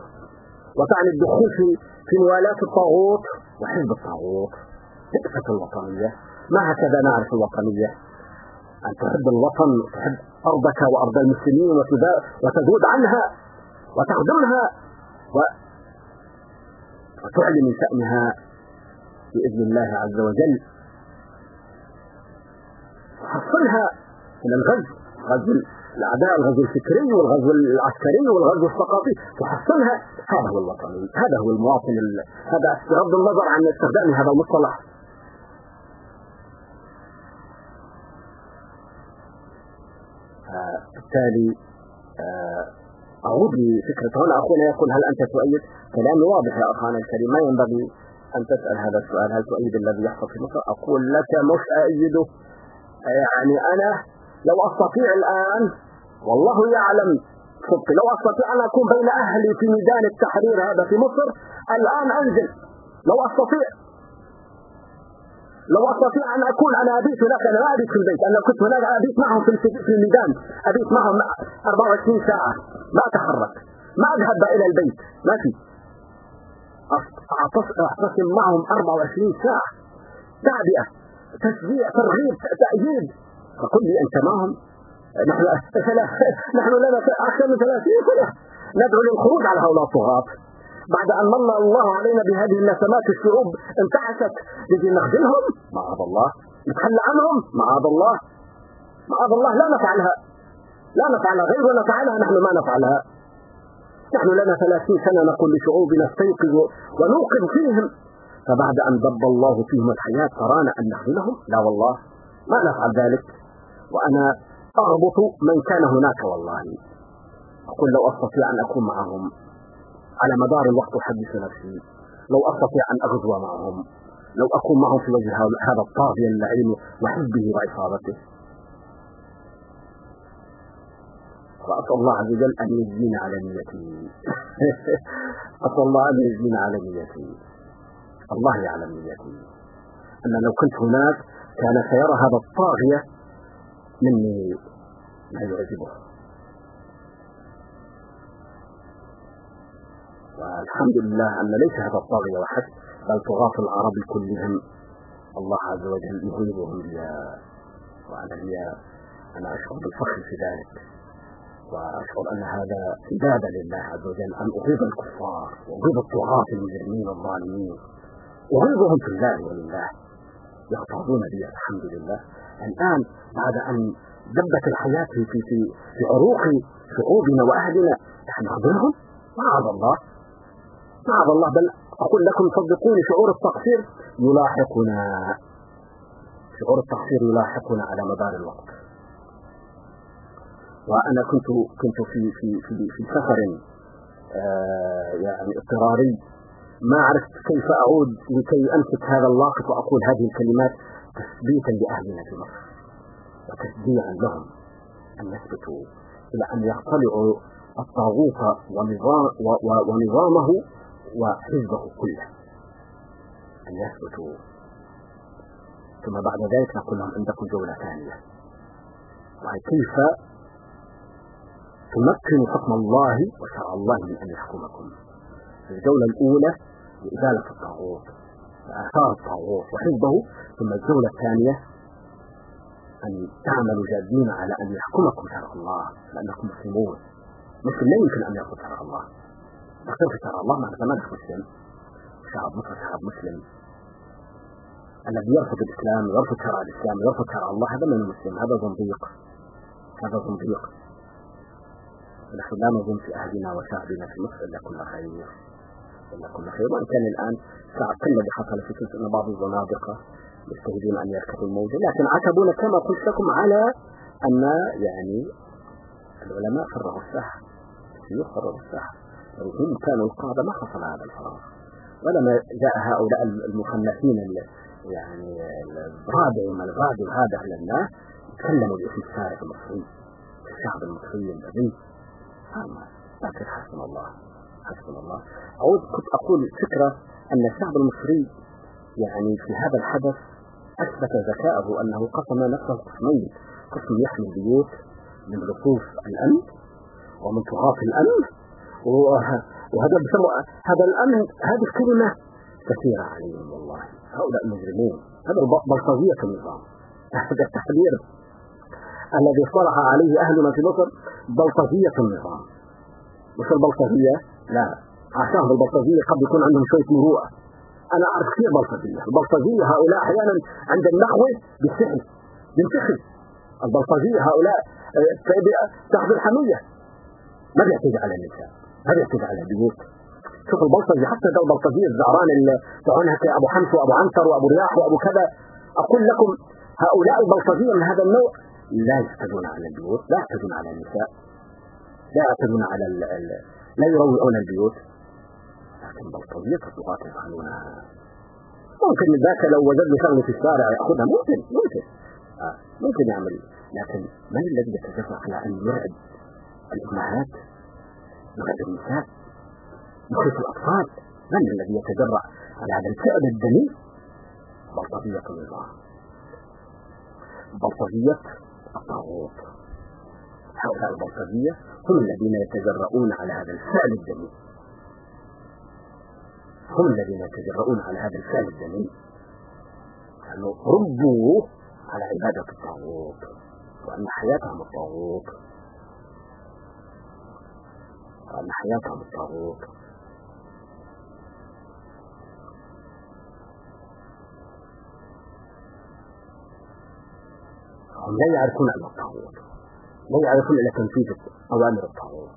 A: وتعني الدخول في في موالاة الطاغوت وحزب الطاغوت. بئست الوطنية. ما هكذا نعرف الوطنية؟ أن تحب الوطن وتحب أرضك وأرض المسلمين وتزود عنها وتخدمها و... وتعلن شأنها بإذن الله عز وجل. حصلها من الغزو. غزو الأعداء الغزو الفكري والغزو العسكري والغزو الثقافي. تحصلها هذا هو الوطني هذا هو المواطن هذا بغض النظر عن استخدام هذا المصطلح. بالتالي آه، أعود لفكرة هنا. أخونا يقول هل أنت تؤيد؟ كلامي واضح يا أخانا الكريم. ما ينبغي أن تسأل هذا السؤال. هل تؤيد الذي يحصل في مصر؟ أقول لك مش أؤيده. يعني أنا لو أستطيع الآن والله يعلم. صدقي لو أستطيع أن أكون بين أهلي في ميدان التحرير هذا في مصر الآن أنزل. لو أستطيع. لو أستطيع أن أكون أنا أبيت هناك أنا ما أبيت في البيت أنا كنت هناك أبيت معهم في الميدان. أبيت معهم 24 ساعة. ما أتحرك. ما أذهب إلى البيت. ما في أعتصم معهم 24 ساعة. تعبئه تشجيع ترغيب تأييد. فقل لي أنت معهم. نحن نحن لنا أكثر من 30 سنة ندعو للخروج على هؤلاء الطغاة بعد أن من الله علينا بهذه النسمات الشعوب انتعشت. نجي نخذلهم. معاذ الله. نتخلى عنهم. معاذ الله. معاذ الله. لا نفعلها. لا نفعلها. غيرنا فعلها نحن ما نفعلها. نحن لنا ثلاثين سنة نقول لشعوبنا استيقظوا ونوقظ فيهم. فبعد أن ضب الله فيهم الحياة ترانا أن نخذلهم. لا والله. ما نفعل ذلك. وأنا أغبط من كان هناك والله. أقول لو أستطيع أن أكون معهم. على مدار الوقت أحدث نفسي. لو أستطيع أن أغزو معهم. لو أكون معهم في وجه هذا الطاغية اللعين وحبه وعصابته. وأسأل الله عز وجل أن يجزينا على نيتي. [laughs] أسأل الله أن يجزينا على نيتي. الله يعلم نيتي. أن لو كنت هناك كان سيرى هذا الطاغية مني ما يعجبه والحمد لله أن ليس هذا الطاغية وحسب بل طغاة العرب كلهم. الله عز وجل يغيظهم بها وأنا هي أنا أشعر بالفخر في ذلك. وأشعر أن هذا عبادة لله عز وجل أن أغيظ الكفار وأغيظ الطغاة المجرمين الظالمين. أغيظهم في الله ولله. يغتاظون بي الحمد لله. الآن بعد أن دبت الحياة في في في عروق شعوبنا وأهلنا نحن نخبرهم معاذ الله. معاذ الله. بل أقول لكم صدقوني شعور التقصير يلاحقنا. شعور التقصير يلاحقنا على مدار الوقت. وأنا كنت كنت في في في في سفر آه يعني اضطراري. ما عرفت كيف أعود لكي أمسك هذا الواقف وأقول هذه الكلمات. تثبيتا لأهلنا في مصر. وتشجيعا لهم أن يثبتوا إلى أن يطلعوا الطاغوت ونظام ونظامه وحزبه كله. أن يثبتوا. ثم بعد ذلك نقول لهم عندكم جولة ثانية. وهي كيف تمكن حكم الله وشرع الله من أن يحكمكم؟ الجولة الأولى لإزالة الطاغوت. وآثار الطاغوت وحزبه ثم الجولة الثانية أن تعملوا جادين على أن يحكمكم شرع الله لأنكم مسلمون. مسلم لا يمكن أن يرفض شرع الله. في شرع الله معنى مالك مسلم؟ شعب مصر شعب مسلم. الذي يرفض الإسلام يرفض شرع الإسلام يرفض شرع الله هذا من المسلم هذا زنديق هذا زنديق نحن لا نظن في أهلنا وشعبنا في مصر إلا كل خير. كل خير وإن كان الآن ساعة كل الذي حصل في أن بعض الزنادقة يستهدون أن يركبوا الموجة لكن عتبونا كما قلت لكم على أن يعني العلماء فرغوا الساحة. الشيوخ فرغوا الساحة. لو هم كانوا القادة ما حصل هذا الفراغ. ولما جاء هؤلاء المخنثين يعني الرادع من الرادع هذا على الناس تكلموا باسم الشارع المصري الشعب المصري الذي لكن حسن الله. حسن الله. أعود كنت أقول فكرة أن الشعب المصري يعني في هذا الحدث أثبت ذكاءه أنه قسم نفسه قسمين. قسم يحمي البيوت من رصوف الأمن ومن طغاة الأمن وهذا هذا الأمن هذه الكلمة كثيرة عليهم والله. هؤلاء المجرمون هذا بلطجية النظام. هذا التحذير الذي صلح عليه أهلنا في مصر بلطجية النظام. مش البلطجية؟ لا. عشان البلطجية قد يكون عندهم شوية مروءة أنا أعرف كثير بلطجية. البلطجية هؤلاء أحيانا عند النحوة بالسحن بالسحن البلطجية هؤلاء آه، تحت الحمية. ما بيعتدي على النساء ما بيعتدي على البيوت. شوف البلطجي حتى ده البلطجية الزعران اللي تعنها أبو حمص وأبو عنتر وأبو رياح وأبو كذا. أقول لكم هؤلاء البلطجية من هذا النوع لا يعتدون على البيوت لا يعتدون على النساء. لا يعتدون على لا يروعون البيوت. لكن بلطجية اللغات يفعلونها. ممكن ذاك لو وجدنا شغله في الشارع يأخذها. ممكن ممكن. آه ممكن يعمل لكن من الذي يتجرأ على أن يرعب الأمهات؟ يرعب النساء. يخيف الأطفال. من الذي يتجرأ على هذا الفعل الدنيء بلطجية النظام بلطجية الطاغوت. هؤلاء البلطجية هم الذين يتجرؤون على هذا الفعل الجميل. هم الذين يتجرؤون على هذا الفعل الجميل. لأنه ربوا على عبادة الطاغوت وأن حياتهم الطاغوت. وأن حياتهم الطاغوت. هم لا يعرفون أن الطاغوت. لا يعرفون إلا تنفيذ أوامر الطاغوت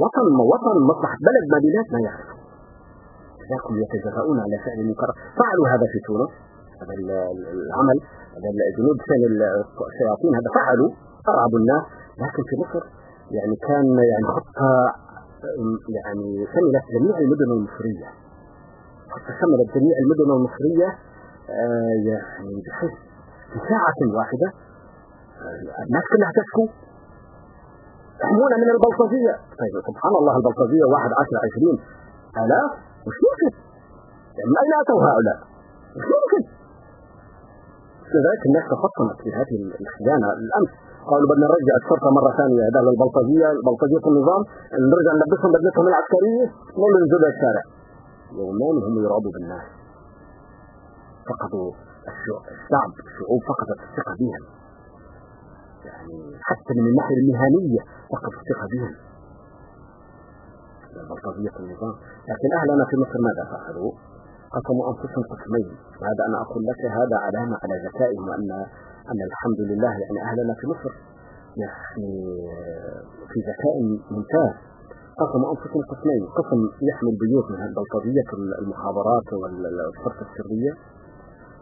A: وطن وطن مصلحة بلد مدينات ما يعرفون لذلك يتجرؤون على فعل المنكر فعلوا هذا في تونس. هذا العمل. هذا الجنود ثاني الشياطين. هذا فعلوا. أرعبوا الناس. لكن في مصر يعني كان يعني خطة يعني شملت جميع المدن المصرية. خطة شملت جميع المدن المصرية آه، يعني بحيث في ساعة واحدة الناس كلها تشكو. يحمون من البلطجية. طيب سبحان الله البلطجية واحد عشر عشرين آلاف. مش ممكن يعني من أين أتوا هؤلاء؟ مش ممكن لذلك الناس تفطنت في هذه الخيانة الأمس. قالوا بدنا نرجع الشرطة مرة ثانية هذا البلطجية بلطجية النظام. نرجع نلبسهم بدلتهم العسكرية. نقول ننزل الشارع. يومين هم يرعبوا بالناس. فقدوا الشعب. الشعوب فقدت الثقة بهم. يعني حتى من الناحية المهنية فقدوا الثقة بهم. بلطجية النظام. لكن أهلنا في مصر ماذا فعلوا؟ قسموا أنفسهم قسمين. وهذا أنا أقول لك هذا علامة على ذكائهم وأن أن الحمد لله يعني أهلنا في مصر يعني في ذكاء ممتاز. قسموا أنفسهم قسمين. قسم يحمي البيوت من البلطجية المخابرات والشرطة السرية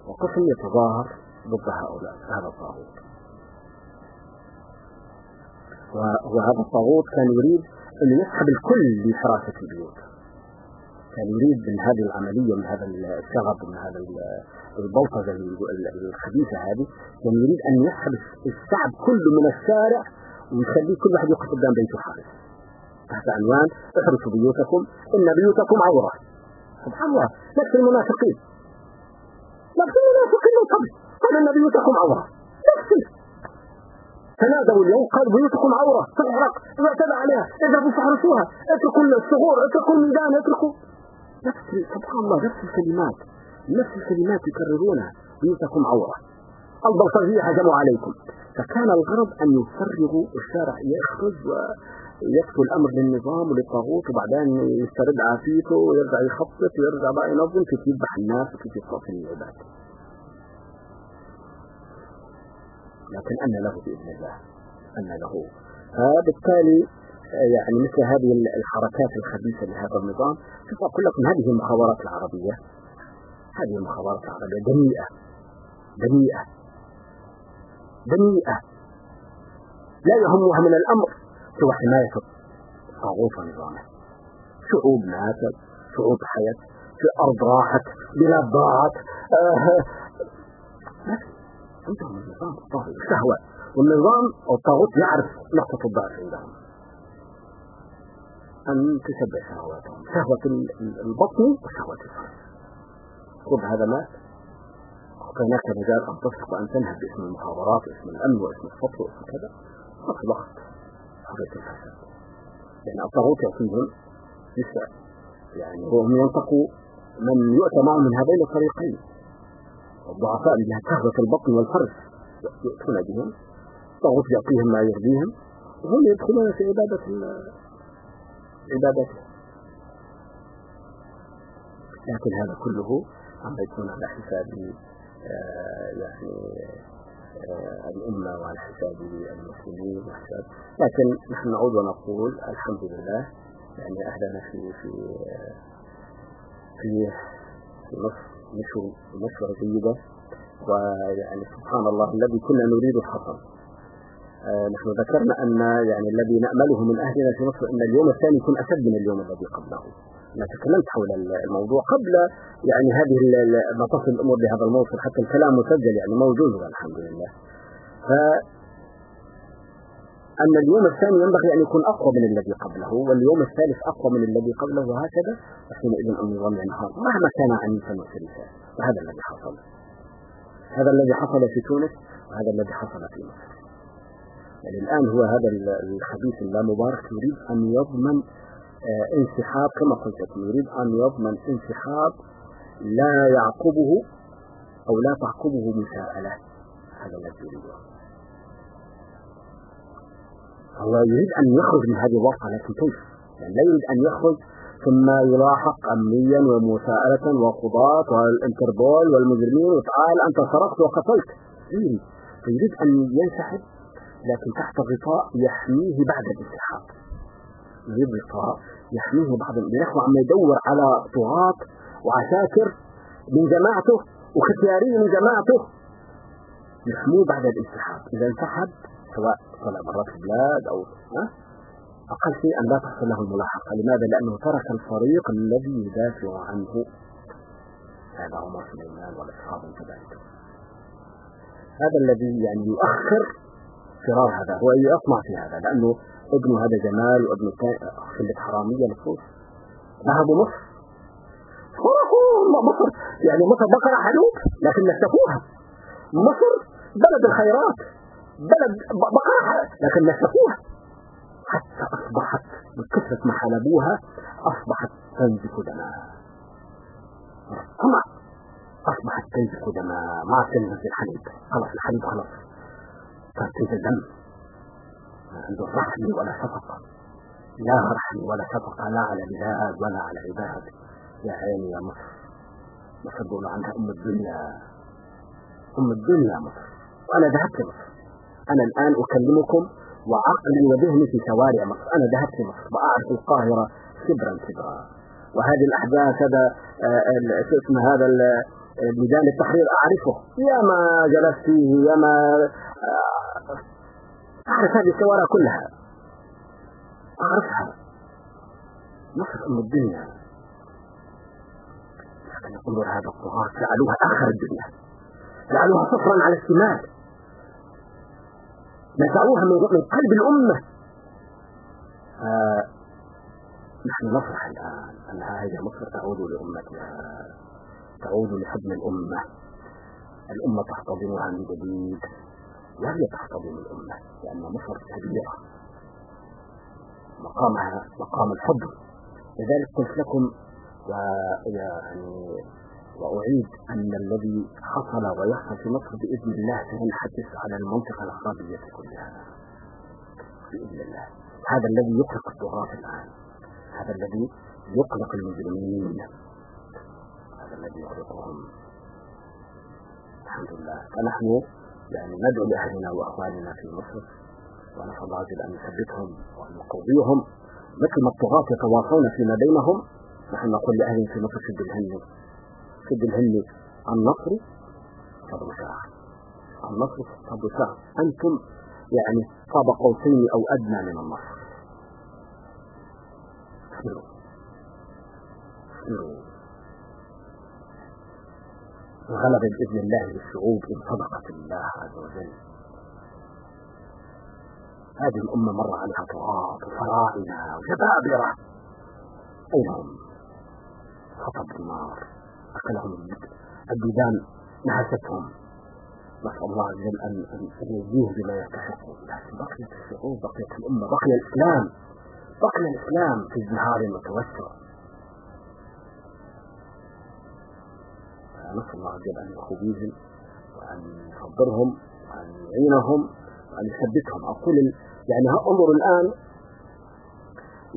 A: وقسم يتظاهر ضد هؤلاء هذا الطاغوت وهذا الطاغوت كان يريد أن يسحب الكل لحراسة البيوت. كان يريد من هذه العملية من هذا الشغب من هذا البلطجة الخبيثة هذه كان يريد أن يسحب الشعب كله من الشارع ويخليه كل واحد يقف قدام بيته حارس. تحت عنوان احرسوا بيوتكم إن بيوتكم عورة. سبحان الله نفس المنافقين. نفس المنافقين من قبل قال إن بيوتكم عورة. نفس تنادوا اليوم قال بيوتكم عورة تحرق واعتدى عليها اذهبوا فاحرسوها اتركوا الثغور اتركوا الميدان اتركوا. نفس سبحان الله نفس الكلمات نفس الكلمات يكررونها بيوتكم عورة. البلطجية هجموا عليكم. فكان الغرض أن يفرغوا الشارع يخرج ويكفوا الأمر للنظام وللطاغوت وبعدين يسترد عافيته ويرجع يخطط ويرجع بقى ينظم كيف يذبح الناس وكيف يقتل العباد. لكن أن له بإذن الله. أن له. فبالتالي يعني مثل هذه الحركات الخبيثة لهذا النظام شوف أقول لكم هذه المخابرات العربية. هذه المخابرات العربية دنيئة. دنيئة. دنيئة. لا يهمها من الأمر. سوى حماية الطاغوت ونظامه. شعوب ماتت. شعوب حيت. في أرض راحت. بلاد ضاعت. آه. عندهم النظام الطاغوت الشهوة والنظام الطاغوت يعرف نقطة الضعف عندهم أن تشبع شهواتهم شهوة البطن وشهوة الفرج خذ هذا مات أعطيناك مجال أن تثق وأن تنهب باسم المخابرات واسم الأمن واسم السطر واسم كذا أطلقت حرية الفساد يعني الطاغوت يعطيهم يسع يعني وهم ينطقوا من يؤتى معه من هذين الطريقين الضعفاء جهة شهوة البطن والفرج يأتون بهم الطاغوت يعطيهم ما يرضيهم وهم يدخلون في عبادة عبادته لكن هذا كله عم يكون على حساب آه، يعني آه، الأمة وعلى حساب المسلمين وحساب. لكن نحن نعود ونقول الحمد لله يعني أهلنا في في في في مصر مشوة جيدة ويعني سبحان الله الذي كنا نريد حصل آه، نحن ذكرنا أن يعني الذي نأمله من أهلنا في مصر أن اليوم الثاني يكون أشد من اليوم الذي قبله. أنا تكلمت حول الموضوع قبل يعني هذه ما تصل الأمور بهذا الموصل حتى الكلام مسجل يعني موجود الحمد لله. ف أن اليوم الثاني ينبغي أن يكون أقوى من الذي قبله واليوم الثالث أقوى من الذي قبله وهكذا وحينئذ النظام ينهار مهما كان عنيفا وشريفا وهذا الذي حصل. هذا الذي حصل في تونس وهذا الذي حصل في مصر. يعني الآن هو هذا الخبيث اللامبارك يريد أن يضمن آه، انسحاب كما قلت لكم يريد أن يضمن انسحاب لا يعقبه أو لا تعقبه مساءلة. هذا الذي يريده. هو يريد أن يخرج من هذه الورطة لكن كيف؟ يعني لا يريد أن يخرج ثم يلاحق أمنيا ومساءلة وقضاة والانتربول والمجرمين وتعال أنت سرقت وقتلت. يريد فيريد أن ينسحب لكن تحت غطاء يحميه بعد الانسحاب. يريد غطاء يحميه بعض الإخوة عم يدور على طغاة وعساكر من جماعته وختيارية من جماعته. يحموه بعد الانسحاب. إذا انسحب سواء طلع برات البلاد أو أقل شيء أن لا تحصل له الملاحقة. لماذا؟ لأنه ترك الفريق الذي يدافع عنه. هذا عمر سليمان والأصحاب كذلك. هذا الذي يعني يؤخر فرار هذا هو يطمع في هذا لأنه ابن هذا جمال وابن خلة حرامية نفوس ذهبوا مصر مصر! يعني مصر بقرة حلوب لكن نسفوها مصر بلد الخيرات. بلد بقاها لكن نسفوها حتى أصبحت من كثرة ما حلبوها أصبحت تنزف دماء. طمع أصبحت تنزف دماء. ما تنزف الحليب. خلاص الحليب خلاص. صار تنزل دم ما عنده رحم ولا شفقة لا رحم ولا شفقة لا على بلاد ولا على عباد يا عيني يا مصر. مصر بيقولوا عنها أم الدنيا. أم الدنيا مصر. وأنا ذهبت مصر. أنا الآن أكلمكم وعقلي وذهني في شوارع مصر. أنا ذهبت مصر وأعرف القاهرة شبرا شبرا وهذه الأحداث هذا آه، شو اسمه هذا ميدان التحرير أعرفه. يا ما جلست فيه يا ما آه، أعرف هذه الشوارع كلها. أعرفها. مصر أم الدنيا؟ لكن يقول هذا الطغاة جعلوها آخر الدنيا. جعلوها صفرا على الشمال. نزعوها من قلب الأمة. آه نحن نفرح الآن أن هذه مصر تعود لأمتها تعود لحضن الأمة. الأمة تحتضنها من جديد. وهي تحتضن الأمة لأن مصر كبيرة. مقامها مقام الحضن لذلك قلت لكم ويعني وأعيد أن الذي حصل ويحصل في مصر بإذن الله سينحدث على المنطقة العربية كلها. بإذن الله. هذا الذي يقلق الطغاة الآن. هذا الذي يقلق المجرمين. هذا الذي يقلقهم الحمد لله. فنحن يعني ندعو لأهلنا وأخواننا في مصر ونسأل الله أن يثبتهم وأن يقويهم مثل ما الطغاة يتواصون فيما بينهم نحن نقول لأهلنا في مصر شد الهم شد الهم النصر؟ فضل ساعة النصر فضل ساعة أنتم يعني قاب قوسين أو أدنى من النصر. اصبروا اصبروا غلب بإذن الله للشعوب إن صدقت الله عز وجل. هذه الأمة مر عليها طغاة وفراعنة وجبابرة. أين هم؟ خطب النار. أكلهم الديدان نهشتهم نسأل الله عز وجل أن يجزيه بما يستحقون لكن بقيت الشعوب بقيت الأمة بقي الإسلام. بقي الإسلام في ازدهار متوسع نسأل الله عز وجل أن يخويهم وأن يصبرهم وأن يعينهم وأن يثبتهم. أقول يعني انظروا الآن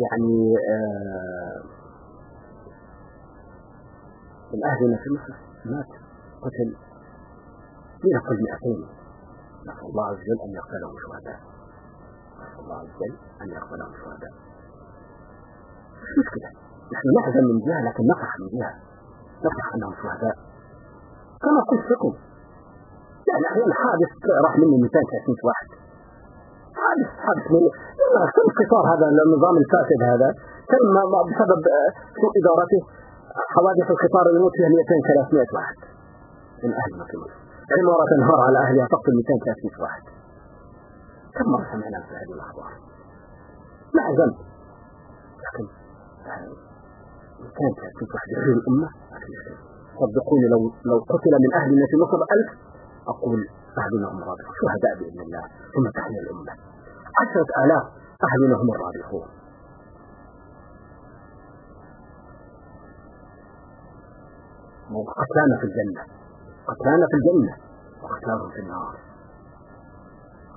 A: يعني آه من أهلنا في مصر مات قتل. يقل 200 نسأل الله عز وجل أن يقبلهم شهداء. نسأل الله عز وجل أن يقبلهم شهداء. مش مشكلة. نحن نحزن من جهة لكن نفرح من جهة. نفرح أنهم شهداء. كما قلت لكم. يعني أحيانا حادث راح مني 230 واحد. حادث حادث من كم قطار هذا النظام الفاسد هذا؟ كم بسبب سوء إدارته؟ حوادث القطار يموت فيها 200 300 واحد. من في مصر عمارة تنهار على أهلها تقتل 200 300 واحد. كم مرة سمعنا في هذه الأخبار؟ مع ذنب لكن 200 300 واحد يحيي الأمة. صدقوني لو لو قتل من أهلنا في مصر ألف أقول أهلنا هم الرابحون. شهداء بإذن الله. ثم تحيا عشرة آلاف أهلنا هم الرابحون. قتلانا في الجنة. قتلانا في الجنة. وقتلاهم في النار.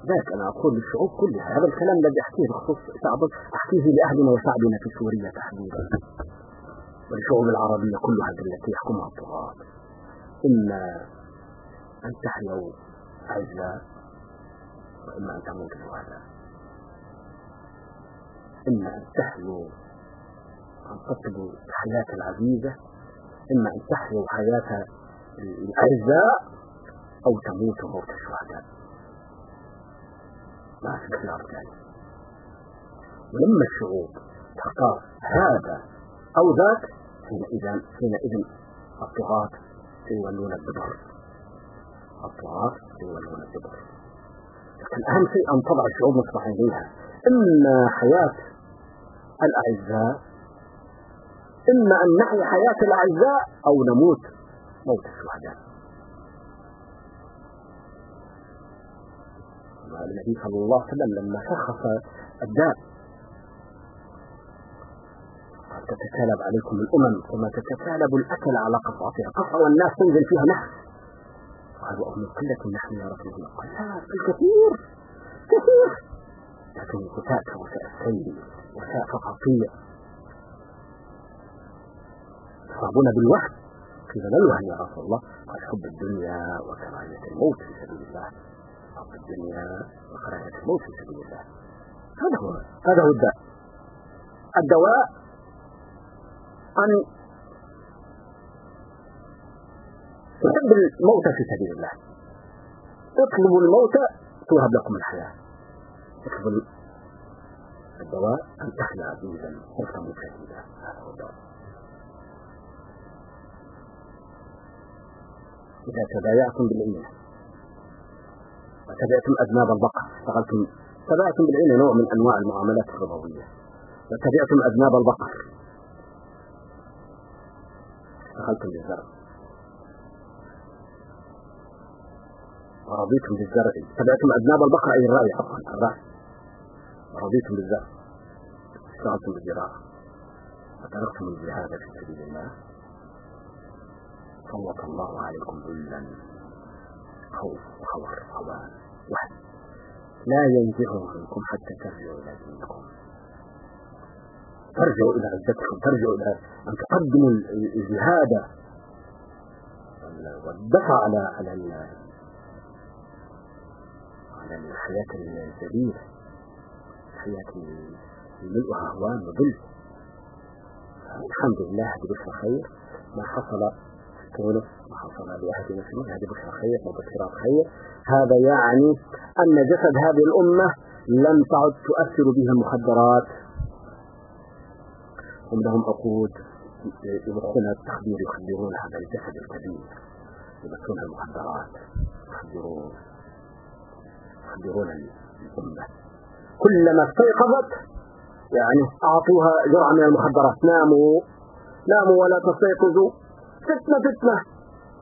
A: ذاك أنا أقول للشعوب كلها. هذا الكلام الذي أحكيه بخصوص شعب أحكيه لأهلنا وشعبنا في سوريا تحديدا. والشعوب العربية كلها التي يحكمها الطغاة. إما أن تحيوا عزة وإما أن تموتوا شهداء. إما أن تحيوا أن تطلبوا الحياة العزيزة إما أن تحيوا حياة الأعزاء أو تموتوا موت الشهداء ما في خيار ثاني ولما الشعوب تختار هذا أو ذاك حينئذ حينئذ الطغاة سيولون الدبر. الطغاة سيولون الدبر. لكن أهم شيء أن تضع الشعوب مصباح إليها إما حياة الأعزاء إما أن نحيا حياة الأعزاء أو نموت. موت الشهداء. النبي صلى الله عليه وسلم لما شخص الداء. تتكالب عليكم الأمم كما تتكالب الأكل على قطعتها. قطعة والناس تنزل فيها نحن قالوا أو من قلة نحن يا رسول الله. قال لا الكثير. كثير. لكن وساء وساء السيد وساء قطيع يصابون بالوهم قيل لا الوهم يا رسول الله قال حب الدنيا وكراهية الموت في سبيل الله. حب الدنيا وكراهية الموت في سبيل الله. هذا هو هذا هو الداء. الدواء أن تحب الموت في سبيل الله. اطلبوا الموت توهب لكم الحياة. اطلبوا الدواء أن تحيا عزيزا وتموت شهيدا هذا هو الدواء إذا تبايعتم بالعين وتبعتم أذناب البقر. اشتغلتم تبعتم بالعين نوع من أنواع المعاملات الربوية. وتبعتم أذناب البقر. دخلتم بالزرع. ورضيتم بالزرع. تبعتم أذناب البقرة أي الرأي عفوا الرأي. ورضيتم بالزرع. اشتغلتم بالزراعة. وتركتم الجهاد في سبيل الله. سلط الله عليكم ذلا خوف وخوف خوان وحد لا ينزعه منكم حتى ترجعوا إلى دينكم. ترجعوا إلى عزتكم ترجعوا إلى أن تقدموا الجهاد. والدفع على على على الحياة الجديدة. الحياة ملؤها أهوال وذل الحمد لله بشرى خير. ما حصل في تونس ما حصل لأهلنا في هذه بشرى خير مبشرات خير. هذا يعني أن جسد هذه الأمة لم تعد تؤثر بها المخدرات. هم لهم عقود يبثون التخدير يخدرون هذا الجسد الكبير. يبثون المخدرات. يخدرون. يخدرون الأمة. كلما استيقظت يعني أعطوها جرعة من المخدرات. ناموا. ناموا ولا تستيقظوا. فتنة فتنة.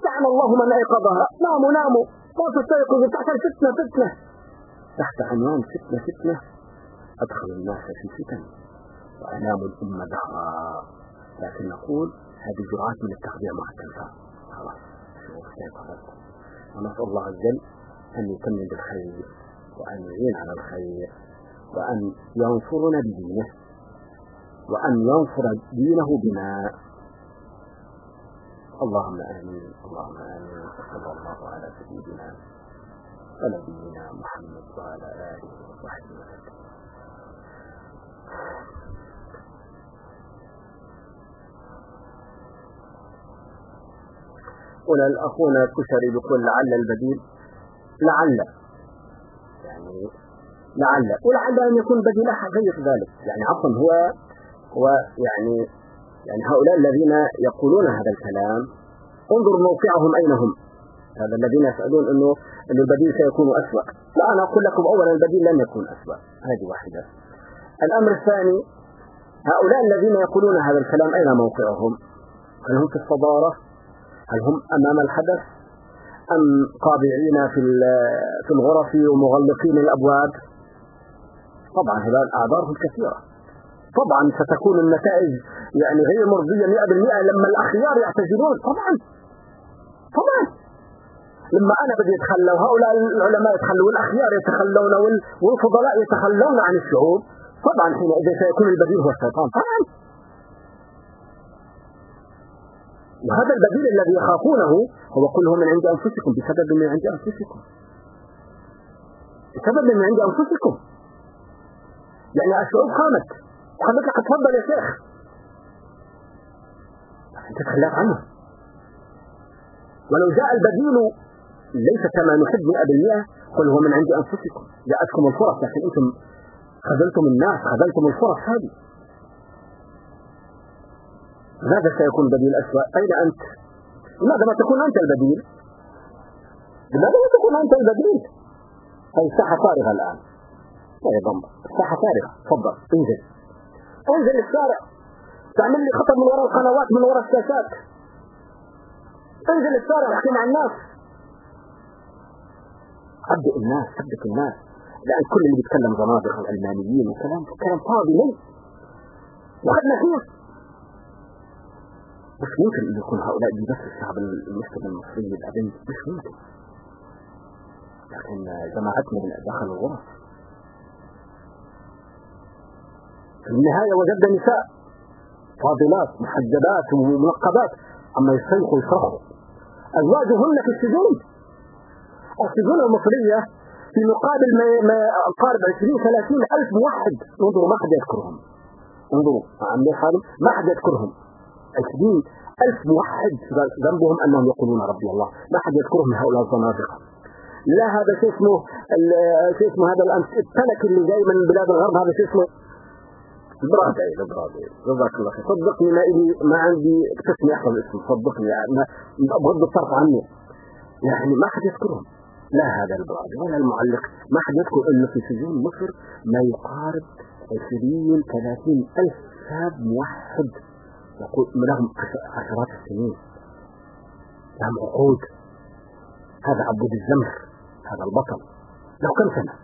A: لعن الله من أيقظها ناموا ناموا. ما تستيقظوا تحت الفتنة فتنة تحت عنوان فتنة فتنة. أدخل الناس في فتن. وأنام الأمة دهرا. لكن نقول هذه جرعات من التخديع ما تنفع خلاص. ونسأل الله عز وجل أن يتمم بالخير وأن يعين على الخير وأن ينصرنا بدينه وأن ينصر دينه بنا اللهم آمين. اللهم آمين. وصلى الله على سيدنا ونبينا محمد وعلى آله وصحبه وسلم. هنا الأخونا الكشري يقول لعل البديل لعل. يعني لعل. ولعل أن يكون بديل غير ذلك. يعني عفوا هو هو يعني يعني هؤلاء الذين يقولون هذا الكلام انظر موقعهم أين هم. هذا الذين يسألون أنه أن البديل سيكون أسوأ. لا أنا أقول لكم أولا البديل لن يكون أسوأ. هذه واحدة. الأمر الثاني هؤلاء الذين يقولون هذا الكلام أين موقعهم؟ هل هم في الصدارة؟ هل هم أمام الحدث؟ أم قابعين في في الغرف ومغلقين الأبواب؟ طبعا هذه أعذارهم كثيرة. طبعا ستكون النتائج يعني غير مرضية 100% لما الأخيار يعتزلون. طبعا. طبعا. لما أنا بدي أتخلى وهؤلاء العلماء يتخلوا والأخيار يتخلون والفضلاء يتخلون عن الشعوب طبعا حينئذ سيكون البديل هو الشيطان. طبعا. وهذا البديل الذي يخافونه هو كله من عند أنفسكم. بسبب من عند أنفسكم. بسبب من عند أنفسكم. يعني الشعوب قامت. قامت لك تفضل يا شيخ. أنت تخلاف عنه. ولو جاء البديل ليس كما نحب 100% قل هو من عند أنفسكم. جاءتكم الفرص لكن أنتم خذلتم الناس خذلتم الفرص هذه. ماذا سيكون بديل أسوأ أين أنت؟ لماذا ما تكون أنت البديل؟ لماذا ما تكون أنت البديل؟ هذه الساحة فارغة الآن. لا يضم الساحة فارغة. تفضل انزل. انزل الشارع. تعمل لي خطب من وراء القنوات من وراء الشاشات. انزل الشارع احكي مع الناس. حدق الناس حدق الناس. لأن كل اللي بيتكلم زنادقة العلمانيين وكلام كلام فاضي ليه؟ وخدنا فيه مش ممكن أن يكون هؤلاء دي بس الشعب المسلم المصري الأبن مش ممكن. لكن جماعتنا دخلوا الغرف. في النهاية وجدنا نساء. فاضلات محجبات ومنقبات. أما يصيحوا يصرخوا أزواجهن في السجون. السجون المصرية في مقابل ما, ما قارب 20 30 ألف موحد. انظروا ما حد يذكرهم. انظروا. ما حد يذكرهم. 20 ألف موحد. ذنبهم أنهم يقولون ربي الله. ما حد يذكرهم هؤلاء الزنادقة. لا هذا شو اسمه شو اسمه هذا التلك اللي جاي من بلاد الغرب هذا شو اسمه برافو برافو جزاك الله خير. صدقني ما إلي ما عندي قسم يحفظ اسمه. صدقني يعني بغض الطرف عني. يعني ما حد يذكرهم. لا هذا البرادي ولا المعلق. ما حد يذكر انه في سجون مصر ما يقارب 20 30 ألف شاب موحد. يقول لهم عشرات السنين. لهم عقود هذا عبد الزمر هذا البطل. له كم سنة؟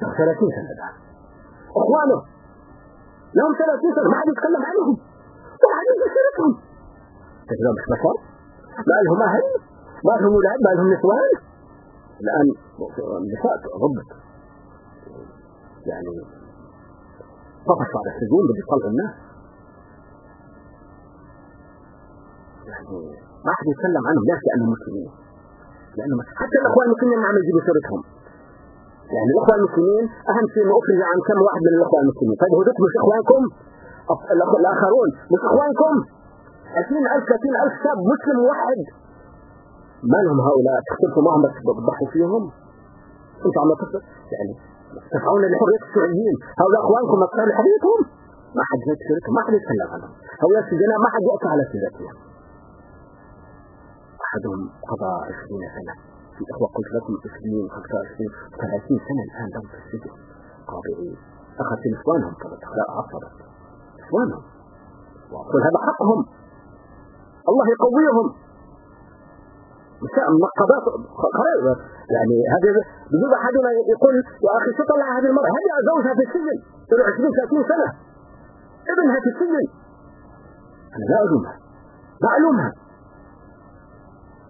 A: له 30 سنة الآن أخوانه. لهم 30 سنة ما حد يتكلم عنهم. ما حد يشاركهم. تجربة مش بشر ما لهم أهل ما لهم أولاد ما لهم نسوان الآن النساء ضبط يعني طفش على السجون بدي يطلع الناس. يعني ما حد يتكلم عنهم ليش لأنهم مسلمين. لأنهم حتى الأخوان المسلمين ما عم يجيبوا سيرتهم يعني الأخوة المسلمين أهم شيء أنه أخرج عن كم واحد من الأخوة المسلمين. طيب هدوك مش إخوانكم. الآخرون. مش إخوانكم. 20000 30000 شاب مسلم واحد. ما لهم هؤلاء؟ تختلفوا معهم بس بتضحوا فيهم. أنتوا عم يعني تسعون لحرية السوريين هؤلاء إخوانكم اطفال لحريتهم؟ ما حد يتشرك ما حد يتكلم عنهم. هؤلاء السجناء ما حد يأتي على سيرتهم أحدهم قضى 20 سنة. في اخوة قلت لكم 20 25 30 سنة الآن لهم في السجن قاضعين اخذت نسوانهم. طبعا لا عصبت. نسوانهم. واقول هذا حقهم. الله يقويهم. نساء منقبات يعني هذه بجوز أحدنا يقول يا أخي شو طلع هذه المرأة؟ هذه زوجها في السجن. له 20 30 سنة. ابنها في السجن. أنا لا الومها معلومها.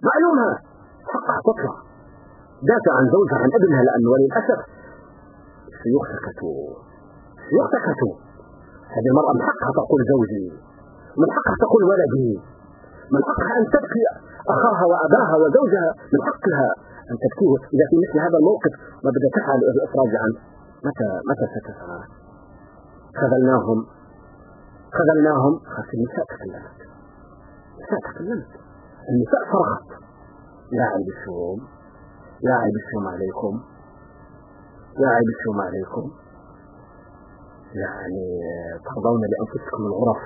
A: معلومها. حقها تطلع. دافع عن زوجها عن ابنها لأنه وللأسف الشيوخ سكتوا الشيوخ سكتوا هذه المرأة من حقها تقول زوجي من حقها تقول ولدي من حقها أن تبكي أخاها وأباها وزوجها من حقها أن تبكيه. إذا في مثل هذا الموقف ما بدها تفعل الإفراج عنه متى متى ستفعل. خذلناهم. خذلناهم. خاصة النساء تكلمت. النساء تكلمت. النساء صرخت. يا عيب الشوم يا عيب الشوم عليكم. يا عيب الشوم عليكم. يعني ترضون لأنفسكم الغرف.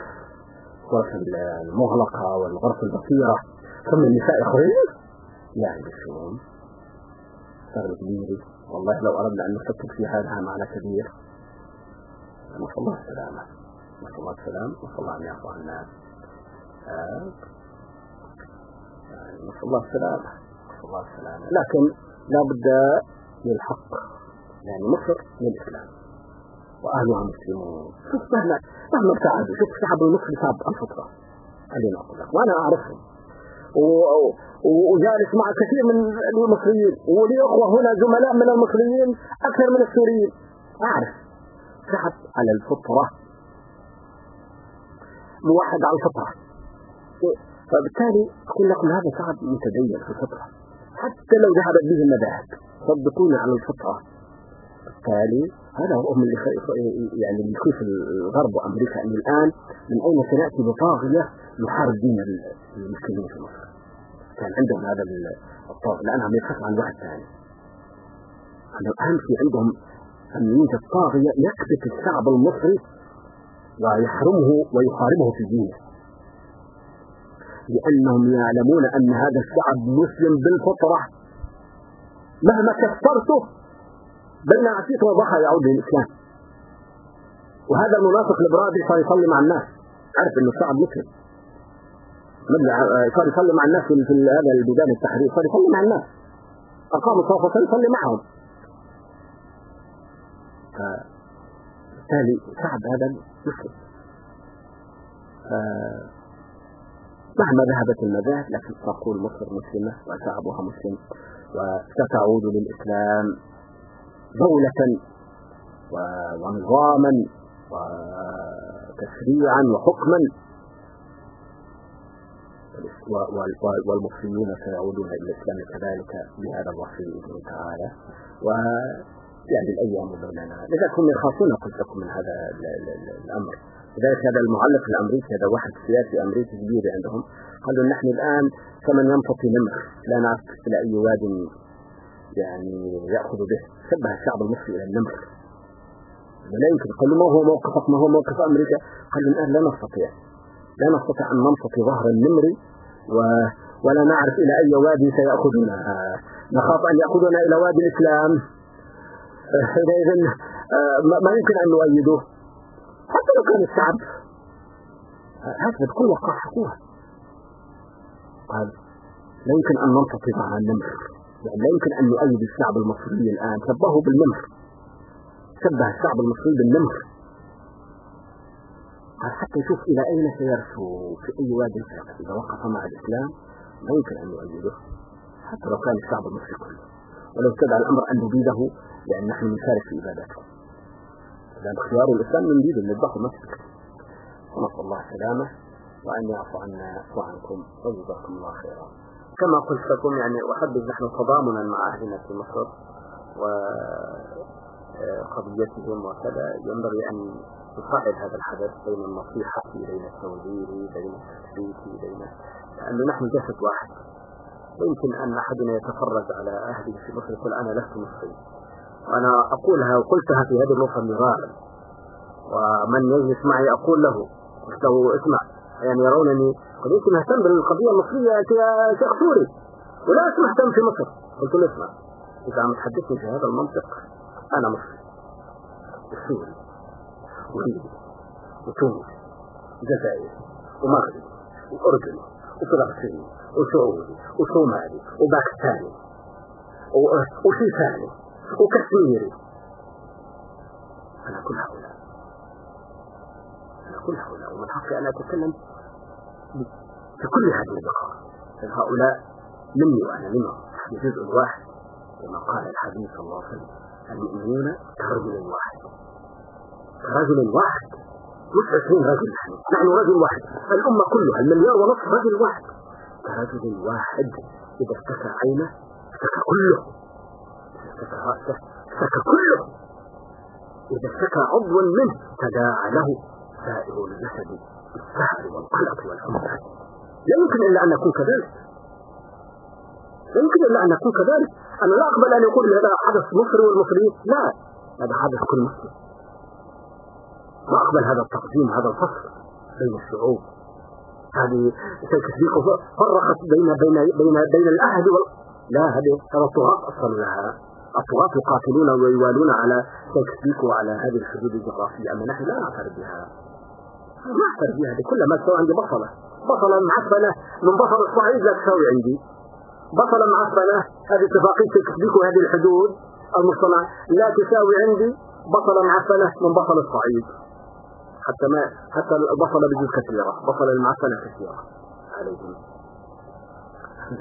A: غرف المغلقة والغرف البصيرة. ثم النساء يخرجن يعني بالشؤون شغل كبير والله لو أردنا أن نفكر في هذا معنى كبير. نسأل الله السلامة. نسأل الله السلامة نسأل الله أن يعفو عنا. نسأل الله السلامة. نسأل الله السلامة. لكن لا بد للحق يعني مصر للإسلام وأهلها مسلمون. شوف مهما مهما ابتعدوا. شوف شعب المصري شعب الفطرة. خلينا أقول لك وأنا أعرفهم. وجالس مع كثير من المصريين. ولي أخوة هنا زملاء من المصريين أكثر من السوريين. أعرف. شعب على الفطرة. موحد على الفطرة. فبالتالي أقول لكم هذا شعب متدين في الفطرة. حتى لو ذهبت به المذاهب صدقوني على الفطرة. بالتالي هذا هو اللي يعني اللي يخيف الغرب وأمريكا ان الآن. من أين سنأتي بطاغية يحارب دين المسلمين في مصر؟ كان عندهم هذا الطاغية الان عم يبحثوا عن واحد ثاني. اهم شيء عندهم يوجد طاغيه يكبت الشعب المصري ويحرمه ويحاربه في دينه. لأنهم يعلمون أن هذا الشعب مسلم بالفطرة. مهما كفرته بل عسيت وضحى يعود للإسلام وهذا المنافق البرادي صار يصلي مع الناس. عرف إنه الشعب مسلم. صار يصلي مع الناس في هذا البلدان التحرير. صار يصلي مع الناس. أقام صافة يصلي معهم. فبالتالي شعب هذا مسلم. مهما ذهبت المذاهب لكن تقول مصر مسلمة وشعبها مسلم وستعود للإسلام دولة ونظاما وتشريعا وحكما. والمسلمون سيعودون إلى الإسلام كذلك بهذا الوصف بإذن تعالى. و يعني الأيام بيننا. لذلك هم يخافون قلت لكم من هذا الأمر. لذلك هذا المعلق الأمريكي هذا واحد سياسي أمريكي كبير عندهم قالوا نحن الآن كمن ينفطي نمر لا نعرف إلى أي واد يعني يأخذ به. شبه الشعب المصري إلى النمر. لا يمكن. قالوا ما هو موقفك؟ ما هو موقف أمريكا؟ قالوا الآن لا نستطيع. لا نستطيع أن ننفطي ظهر النمر و ولا نعرف إلى أي وادي سيأخذنا. نخاف أن يأخذنا إلى وادي الإسلام. حينئذ ما يمكن أن نؤيده. حتى لو كان الشعب هكذا بكل وقع حقوها قال لا يمكن أن ننتقد على النمر. يعني لا يمكن أن نؤيد الشعب المصري الآن. شبهه بالنمر. شبه الشعب المصري بالنمر. قال حتى يشوف إلى أين سيرسو في أي واد إذا وقف مع الإسلام لا يمكن أن نؤيده حتى لو كان الشعب المصري كله. ولو استدعى الأمر أن نبيده لأن نحن نشارك في عبادته. لأن خيار الإسلام من بيد للضغط المسجد ونسأل الله السلامة وأن يعفو عنا وعنكم. وجزاكم الله خيرا. كما قلت لكم يعني أحبذ نحن تضامنا مع أهلنا في مصر وقضيتهم وكذا. ينبغي أن يصعد هذا الحدث بين النصيحة بين التوجيه بين التثبيت بين لأنه نحن جسد واحد. يمكن أن أحدنا يتفرج على أهله في مصر يقول أنا لست مصري. وأنا أقولها وقلتها في هذه النقطة مرارا ومن يجلس معي أقول له قلت له اسمع يعني يرونني قد يمكن أهتم بالقضية المصرية أنت يا شيخ سوري ولا مهتم في مصر. قلت له اسمع إذا عم تحدثني في هذا المنطق أنا مصري. وسوري وليبي وتونس وجزائري ومغربي وأردني وفلسطيني وسعودي وصومالي وباكستاني وشيشاني وكشميري أنا كل هؤلاء. أنا كل هؤلاء. ومن حقي أن أتكلم في كل هذه البقاء. هؤلاء مني وأنا منهم. نحن جزء واحد. كما قال الحديث صلى الله عليه وسلم المؤمنون كرجل واحد. كرجل واحد. مش 20 رجل نحن. نحن رجل واحد. الأمة كلها المليار ونصف رجل واحد. كرجل واحد إذا اشتكى عينه اشتكى كله. اشتكى كله. إذا اشتكى عضوا منه تداعى له سائر الجسد بالسهر والقلق والحمى لا يمكن إلا أن نكون كذلك. لا يمكن إلا أن نكون كذلك. أنا لا أقبل أن يقول هذا حدث مصري والمصريين. لا هذا حدث كل مسلم ما أقبل هذا التقديم هذا الفصل بين الشعوب. هذه تسبيق فرقت بين بين بين بين الأهل وال... لا هذه هذا الطغاة أصلا لها. الطغاة يقاتلون ويوالون على تكسبيك وعلى هذه الحدود الجغرافية أما نحن لا نعترف بها. ما أعترف بها كلها ما تسوي عندي بصلة بصلة معفنة من بصل الصعيد لا تساوي عندي. بصلة معفنة هذه اتفاقية تكسبيك وهذه الحدود المصطنعة لا تساوي عندي. بصلة معفنة من بصل الصعيد حتى ما حتى البصلة بجوز كثيرة. بصلة المعفنة كثيرة. عليهم.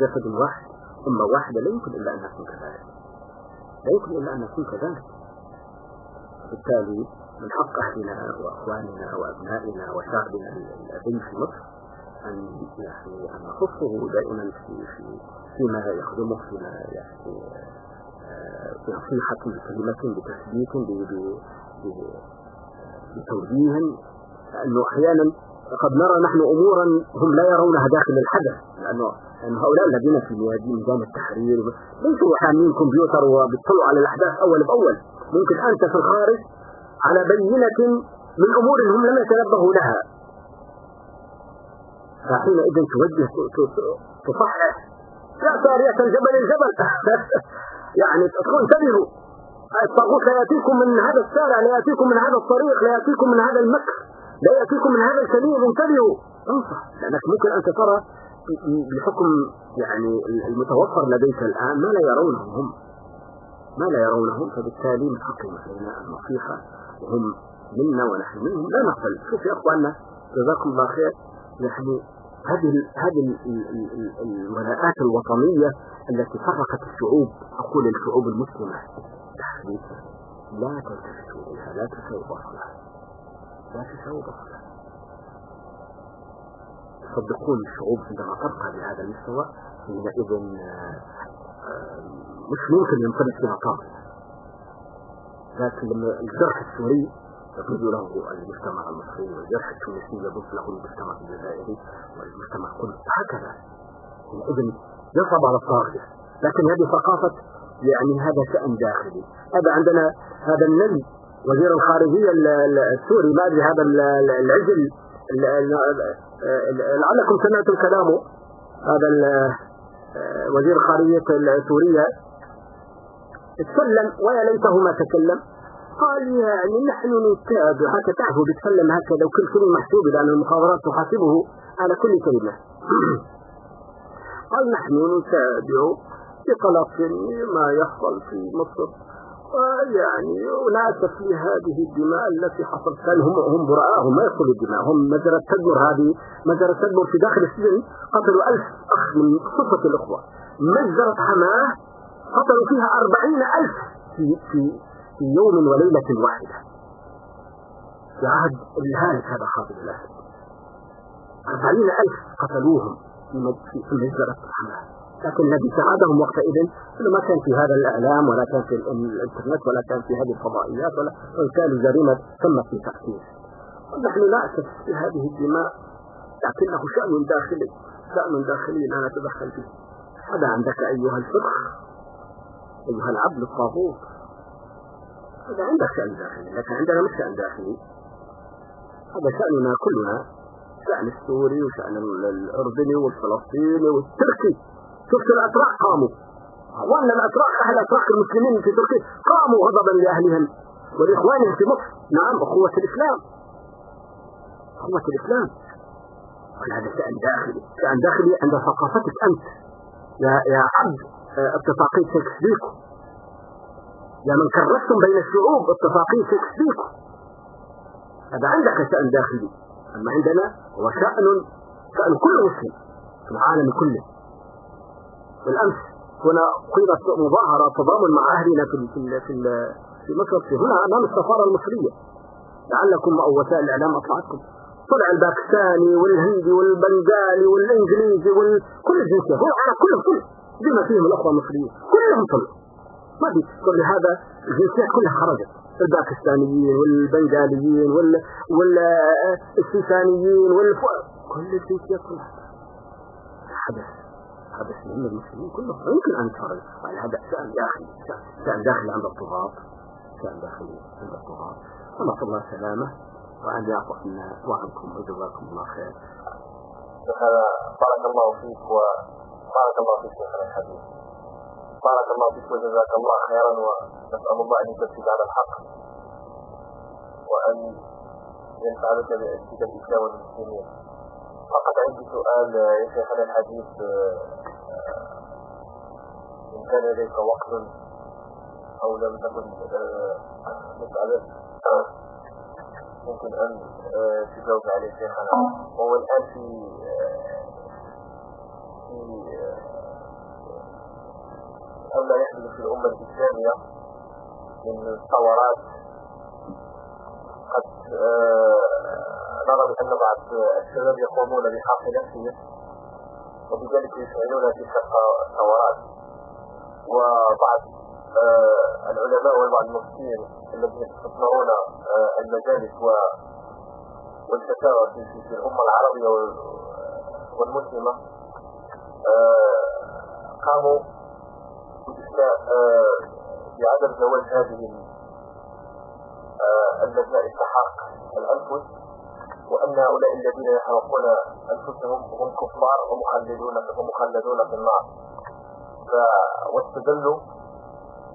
A: جسد واحد أمة واحدة لا يمكن إلا أن نكون كذلك. لا يمكن إلا أن نكون كذلك بالتالي من حق أهلنا وأخواننا وأبنائنا وشعبنا الذي في مصر أن يعني أن نخصه دائما في في فيما يخدمه فيما يعني بنصيحة بكلمة بتثبيت بتوجيه لأنه أحيانا قد نرى نحن أمورا هم لا يرونها داخل الحدث لأنه يعني هؤلاء الذين في ميدان التحرير ليسوا حاملين كمبيوتر وبيطلعوا على الأحداث أول بأول. ممكن أنت في الخارج على بينة من أمور هم لم يتنبهوا لها. فحينئذ توجه تصحح. يا سارية الجبل الجبل [laughs] يعني انتبهوا الطاغوت لا يأتيكم من هذا الشارع لا يأتيكم من هذا الطريق لا يأتيكم من هذا المكر. لا يأتيكم من هذا الكبير انتبهوا. انصح لأنك ممكن أن ترى بحكم يعني المتوفر لديك الآن ما لا يرونه هم ما لا يرونهم فبالتالي من حقهم علينا النصيحة وهم منا ونحن منهم. لا نقبل شوف يا أخواننا جزاكم الله خير. يعني هذه هذه الولاءات الوطنية التي فرقت الشعوب. أقول الشعوب المسلمة لا تلتفتوا إليها لا تسووا بصلها لا تسووا بصلها صدقوني الشعوب عندما ترقى بهذا المستوى حينئذ آه، مش ممكن ينطلق فيها طاقة لكن لما الجرح السوري يجوز له المجتمع المصري والجرح التونسي يجوز له المجتمع الجزائري والمجتمع كله. هكذا. إذن يصعب على الطاغية. لكن هذه ثقافة يعني هذا شأن داخلي. هذا عندنا هذا النبي وزير الخارجية السوري ما أدري هذا العجل لعلكم سمعتم كلامه. هذا وزير الخارجية السورية تكلم ويا ليته ما تكلم. قال يعني نحن نتابع حتى تعرفوا بيتكلم هكذا وكل كلمة محسوبة لأن المخابرات تحاسبه على كل كلمة. [clears throat] قال نحن نتابع بقلق ما يحصل في مصر. ويعني وناسف لهذه الدماء التي حصلت كان هم هم براء ما يقتلوا الدماء هم مجرى تدمر هذه مجرى تدمر في داخل السجن قتلوا ألف أخ من صفة الأخوة. مجزرة حماة قتلوا فيها أربعين ألف في, في في يوم وليلة واحدة. في عهد الهالك هذا خاطب الأسد أربعين ألف قتلوهم في مجزرة حماة. لكن الذي ساعدهم وقتئذ انه ما كان في هذا الإعلام ولا كان في الإنترنت ولا كان في هذه الفضائيات ولا وبالتالي جريمة تمت في تحقيق ونحن ناسف في هذه الدماء لكنه شأن داخلي شأن داخلي لا نتدخل فيه. هذا عندك أيها الفقه أيها العبد الطاغوت. هذا عندك شأن داخلي لكن عندنا مش شأن داخلي. هذا شأننا كلنا شأن السوري وشأن الأردني والفلسطيني والتركي. شفت الأتراك قاموا. وأن الأتراك أهل الأتراك المسلمين في تركيا قاموا غضبا لأهلهم. ولإخوانهم في مصر. نعم أخوة الإسلام. أخوة الإسلام. هذا شأن داخلي. شأن داخلي عند ثقافتك أنت. يا يا عبد آه، اتفاقية سايكس يا من كرستم بين الشعوب اتفاقية سايكس هذا عندك شأن داخلي. أما عندنا هو شأن شأن كل مسلم في العالم كله. بالأمس هنا أقيمت مظاهرة تضامن مع أهلنا في في في, في مصر في هنا أمام السفارة المصرية. لعلكم أو وسائل الإعلام أطلعتكم. طلع الباكستاني والهندي والبنغالي والإنجليزي وكل الجنسيات هو على كل كل بما فيهم الأخوة المصريين. كلهم طلعوا ما في. ولهذا الجنسيات كلها خرجت. الباكستانيين والبنغاليين وال والسيسانيين وال كل الجنسيات كلها. حدث. هذا من المسلمين كلهم. يمكن أن تفرق يعني هذا شأن داخلي شأن داخلي عند الطغاة. شأن داخلي عند الطغاة. ونسأل الله السلامة وأن يعفو عنا وعنكم وجزاكم الله خير.
B: هذا بارك الله فيك وبارك الله فيك شيخنا الحبيب. بارك الله فيك وجزاك الله خيرا ونسأل الله أن يثبت على الحق وأن ينفع بك الإسلام والمسلمين. فقط عندي سؤال يا شيخنا الحديث إن كان لديك وقت أو لم تكن مسألة ممكن أن تجاوب عليه شيخنا وهو الآن في في أو لا يحدث في الأمة الإسلامية من ثورات قد نرى بأن بعض الشباب يقومون بحق نفسهم. وبذلك يشعلون تلك الثورات وبعض آه، العلماء وبعض المفتين الذين يستثمرون آه، المجالس والفتاوى في, في الأمة العربية والمسلمة آه، قاموا بعدم زواج هذه اللجنة استحق الأنفس. وأن هؤلاء الذين يحرقون أنفسهم هم كفار ومخلدون ومخلدون في النار. واستدلوا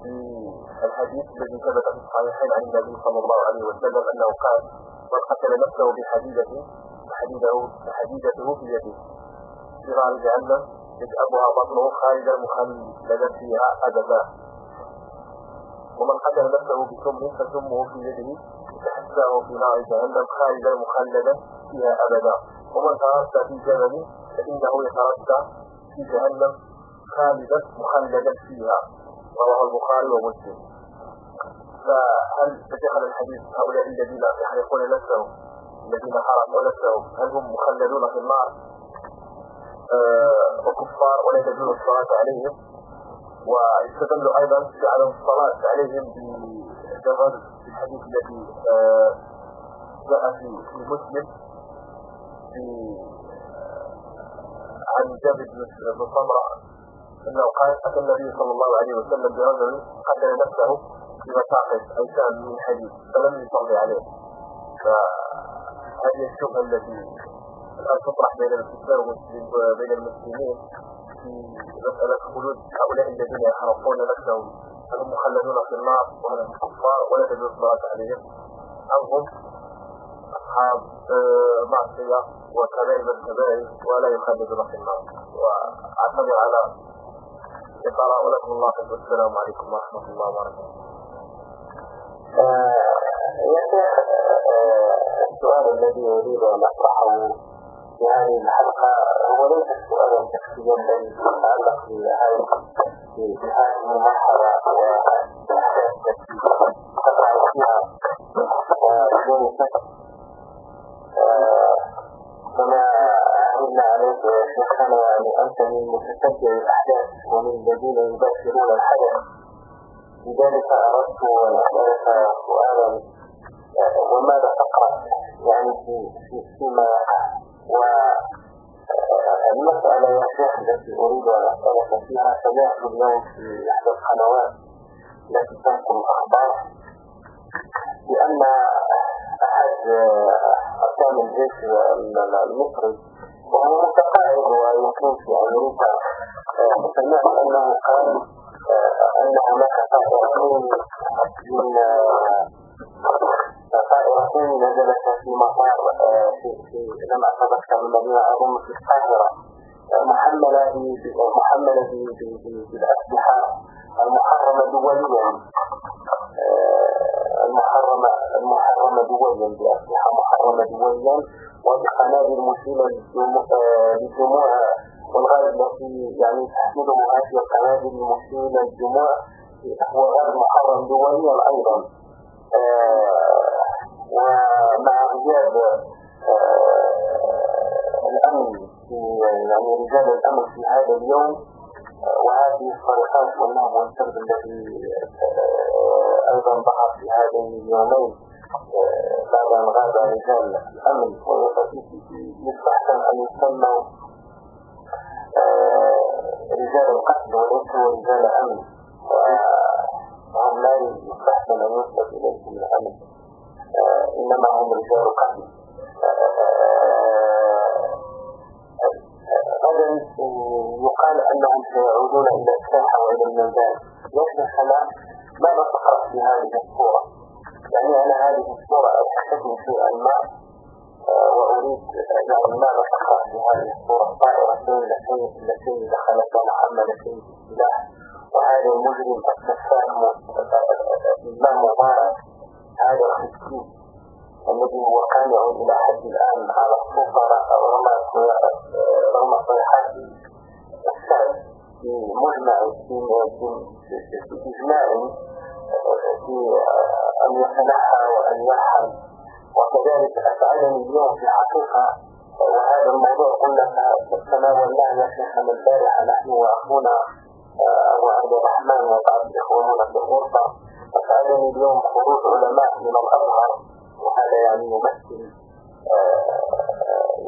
B: بالحديث الذي ثبت في الصحيحين عن النبي صلى الله عليه وسلم أنه قال من قتل نفسه بحديدته فحديده فحديدته في يده. في نار جهنم يجأبها بطنه خالدا مخلدا فيها أبدا.
C: قتل نفسه بسم فسمه في يده تحساه في نار جهنم خالدا مخلدا فيها أبدا. ومن تردى في جبل فإنه يتردى في جهنم خالدا مخلدا فيها. رواه البخاري ومسلم. فهل تدخل الحديث هؤلاء الذين يحرقون نفسهم الذين حرقوا نفسهم هل هم مخلدون في النار؟ آه وكفار ولا تجوز الصلاة عليهم. ويستدل أيضا بعدم الصلاة عليهم بجواز الحديث الذي آه جاء في مسلم في عن جابر بن سمرة أنه قال أتى النبي صلى الله عليه وسلم برجل قتل نفسه بمساقط ايتام من حديد فلم يصلي عليه. فهذه الشبهة التي الآن تطرح بين الكفار وبين المسلمين في مسألة خلود هؤلاء الذين يحرقون نفسهم. هل هم مخلدون في النار وهل هم كفار ولا تجوز الصلاة عليهم. ام هم أصحاب آه، معصية وكبائر الكبائر ولا يخلدون في النار. وأعتذر على الاطاله ولكم الله خير والسلام عليكم ورحمة الله وبركاته.
B: يا شيخ السؤال الذي أريد أن أطرحه في هذه الحلقة هو ليس سؤالا شخصيا بل يتعلق بهذه كما عهدنا عليك يا شيخنا يعني أنت من متتبع الأحداث ومن الذين يباشرون الحدث لذلك أردت أن أسألك سؤالا وماذا تقرأ؟ يعني في في فيما يقع يا شيخ التي أريد أن أسألك فيها سمعت اليوم في إحدى القنوات التي تنقل الأخبار بأن أحد أركان الجيش المصري وهو متقاعد ويقيم في أمريكا سمعت أنه قال أن هناك طائرتين من طائرتين نزلت في مطار في لم أتذكر المدينة أظن في القاهرة محملة محملة بالأسلحة المحرمة دوليا المحرمة المحرمة دوليا بأسلحة محرمة دوليا وبقنابل مشيلة للجموع والغاز التي يعني تحمله هذه القنابل المشيلة للجموع هو غاز محرم دوليا أيضا ومع غياب الأمن في يعني رجال الأمن في هذا اليوم وهذه الطريقات والنهب والسرد الذي أيضا ظهر في هذين اليومين بعد أن غاب رجال الأمن يستحسن أن يسموا رجال القتل وليسوا رجال أمن وهم لا يستحسن أن يثبت إليهم الأمن إنما هم رجال قتل غدا يقال أنهم سيعودون إلى الساحة وإلى الميدان. يشبه أنا ماذا تقرأ في هذه الصورة. يعني أنا هذه الصورة أتحدثني شيئا ما وأريد يعني ماذا تقرأ في هذه الصورة. الطائرتين اللتين دخلتا محملتين بالسلاح وهذا المجرم السفاح ما مبارك هذا الخسكين الذي هو قانع إلى حد الآن على السلطة رغم رغم صيحات السعد في مجمع في إجماع في أن يتنحى وأن يرحل وكذلك أسعدني اليوم في حقيقة وهذا الموضوع قلنا تناولناه يا شيخنا البارحة نحن وأخونا أبو عبد الرحمن وبعض إخواننا في الغرفة أسعدني اليوم خروج علماء من الأزهر وهذا يعني يمثل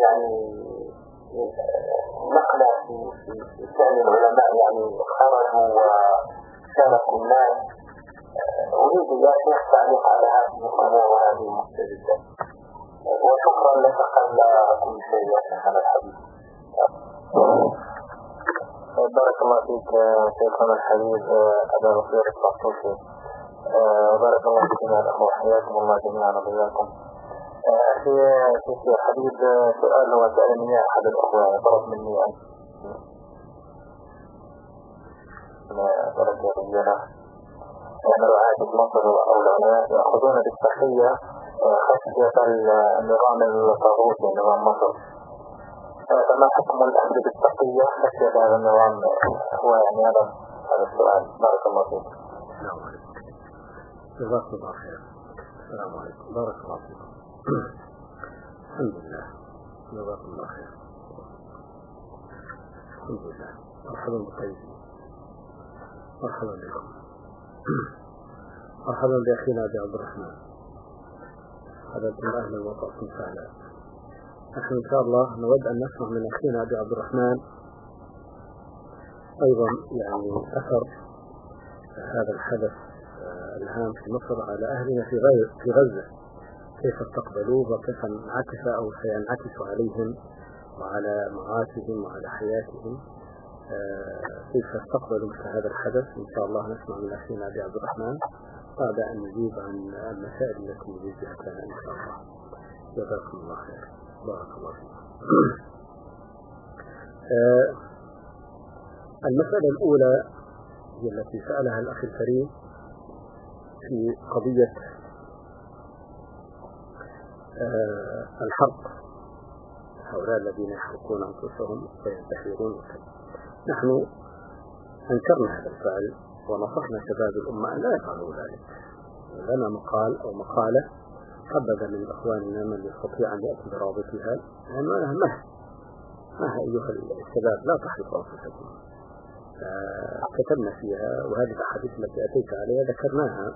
B: يعني نقلة في في العلماء. يعني خرجوا وشاركوا الناس. أريد يا شيخ تعليق على هذه الأمور وهذه المستجدات وشكرا لك قبل كل شيء يا شيخنا الحبيب
C: بارك الله فيك شيخنا الحبيب أبا بصير الطرطوشي بارك الله فيكم يا الأخوة حياكم الله جميعا وبياكم في في حبيب سؤال هو سألني أحد الأخوة طلب مني أن درجة أنا رعاية
B: في مصر أو يأخذون بالتحية خشية النظام الطاغوتي نظام مصر. فما حكم الأخذ بالتقية خشية هذا النظام هو يعني هذا السؤال. بارك الله فيك.
A: جزاكم الله خير. السلام عليكم. بارك الله فيكم. الحمد لله. جزاكم الله خير. الحمد لله. مرحبا بالطيبين. مرحبا بكم. مرحبا بأخينا أبي عبد الرحمن. حضرتم أهلا وطأتم سهلا. نحن إن شاء الله نود أن نسمع من أخينا أبي عبد الرحمن أيضا يعني أثر هذا الحدث الهام في مصر على أهلنا في في غزة. كيف استقبلوه وكيف انعكس أو سينعكس عليهم وعلى معاشهم وعلى حياتهم؟ آه، كيف استقبلوا مثل هذا الحدث؟ إن شاء الله نسمع من أخينا أبي عبد الرحمن بعد أن نجيب عن المسائل التي وجهتنا إن شاء الله. جزاكم الله خير. بارك الله فيك آه، المسألة الأولى هي التي سألها الأخ الكريم في قضية آه، الحرق هؤلاء الذين يحرقون أنفسهم وينتحرون. نحن أنكرنا هذا الفعل ونصحنا شباب الأمة أن لا يفعلوا ذلك. لنا مقال أو مقالة حبذا من إخواننا من يستطيع أن يأتي برابطها. عنوانها مه مه أيها الشباب لا تحرقوا أنفسكم. كتبنا فيها وهذه الأحاديث التي أتيت عليها ذكرناها.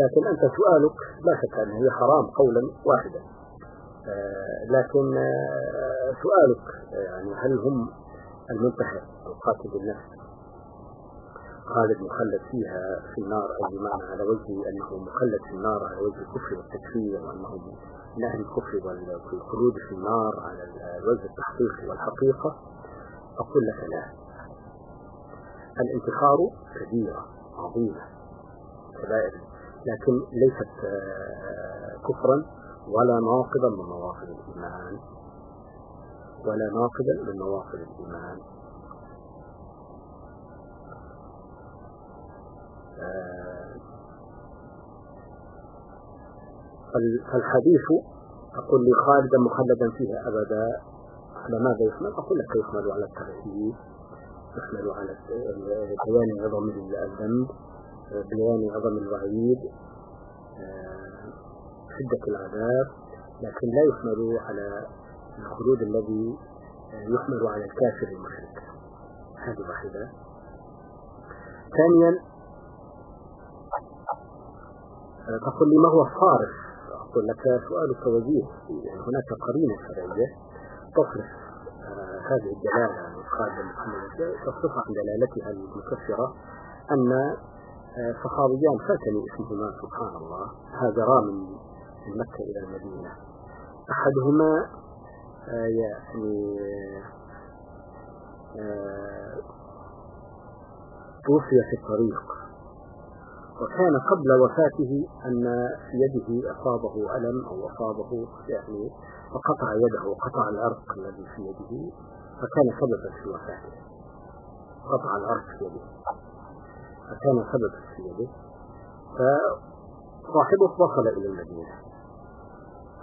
A: لكن أنت سؤالك لا شك أنها هي حرام قولا واحدا. لكن سؤالك يعني هل هم المنتهى القاتل بالنفس خالد مخلد فيها في النار أي بمعنى على وجه أنه مخلد في النار على وجه الكفر والتكفير وأنه من أهل الكفر والخلود في النار على الوجه التحقيقي والحقيقة. أقول لك لا. الانتحار كبيرة عظيمة. كبائر. لكن ليست آه، كفرا ولا ناقضا من نواقض الإيمان. ولا ناقضا من نواقض الإيمان. فالحديث أقول لي خالدا مخلدا فيها أبدا على ماذا يحمل؟ أقول لك يحمل على الترهيب يحمل على بيان عظم الذنب بيان عظم الوعيد شدة العذاب لكن لا يحمل على الخلود الذي يحمل على الكافر المشرك. هذه واحدة. ثانيا تقول لي ما هو الصارف أقول لك سؤالك وجيه. يعني هناك قرينة شرعية تصرف آه، هذه الدلالة محمد تصرف عن دلالتها المكفرة أن آه، صحابيان فاتني اسمهما سبحان الله. هاجرا من مكة إلى المدينة. أحدهما آه، يعني توفي في الطريق. وكان قبل وفاته أن في يده أصابه ألم أو أصابه يعني فقطع يده وقطع العرق الذي في يده. فكان سببا في وفاته قطع العرق في يده. فكان سببا في يده. فصاحبه وصل إلى المدينة.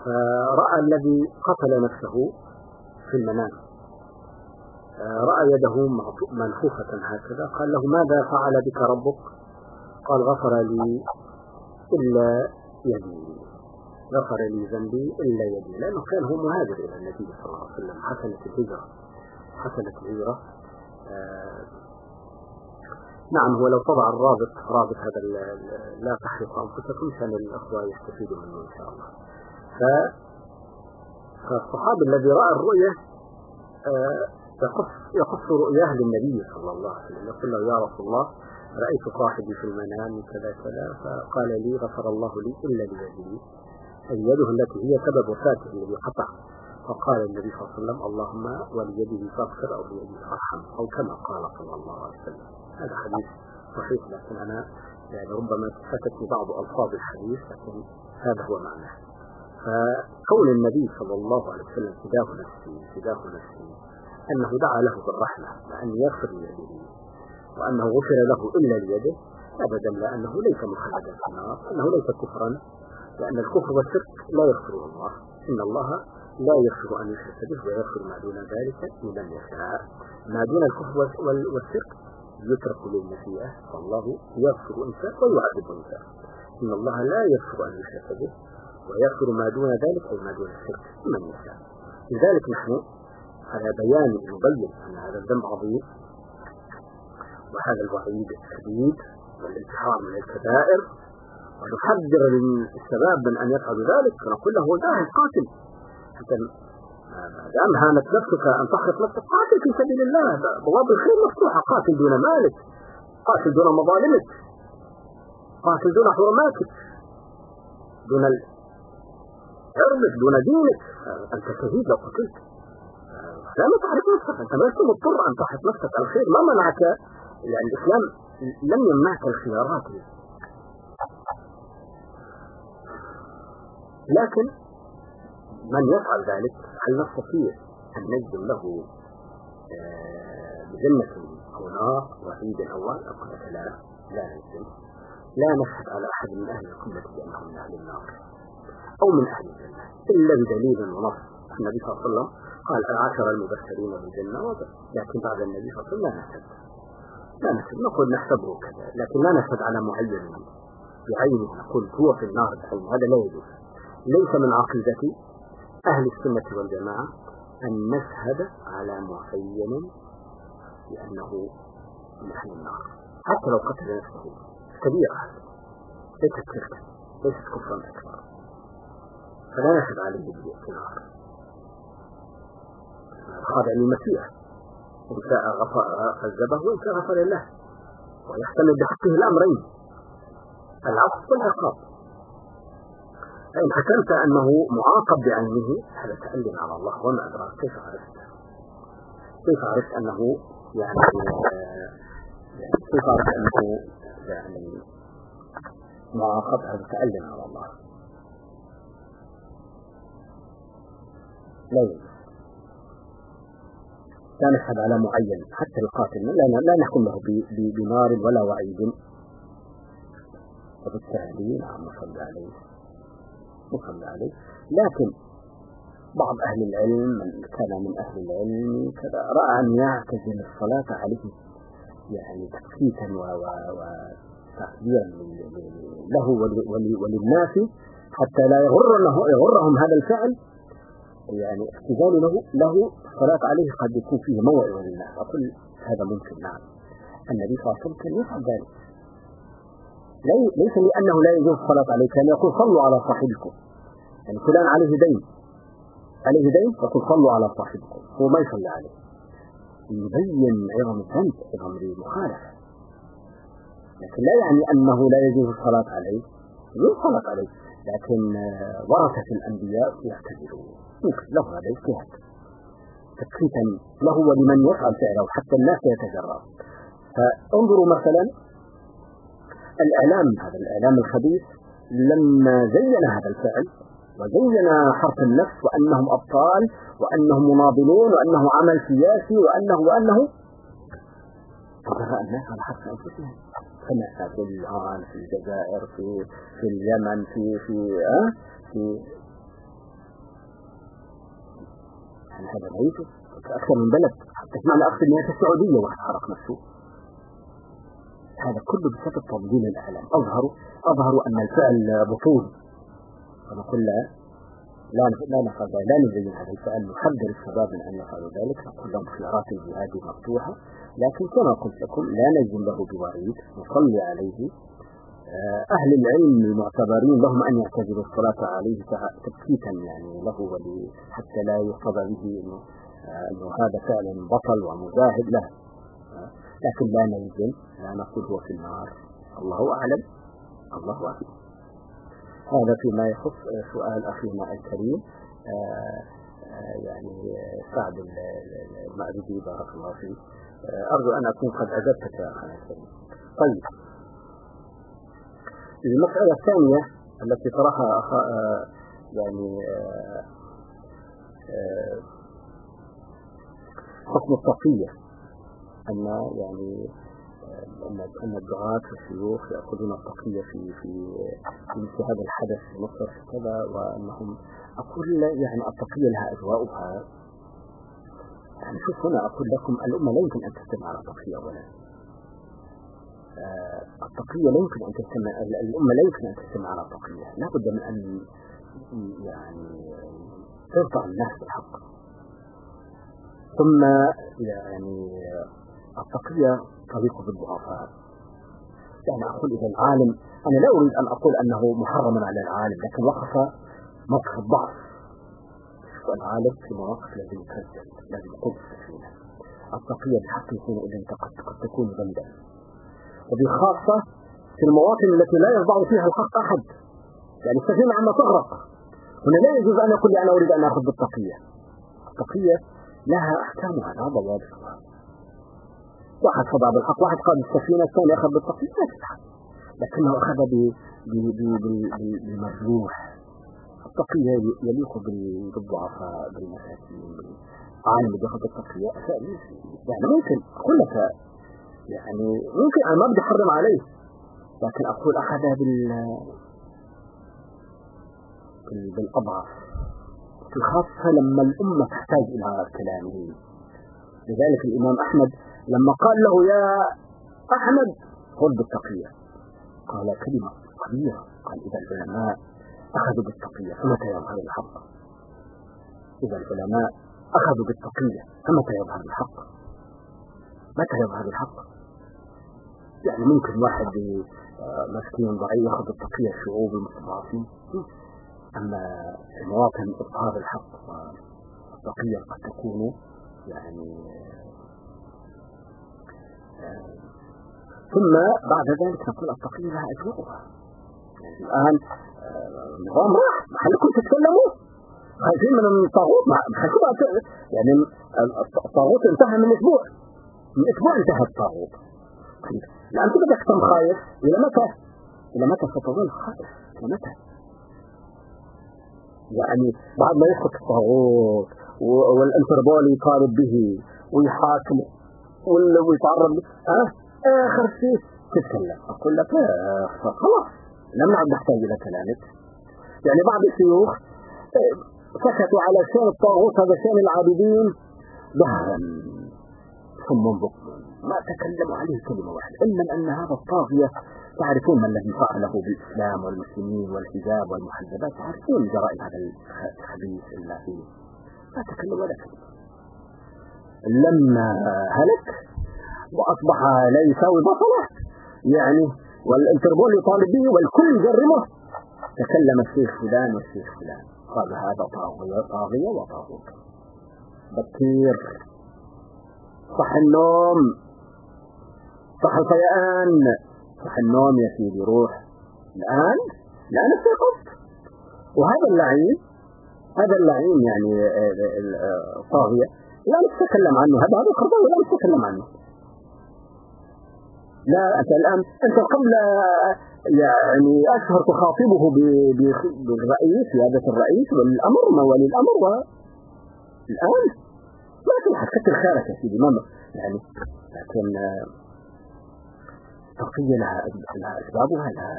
A: فرأى الذي قتل نفسه في المنام. رأى يده منفوخة هكذا. قال له ماذا فعل بك ربك؟ قال غفر لي إلا يدي. غفر لي ذنبي إلا يدي. لأنه كان هو مهاجر إلى النبي صلى الله عليه وسلم حسنة الهجرة. حسنة الهجرة آه نعم هو لو طبع الرابط رابط هذا لا تحرق أنفسكم كان الأخوة يستفيدوا منه إن شاء الله. فالصحابي الذي رأى الرؤية آه يقص يقص رؤياه للنبي صلى الله عليه وسلم. يقول له يا رسول الله رأيت صاحبي في المنام كذا كذا فقال لي غفر الله لي إلا ليده أي يده التي هي سبب وفاته الذي قطع. فقال النبي صلى الله عليه وسلم اللهم وليده فاغفر أو ليده فارحم أو كما قال صلى الله عليه وسلم. هذا حديث صحيح لكن أنا يعني ربما فاتتني بعض ألفاظ الحديث لكن هذا هو معناه. فكون النبي صلى الله عليه وسلم فداه نفسي فداه نفسي أنه دعا له بالرحمة وأن يغفر ليده وأنه غفر له إلا ليده أبدا لأنه ليس مخلدا في النار أنه ليس كفرا لأن الكفر والشرك لا يغفره الله. إن الله لا يغفر أن يشرك به ويغفر ما دون ذلك لمن يشاء ما دون الكفر والشرك يترك للمشيئة فالله يغفر إن ويعذب إن إن الله لا يغفر أن يشرك به ويغفر ما دون ذلك أي ما دون الشرك لمن يشاء لذلك نحن على بيان نبين أن هذا الذنب عظيم وهذا الوعيد الشديد والانتحار من الكبائر. ونحذر الشباب من أن يفعلوا ذلك. فنقول له ذاهب قاتل. ما دام هانت نفسك أن تحرق نفسك قاتل في سبيل الله. بواب الخير مفتوحة. قاتل دون مالك. قاتل دون مظالمك. قاتل دون حرماتك. دون عرضك دون دينك. أنت شهيد لو قتلت. لا تحرق نفسك. أنت لست مضطر أن تحرق نفسك. الخير ما منعك؟ يعني الإسلام لم يمنعك الخيارات. لكن من يفعل ذلك؟ هل نستطيع أن نجزم له آه، بجنة أو نار وعيد أول أو لا لا نجزم لا نشهد على أحد من أهل القبلة بأنه من أهل النار أو من أهل الجنة إلا بدليل ونص. النبي صلى الله عليه وسلم قال العشر المبشرين بالجنة لكن بعد النبي صلى الله عليه وسلم لا نشهد. لا نشهد. نقول نحسبه كذا لكن لا نشهد على معين. بعينه نقول هو في النار بعينه. هذا لا يجوز. ليس من عقيدة أهل السنة والجماعة أن نشهد على معين بأنه من أهل النار. حتى لو قتل نفسه كبيرة. ليست شركا ليست كفرا أكبر. فلا نشهد عليه بالنار خاضع للمسيح إن شاء غفر عذبه وإن شاء غفر له. ويحتمل بحقه الأمرين. العفو والعقاب. فإن حكمت أنه معاقب بعينه هذا تألم على الله. وما أدراك؟ كيف عرفت؟ كيف عرفت أنه يعني كيف عرفت أنه يعني معاقب؟ هذا تألم على الله. لا لا نشهد على معين حتى القاتل. لا, لا نحكم له بنار ولا وعيد. وبالتالي نعم صلى عليه. مصلى عليه لكن بعض أهل العلم من كان من أهل العلم كذا رأى أن يعتزل الصلاة عليه يعني تفكيكا وتقديرا له وللناس حتى لا يغرنه يغرهم هذا الفعل. يعني اعتزال له له الصلاة عليه قد يكون فيه موعظة للناس. أقول هذا ممكن نعم. النبي صلى الله عليه وسلم كان يفعل ذلك. ليس لأنه لا يجوز الصلاة عليه كان يقول صلوا على صاحبكم. يعني فلان عليه دين. عليه دين؟ يقول صلوا على صاحبكم. هو ما يصلي عليه. يبين عظم الذنب عظم المخالفة. لكن لا يعني أنه لا يجوز الصلاة عليه. يجوز الصلاة عليه. لكن ورثة الأنبياء يعتذرون له هذا اجتهاد تكفيتا له ولمن يفعل فعله حتى الناس يتجرأ فانظروا مثلا الإعلام هذا الإعلام الخبيث لما زين هذا الفعل وزين حرف النفس وأنهم أبطال وأنهم مناضلون وأنه عمل سياسي وأنه وأنه تجرأ الناس على حرف أنفسهم. سمعت في الإيران في الجزائر في في اليمن في في أه في هذا يوجد أكثر من بلد. تسمع لأقصى الناس السعودية واحد حرق نفسه. هذا كله بسبب تضليل الإعلام. أظهروا أظهروا أن الفعل بطول فنقول لا. لا لا نفعل لا نزين هذا الفعل. نحذر الشباب من أن يفعلوا ذلك. نقول لهم خيارات الجهاد مفتوحة. لكن كما قلت لكم لا نجزم له بوعيد. نصلي عليه. آه، أهل العلم المعتبرين لهم أن يعتذروا الصلاة عليه تبكيتا يعني له ولي حتى لا يقتضى به آه، إنه هذا فعلا بطل ومجاهد له. لكن لا نلزم لا نقول هو في النار. الله أعلم. الله أعلم. هذا فيما يخص سؤال أخينا الكريم. آه، آه، يعني سعد المأربي بارك الله فيه آه، أرجو أن أكون قد أجبتك يا أخي الكريم. طيب. المسألة الثانية التي طرحها أخ... يعني حكم التقية أن يعني أن الدعاة والشيوخ يأخذون التقية في في مثل هذا الحدث في مصر كذا وأنهم أقول يعني التقية لها أجواؤها. يعني شوف هنا أقول لكم الأمة لا يمكن أن تجتمع على التقية أولا آه، التقية لا يمكن أن تجتمع الأمة لا يمكن أن تجتمع على التقية. لا بد من أن يعني ترفع الناس بالحق. ثم يعني التقية طريق الضعفاء. يعني أقول إذا العالم أنا لا أريد أن أقول أنه محرم على العالم لكن وقف موقف الضعف. العالم في مواقف لازم يكذب لازم يقود السفينة التقية بحق يكون قد, قد تكون ذنبا وبخاصة في المواطن التي لا يرضع فيها الحق أحد. يعني السفينة عما تغرق. هنا لا يجوز أن يقول لي أنا أريد أن أخذ بالتقية التقية لها أحكامها لا ضوابطها. واحد خضع بالحق واحد قاد السفينة الثاني أخذ بالتقية لا تفعل لكنه أخذ بمجروح. التقية يليق بالضعفاء بالمساكين عالم بده ياخذ التقية يعني ممكن أقول لك يعني ممكن أنا ما بدي أحرم عليه لكن أقول أخذ بال بالأضعف. خاصة لما الأمة تحتاج إلى كلامه. لذلك الإمام أحمد لما قال له يا أحمد خذ بالتقية. قال كلمة كبيرة قال إذا العلماء أخذوا بالتقية فمتى يظهر الحق؟ إذا العلماء أخذوا بالتقية فمتى يظهر الحق؟ متى يظهر الحق؟ يعني ممكن واحد مسكين ضعيف يأخذ التقية الشعوب المستضعفين. أما المواطن إظهار الحق والتقية قد تكون يعني ثم بعد ذلك نقول التقية لها يعني الآن النظام راح محلكم تتكلموا؟ خايفين من الطاغوت؟ يعني الطاغوت انتهى من أسبوع. من أسبوع انتهى الطاغوت. طيب الآن بدك تكون خايف. إلى متى؟ إلى متى ستظل خائف؟ إلى متى؟ يعني بعد ما يسقط الطاغوت والانتربول يطالب به ويحاكم ويتعرض ها؟ آخر شيء تتكلم. أقول لك خلاص. لم نعد نحتاج إلى كلامك. يعني بعض الشيوخ سكتوا على شان الطاغوت هذا شان العابدين ظهرا ثم بكم ما تكلموا عليه كلمة واحدة علما أن هذا الطاغية تعرفون ما الذي فعله بالإسلام والمسلمين والحجاب والمحجبات. تعرفون جرائم هذا الخبيث اللعين ما تكلم ولا كلمة. لما هلك وأصبح لا يساوي بصله يعني والانتربول يطالب به والكل يجرمه تكلم الشيخ فلان والشيخ فلان. قال هذا طاغية طاغية وطاغوت بكير. صح النوم. صح الفيئان صح النوم يا سيدي روح. الآن؟ الآن استيقظت. وهذا اللعين هذا اللعين يعني الطاغية لا نتكلم عنه هذا هذا القرضاوي لا نتكلم عنه. لا أنت الآن أنت قبل يعني أشهر تخاطبه بالرئيس سيادة الرئيس والأمر موالي الأمر والآن ما تلحق كتر خيرك يا سيدي ما يعني لكن التقية لها لها أسبابها لها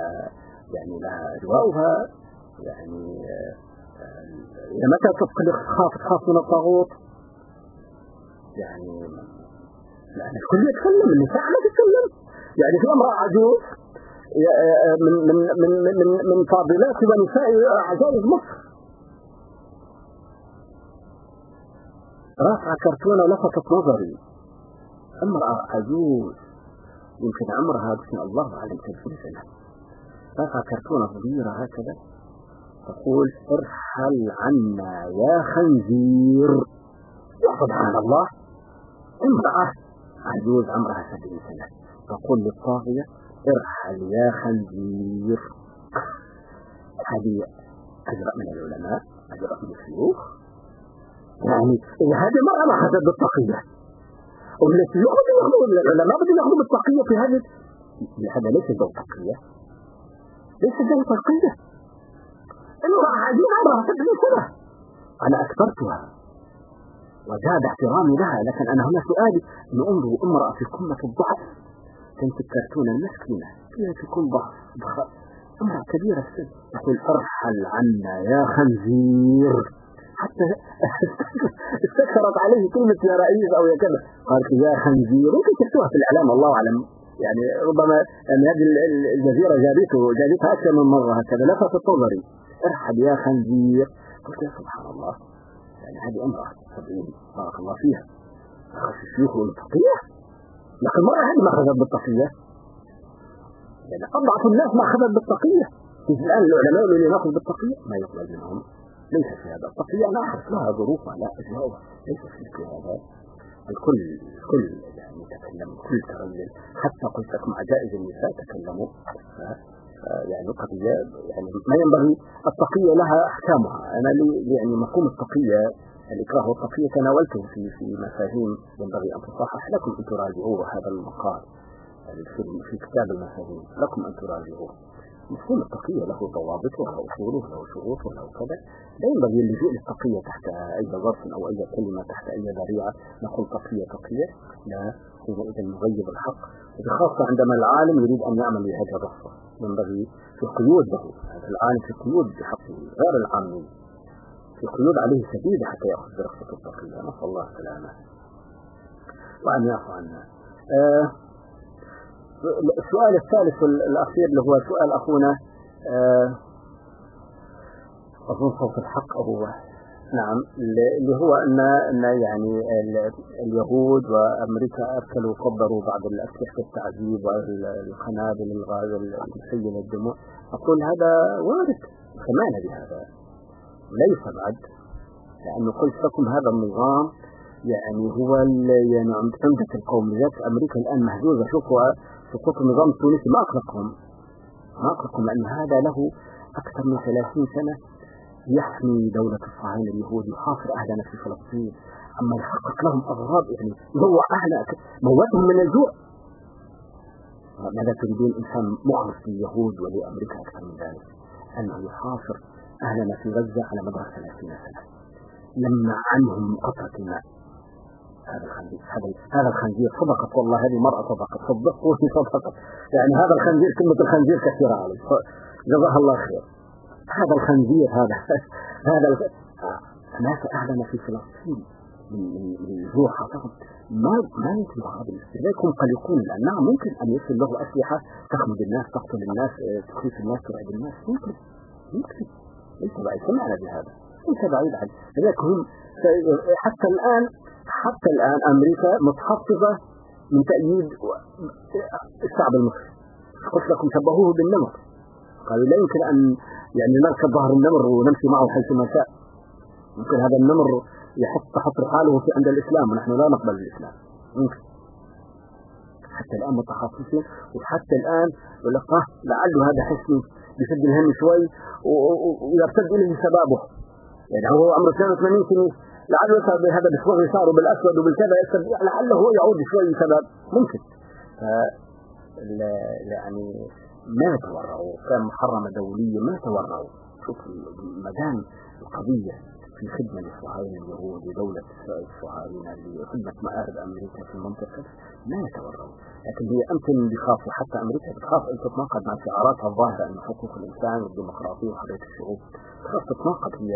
A: يعني لها أجواؤها يعني إلى متى تفقد تخاف تخاف من الطاغوت؟ يعني يعني الكل يتكلم النساء ما تتكلم. يعني في امرأة عجوز من من من من من فاضلات ونساء عجائز مصر رافعة كرتونة لفتت نظري. امرأة عجوز. يمكن عمرها بسم الله أعلم 30 سنة رافعة كرتونة صغيرة هكذا. تقول ارحل عنا يا خنزير. يا سبحان الله. امرأة عجوز عمرها 70 سنة تقول للطاغية ارحل يا خنزير. هذه أجرأ من العلماء أجرأ من الشيوخ. يعني هذه المرأة ما أخذت بالتقية والتي يأخذ يأخذوا العلماء بدهم يأخذوا بالتقية في هذه. هذا ليس ذو تقية ليس ذو تقية امرأة عجيبة عمرها 70 سنة أنا أكبرتها. وزاد احترامي لها لكن أنا هنا سؤالي أن انظروا امرأة في قمة الضعف. تنتج كرتونة المسكينة فيها تكون ضعف امرأة كبيرة السن؟ تقول ارحل عنا يا خنزير. حتى [laughs] استكثرت عليه كلمة يا رئيس أو يا كذا. قالت يا خنزير ممكن تكتبها في الإعلام الله أعلم. يعني ربما يعني هذه الجزيرة جابته جابتها أكثر من مرة هكذا. لفتت نظري ارحب يا خنزير. قلت يا سبحان الله. يعني هذه امرأة سبعين بارك الله فيها أخذ الشيوخ والتقية لكن المرأة هذه ما أخذت بالتقية. يعني أضعف الناس ما أخذت بالتقية. الآن العلماء اللي نأخذ بالتقية. ما يقبل منهم. ليس في هذا التقية. نعرف لها ظروفها لا أجواءها ليس في هذا. الكل الكل يعني يتكلم الكل ترجل حتى قلت لكم عجائز النساء تكلموا. يعني قضية يعني ما ينبغي التقية لها أحكامها. أنا لي يعني مفهوم التقية الإكراه والتقية تناولته في في مفاهيم ينبغي أن تصحح. لكم أن تراجعوه هذا المقال في كتاب المفاهيم. لكم أن تراجعوه. مفهوم التقية له ضوابط وله أصول وله شروط وله كذا لا ينبغي اللجوء للتقية تحت أي ظرف أو أي كلمة تحت أي ذريعة نقول تقية تقية. لا حينئذ نغيب الحق بخاصة عندما العالم يريد أن يعمل بهذه الرصة ينبغي في قيود له العالم في قيود بحقه غير العامي. في قيود عليه شديدة حتى يأخذ برخصة التقية نسأل الله السلامة. وأن يعفو عنا. آه السؤال الثالث الأخير اللي هو سؤال أخونا آه أظن صوت الحق أبو نعم اللي هو أن أن يعني اليهود وأمريكا أرسلوا قدروا بعض الأسلحة التعذيب والقنابل الغاز المسيلة الدموع. أقول هذا وارد سمعنا بهذا. ليس بعد لأنه قلت لكم هذا النظام يعني هو يعني عمدة القوم لذلك أمريكا الآن مهزوزة. شوفوا سقوط النظام التونسي ما أقلقهم ما أقلقهم لأن هذا له أكثر من 30 سنة يحمي دولة الصهاينة اليهود يحاصر أهلنا في فلسطين. أما يحقق لهم أغراض يعني هو أهل موتهم من الجوع. ماذا تريدون إنسان مخلص لليهود ولأمريكا أكثر من ذلك. أنه يحاصر أهلنا في غزة على مدار 30 سنة. لمنع عنهم قطرة الماء هذا الخنزير هذا الخنزير صدقت والله هذه مرأة صدقت صدقوني صدقت. يعني هذا الخنزير كلمة الخنزير كثيرة عليه جزاها الله خير. هذا الخنزير هذا هذا ناس أهلنا في فلسطين من جوع حصاد ما ما يمكن هذا الاستهلاك هم قلقون. الآن نعم ممكن أن يصل له أسلحة تخمد الناس تقتل الناس تخيف الناس ترعب الناس. ممكن ممكن. ليس بعيد سمعنا بهذا. ليس بعيد عنه لذلك هم حتى الآن حتى الآن أمريكا متحفظة من تأييد الشعب المصري. قلت لكم شبهوه بالنمر قالوا لا يمكن أن يعني نركب ظهر النمر ونمشي معه حيث ما شاء. ممكن هذا النمر يحط تحط حاله في عند الإسلام. ونحن لا نقبل الإسلام. ممكن حتى الآن متخصصين وحتى الآن يقول لك آه لعله هذا حسن بيسد الهم شوي ويرتد إليه شبابه يعني هو عمره 82 سنة لعله يسعى بهذا بصبغ شعره بالأسود وبالكذا لعله هو يعود شوي شباب ممكن. يعني ما تورعوا كان محرمة دولية ما تورعوا شوف مدام القضية في خدمة للصهاينة اليهود ودولة الصهاينة لخدمة مآرب أمريكا في المنطقة. ما يتورعوا. لكن هي أمكن بيخافوا حتى أمريكا بتخاف أن تتناقض مع شعاراتها الظاهرة أن حقوق الإنسان والديمقراطية وحرية الشعوب. تخاف تتناقض هي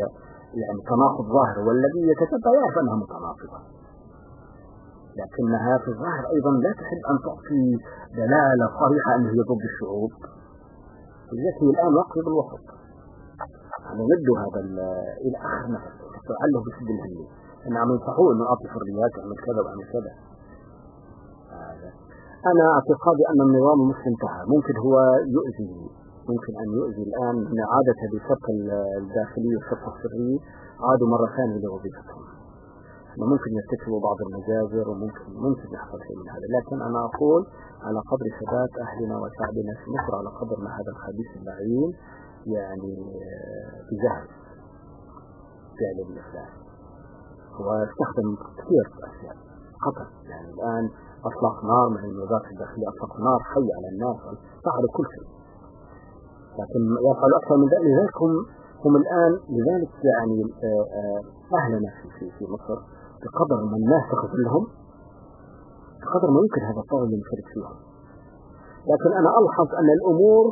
A: يعني تناقض ظاهر والذي يتتبع يعرف أنها متناقضة. لكنها في الظاهر أيضا لا تحب أن تعطي دلالة صريحة أن هي ضد الشعوب لذلك الآن واقفة بالوسط. أنا ضد هذا إلى آخر نفس تعله بسد الهمي أنا عم ينصحوه أنه أعطي حريات وأعمل كذا وأعمل كذا. أنا اعتقادي أن النظام مش انتهى. ممكن هو يؤذي. ممكن أن يؤذي الآن. من عادة بالشق الداخلي والشق السري عادوا مرة ثانية لوظيفتهم. ممكن يرتكبوا بعض المجازر وممكن ممكن يحصل شيء من هذا. لكن أنا أقول على قدر ثبات أهلنا وشعبنا في مصر على قدر ما هذا الخبيث اللعين يعني بجهل فعل الإسلام. واستخدم كثير أشياء. خطر يعني الآن أطلق نار من وزارة الداخلية أطلق نار حي على الناس فعلوا كل شيء. لكن يفعل أكثر من ذلك لذلك هم هم الآن لذلك يعني أهلنا في في في مصر بقدر ما الناس لهم بقدر ما يمكن هذا الطاغي ينفرد فيهم لكن أنا ألحظ أن الأمور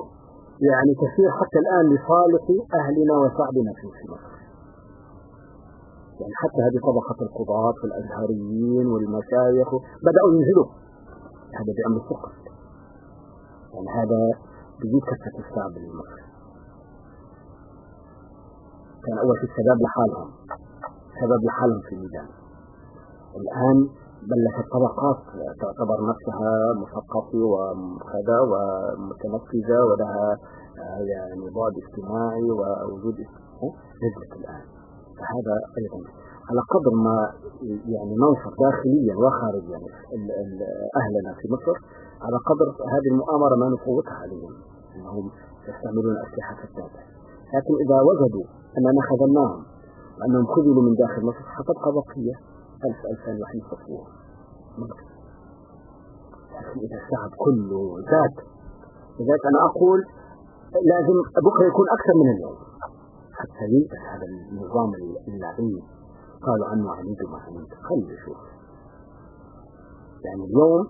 A: يعني تسير حتى الآن لصالح أهلنا وشعبنا في مصر. يعني حتى هذه طبقة القضاة والأزهريين والمشايخ بدأوا ينزلوا. هذا بأمر فقط يعني هذا بيجيب كثرة الشعب المصري كان أول في الشباب لحالهم. شباب لحالهم في الميدان. الآن بلشت الطبقات تعتبر نفسها مثقفة وكذا ومتنفذة ولها يعني بعد اجتماعي ووجود نزلت الآن. فهذا أيضا. على قدر ما يعني ننشر داخليا وخارجيا أهلنا في مصر على قدر هذه المؤامرة ما نفوتها عليهم. أنهم يستعملون أسلحة فتاة لكن إذا وجدوا أننا خذلناهم وأنهم خذلوا من داخل مصر ستبقى بقية ألف ألفين وحين صفوه لكن إذا الشعب كله زاد لذلك أنا أقول لازم بكرة يكون أكثر من اليوم. حتى ينتهي هذا النظام اللعين قالوا عنه عنيد وما عنيد. خلي شوف يعني اليوم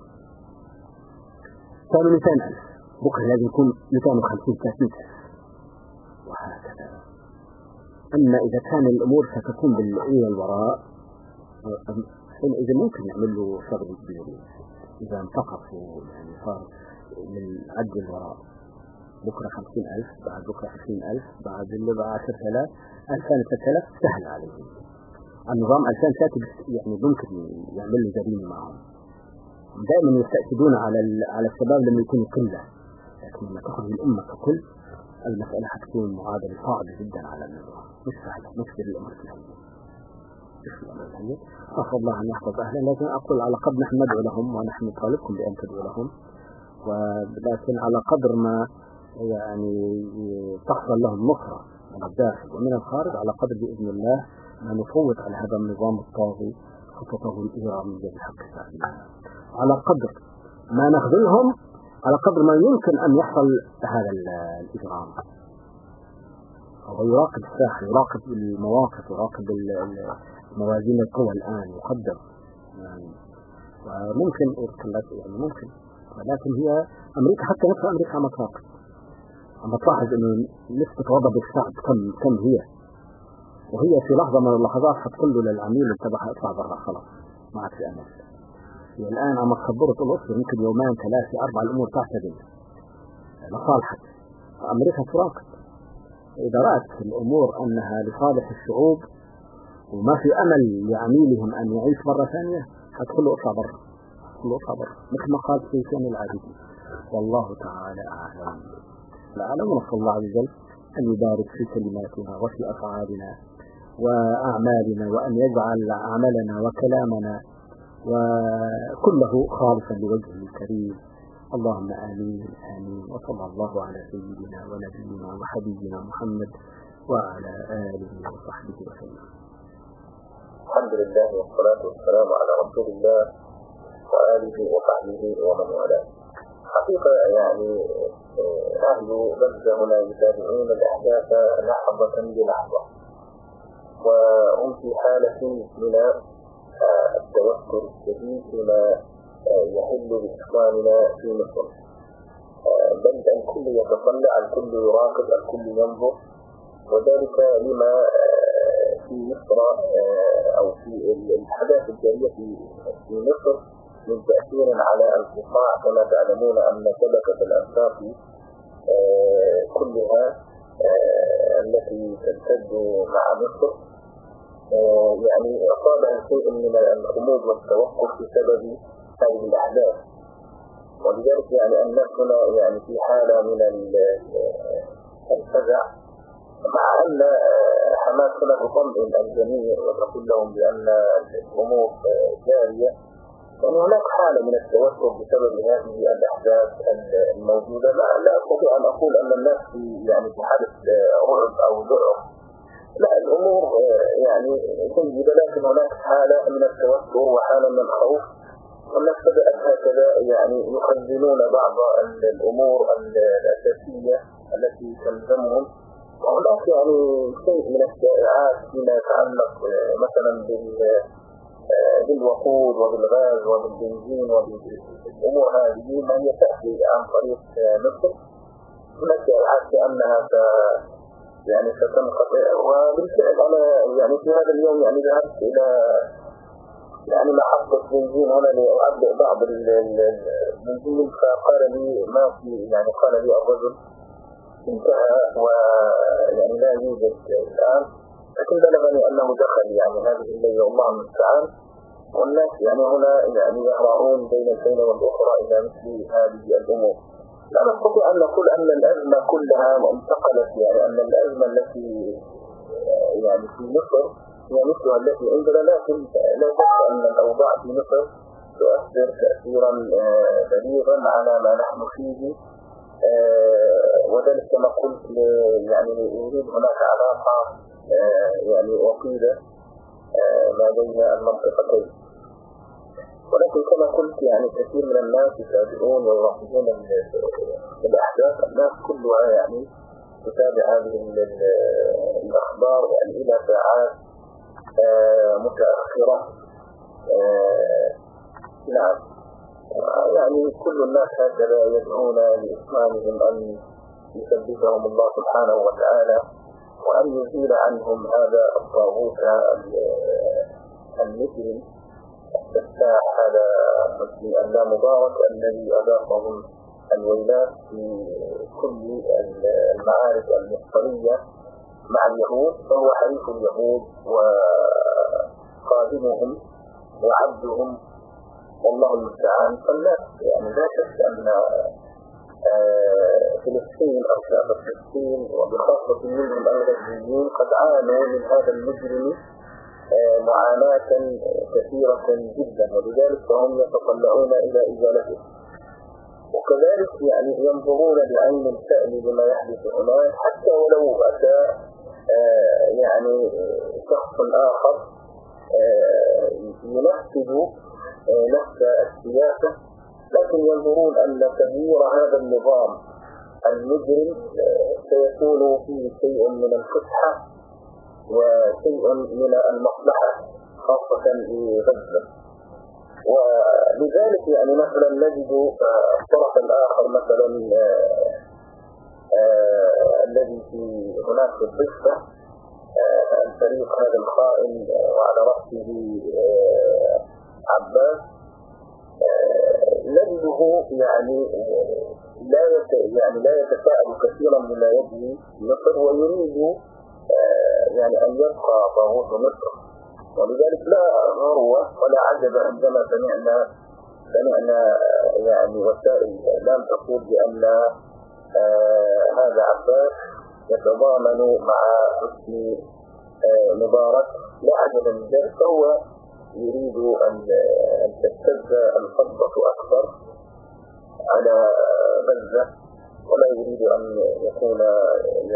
A: كانوا 200 ألف. بكرة لازم يكون 250 300 ألف. وهكذا. أما إذا كان الأمور ستكون إلى حينئذ ممكن يعمل له شغل كبير إذا انتقصوا يعني صار من عد الوراء. بكرة خمسين ألف بعد بكرة عشرين ألف بعد اللي بعد عشر ثلاث ألفان ثلاث آلاف سهل عليهم النظام ألفان ثلاثة يعني ممكن يعمل له جريمة معهم. دائما يستأكدون على على الشباب لما يكونوا قلة. لكن لما تخرج الأمة ككل المسألة حتكون معادلة صعبة جدا على النظام مش سهلة مش بالأمر الهيئة أسأل الله أن يحفظ أهلا لكن أقول على قدر نحن ندعو لهم ونحن نطالبكم بأن تدعو لهم. ولكن على قدر ما يعني تحصل لهم نصرة من الداخل ومن الخارج على قدر بإذن الله ما نفوت على هذا النظام الطاغي خططه الإجرامية بحق شعبنا على قدر ما نخذلهم على قدر ما يمكن أن يحصل هذا الإجرام. هو يراقب يراقب المواقف يراقب موازين القوى الآن يقدر يعني وممكن يعني ممكن. ولكن هي أمريكا حتى نفس أمريكا عم تراقب عم تلاحظ إنه نسبة غضب الشعب كم كم هي. وهي في لحظة من اللحظات حتقول له للعميل تبعها اطلع برا خلاص ما عاد في أمل. هي الآن عم تخبره تقول اصبر يمكن يومين ثلاثة أربعة الأمور تعتدل لصالحك. أمريكا تراقب. إذا رأت الأمور أنها لصالح الشعوب وما في أمل لعميلهم أن يعيش مرة ثانية له اطلع برا له اطلع برا مثل ما قال في سيان العابدين. والله تعالى أعلم. العالم ونسأل الله عز وجل أن يبارك في كلماتنا وفي أفعالنا وأعمالنا وأن يجعل عملنا وكلامنا وكله خالصا لوجهه الكريم. اللهم آمين آمين. وصلى الله على سيدنا ونبينا وحبيبنا محمد وعلى آله وصحبه وسلم.
B: الحمد لله والصلاة والسلام على رسول الله وآله وصحبه ومن والاه. حقيقة يعني أهل غزة هنا يتابعون الأحداث لحظة بلحظة. وهم في حالة من التوتر الشديد فيما يحل بإخواننا في مصر. بل الكل يتطلع الكل يراقب الكل ينظر. وذلك لما في مصر أو في الأحداث الجارية في مصر من تأثير على القطاع. كما تعلمون أن شبكة الأنفاق كلها التي تمتد مع مصر. يعني أصابها شيء من الغموض والتوقف بسبب هذه الأحداث ولذلك يعني الناس هنا يعني في حالة من الفزع. مع أن حماس هنا تطمئن الجميع وتقول لهم بأن الأمور جارية يعني هناك حالة من التوتر بسبب هذه الأحداث الموجودة. لا, لا أستطيع أن أقول أن الناس في يعني في حالة رعب أو ذعر لا الأمور يعني جيدة لكن هناك حالة من التوتر وحالة من الخوف. والناس بدأت هكذا يعني يخزنون بعض الأمور الأساسية التي تلزمهم. وهناك يعني شيء من الشائعات فيما يتعلق مثلا بال بالوقود وبالغاز وبالبنزين وبالأمور هذه ما هي تأتي عن طريق مصر. نسأل العكس أنها يعني ستنقطع. وبالفعل أنا يعني في هذا اليوم يعني ذهبت إلى يعني محطة بنزين هنا لأعبئ بعض البنزين. فقال لي ما في يعني قال لي الرجل انتهى ويعني لا يوجد الآن لكن بلغني أنه دخل يعني هذه الليلة الله المستعان. والناس يعني هنا يعني يهرعون بين الحين والأخرى إلى مثل هذه الأمور. لا نستطيع أن نقول أن الأزمة كلها انتقلت يعني أن الأزمة التي يعني في مصر هي مثلها التي عندنا لكن لا شك أن الأوضاع في مصر تؤثر تأثيرا آه، بليغا على ما نحن فيه. آه، وذلك كما قلت يعني يريد هناك علاقة آه، يعني وطيدة ما بين المنطقتين. ولكن كما قلت يعني كثير من الناس يتابعون ويراقبون الأحداث. الناس كلها يعني تتابع هذه الأخبار يعني إلى ساعات آه، متأخرة آه، نعم. يعني كل الناس هكذا يدعون لإسلامهم أن يثبتهم الله سبحانه وتعالى وأن يزيل عنهم هذا الطاغوت المسلم السفاح على لا مبارك الذي أذاقهم الويلات في كل المعارك المفصلية مع اليهود فهو حليف اليهود وقادمهم وعبدهم والله المستعان. فالناس يعني لا شك أن فلسطين أو شعب فلسطين وبخاصة منهم الغزيين قد عانوا من هذا المجرم معاناة كثيرة جدا ولذلك فهم يتطلعون إلى إزالته. وكذلك يعني ينظرون بعين الفأل لما يحدث هناك حتى ولو أتى آه، يعني شخص آخر آه، ينفذ آه، نفس السياسة. لكن ينظرون أن تغيير هذا النظام المجرم سيكون فيه شيء من الفتحة وشيء من المصلحة خاصة في غزة. ولذلك يعني مثلا نجد الطرف الآخر مثلا آه، آه، الذي في هناك في الضفة آه، الفريق هذا الخائن وعلى رأسه عباس. نجده يعني لا يعني لا يتفاعل كثيرا بما في مصر ويريد يعني أن يبقى طاغوت مصر ولذلك لا غروة ولا عجب عندما سمعنا سمعنا يعني وسائل الإعلام تقول بأن آه هذا عباس يتضامن مع حسن آه مبارك. لا عجب من ذلك فهو يريد أن تشتد الفضة أكثر على غزة ولا يريد أن يكون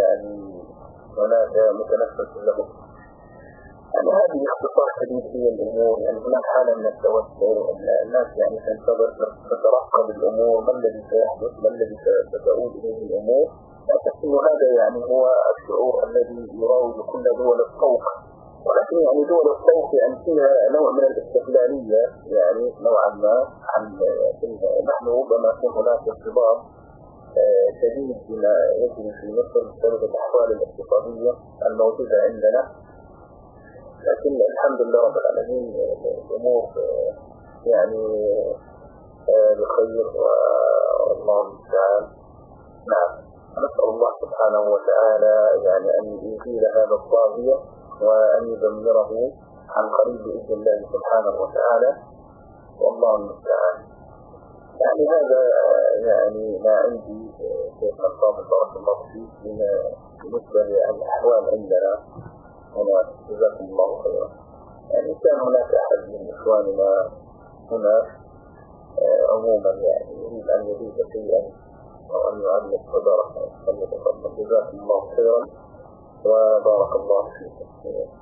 B: يعني هناك متنفس له. يعني هذه اختصار شديد في الأمور يعني هناك حالة من التوتر الناس يعني تنتظر تترقب الأمور ما الذي سيحدث ما الذي ستعود إليه الأمور. إنه هذا يعني هو الشعور الذي يراود كل دول الصوت ولكن يعني دول الصوت يعني فيها نوع من الاستقلالية يعني نوعا ما عن نحن ربما يكون هناك ارتباط شديد بما يجري في مصر بسبب الأحوال الاقتصادية الموجودة عندنا. لكن الحمد لله رب العالمين الأمور يعني بخير والله المستعان. نعم نسأل الله سبحانه وتعالى يعني أن يزيل هذا الطاغية. وأن يدمره عن قريب بإذن الله سبحانه وتعالى. والله المستعان. يعني هذا يعني ما عندي شيخ الفاضل بارك الله فيك بالنسبة للأحوال عندنا. هنا جزاكم الله خيرا. يعني كان هناك أحد من إخواننا هنا آه، عموما يعني يريد أن يضيف شيئا أو أن يعلق صدره فليتفضل جزاكم الله خيرا. وبارك الله فيكم.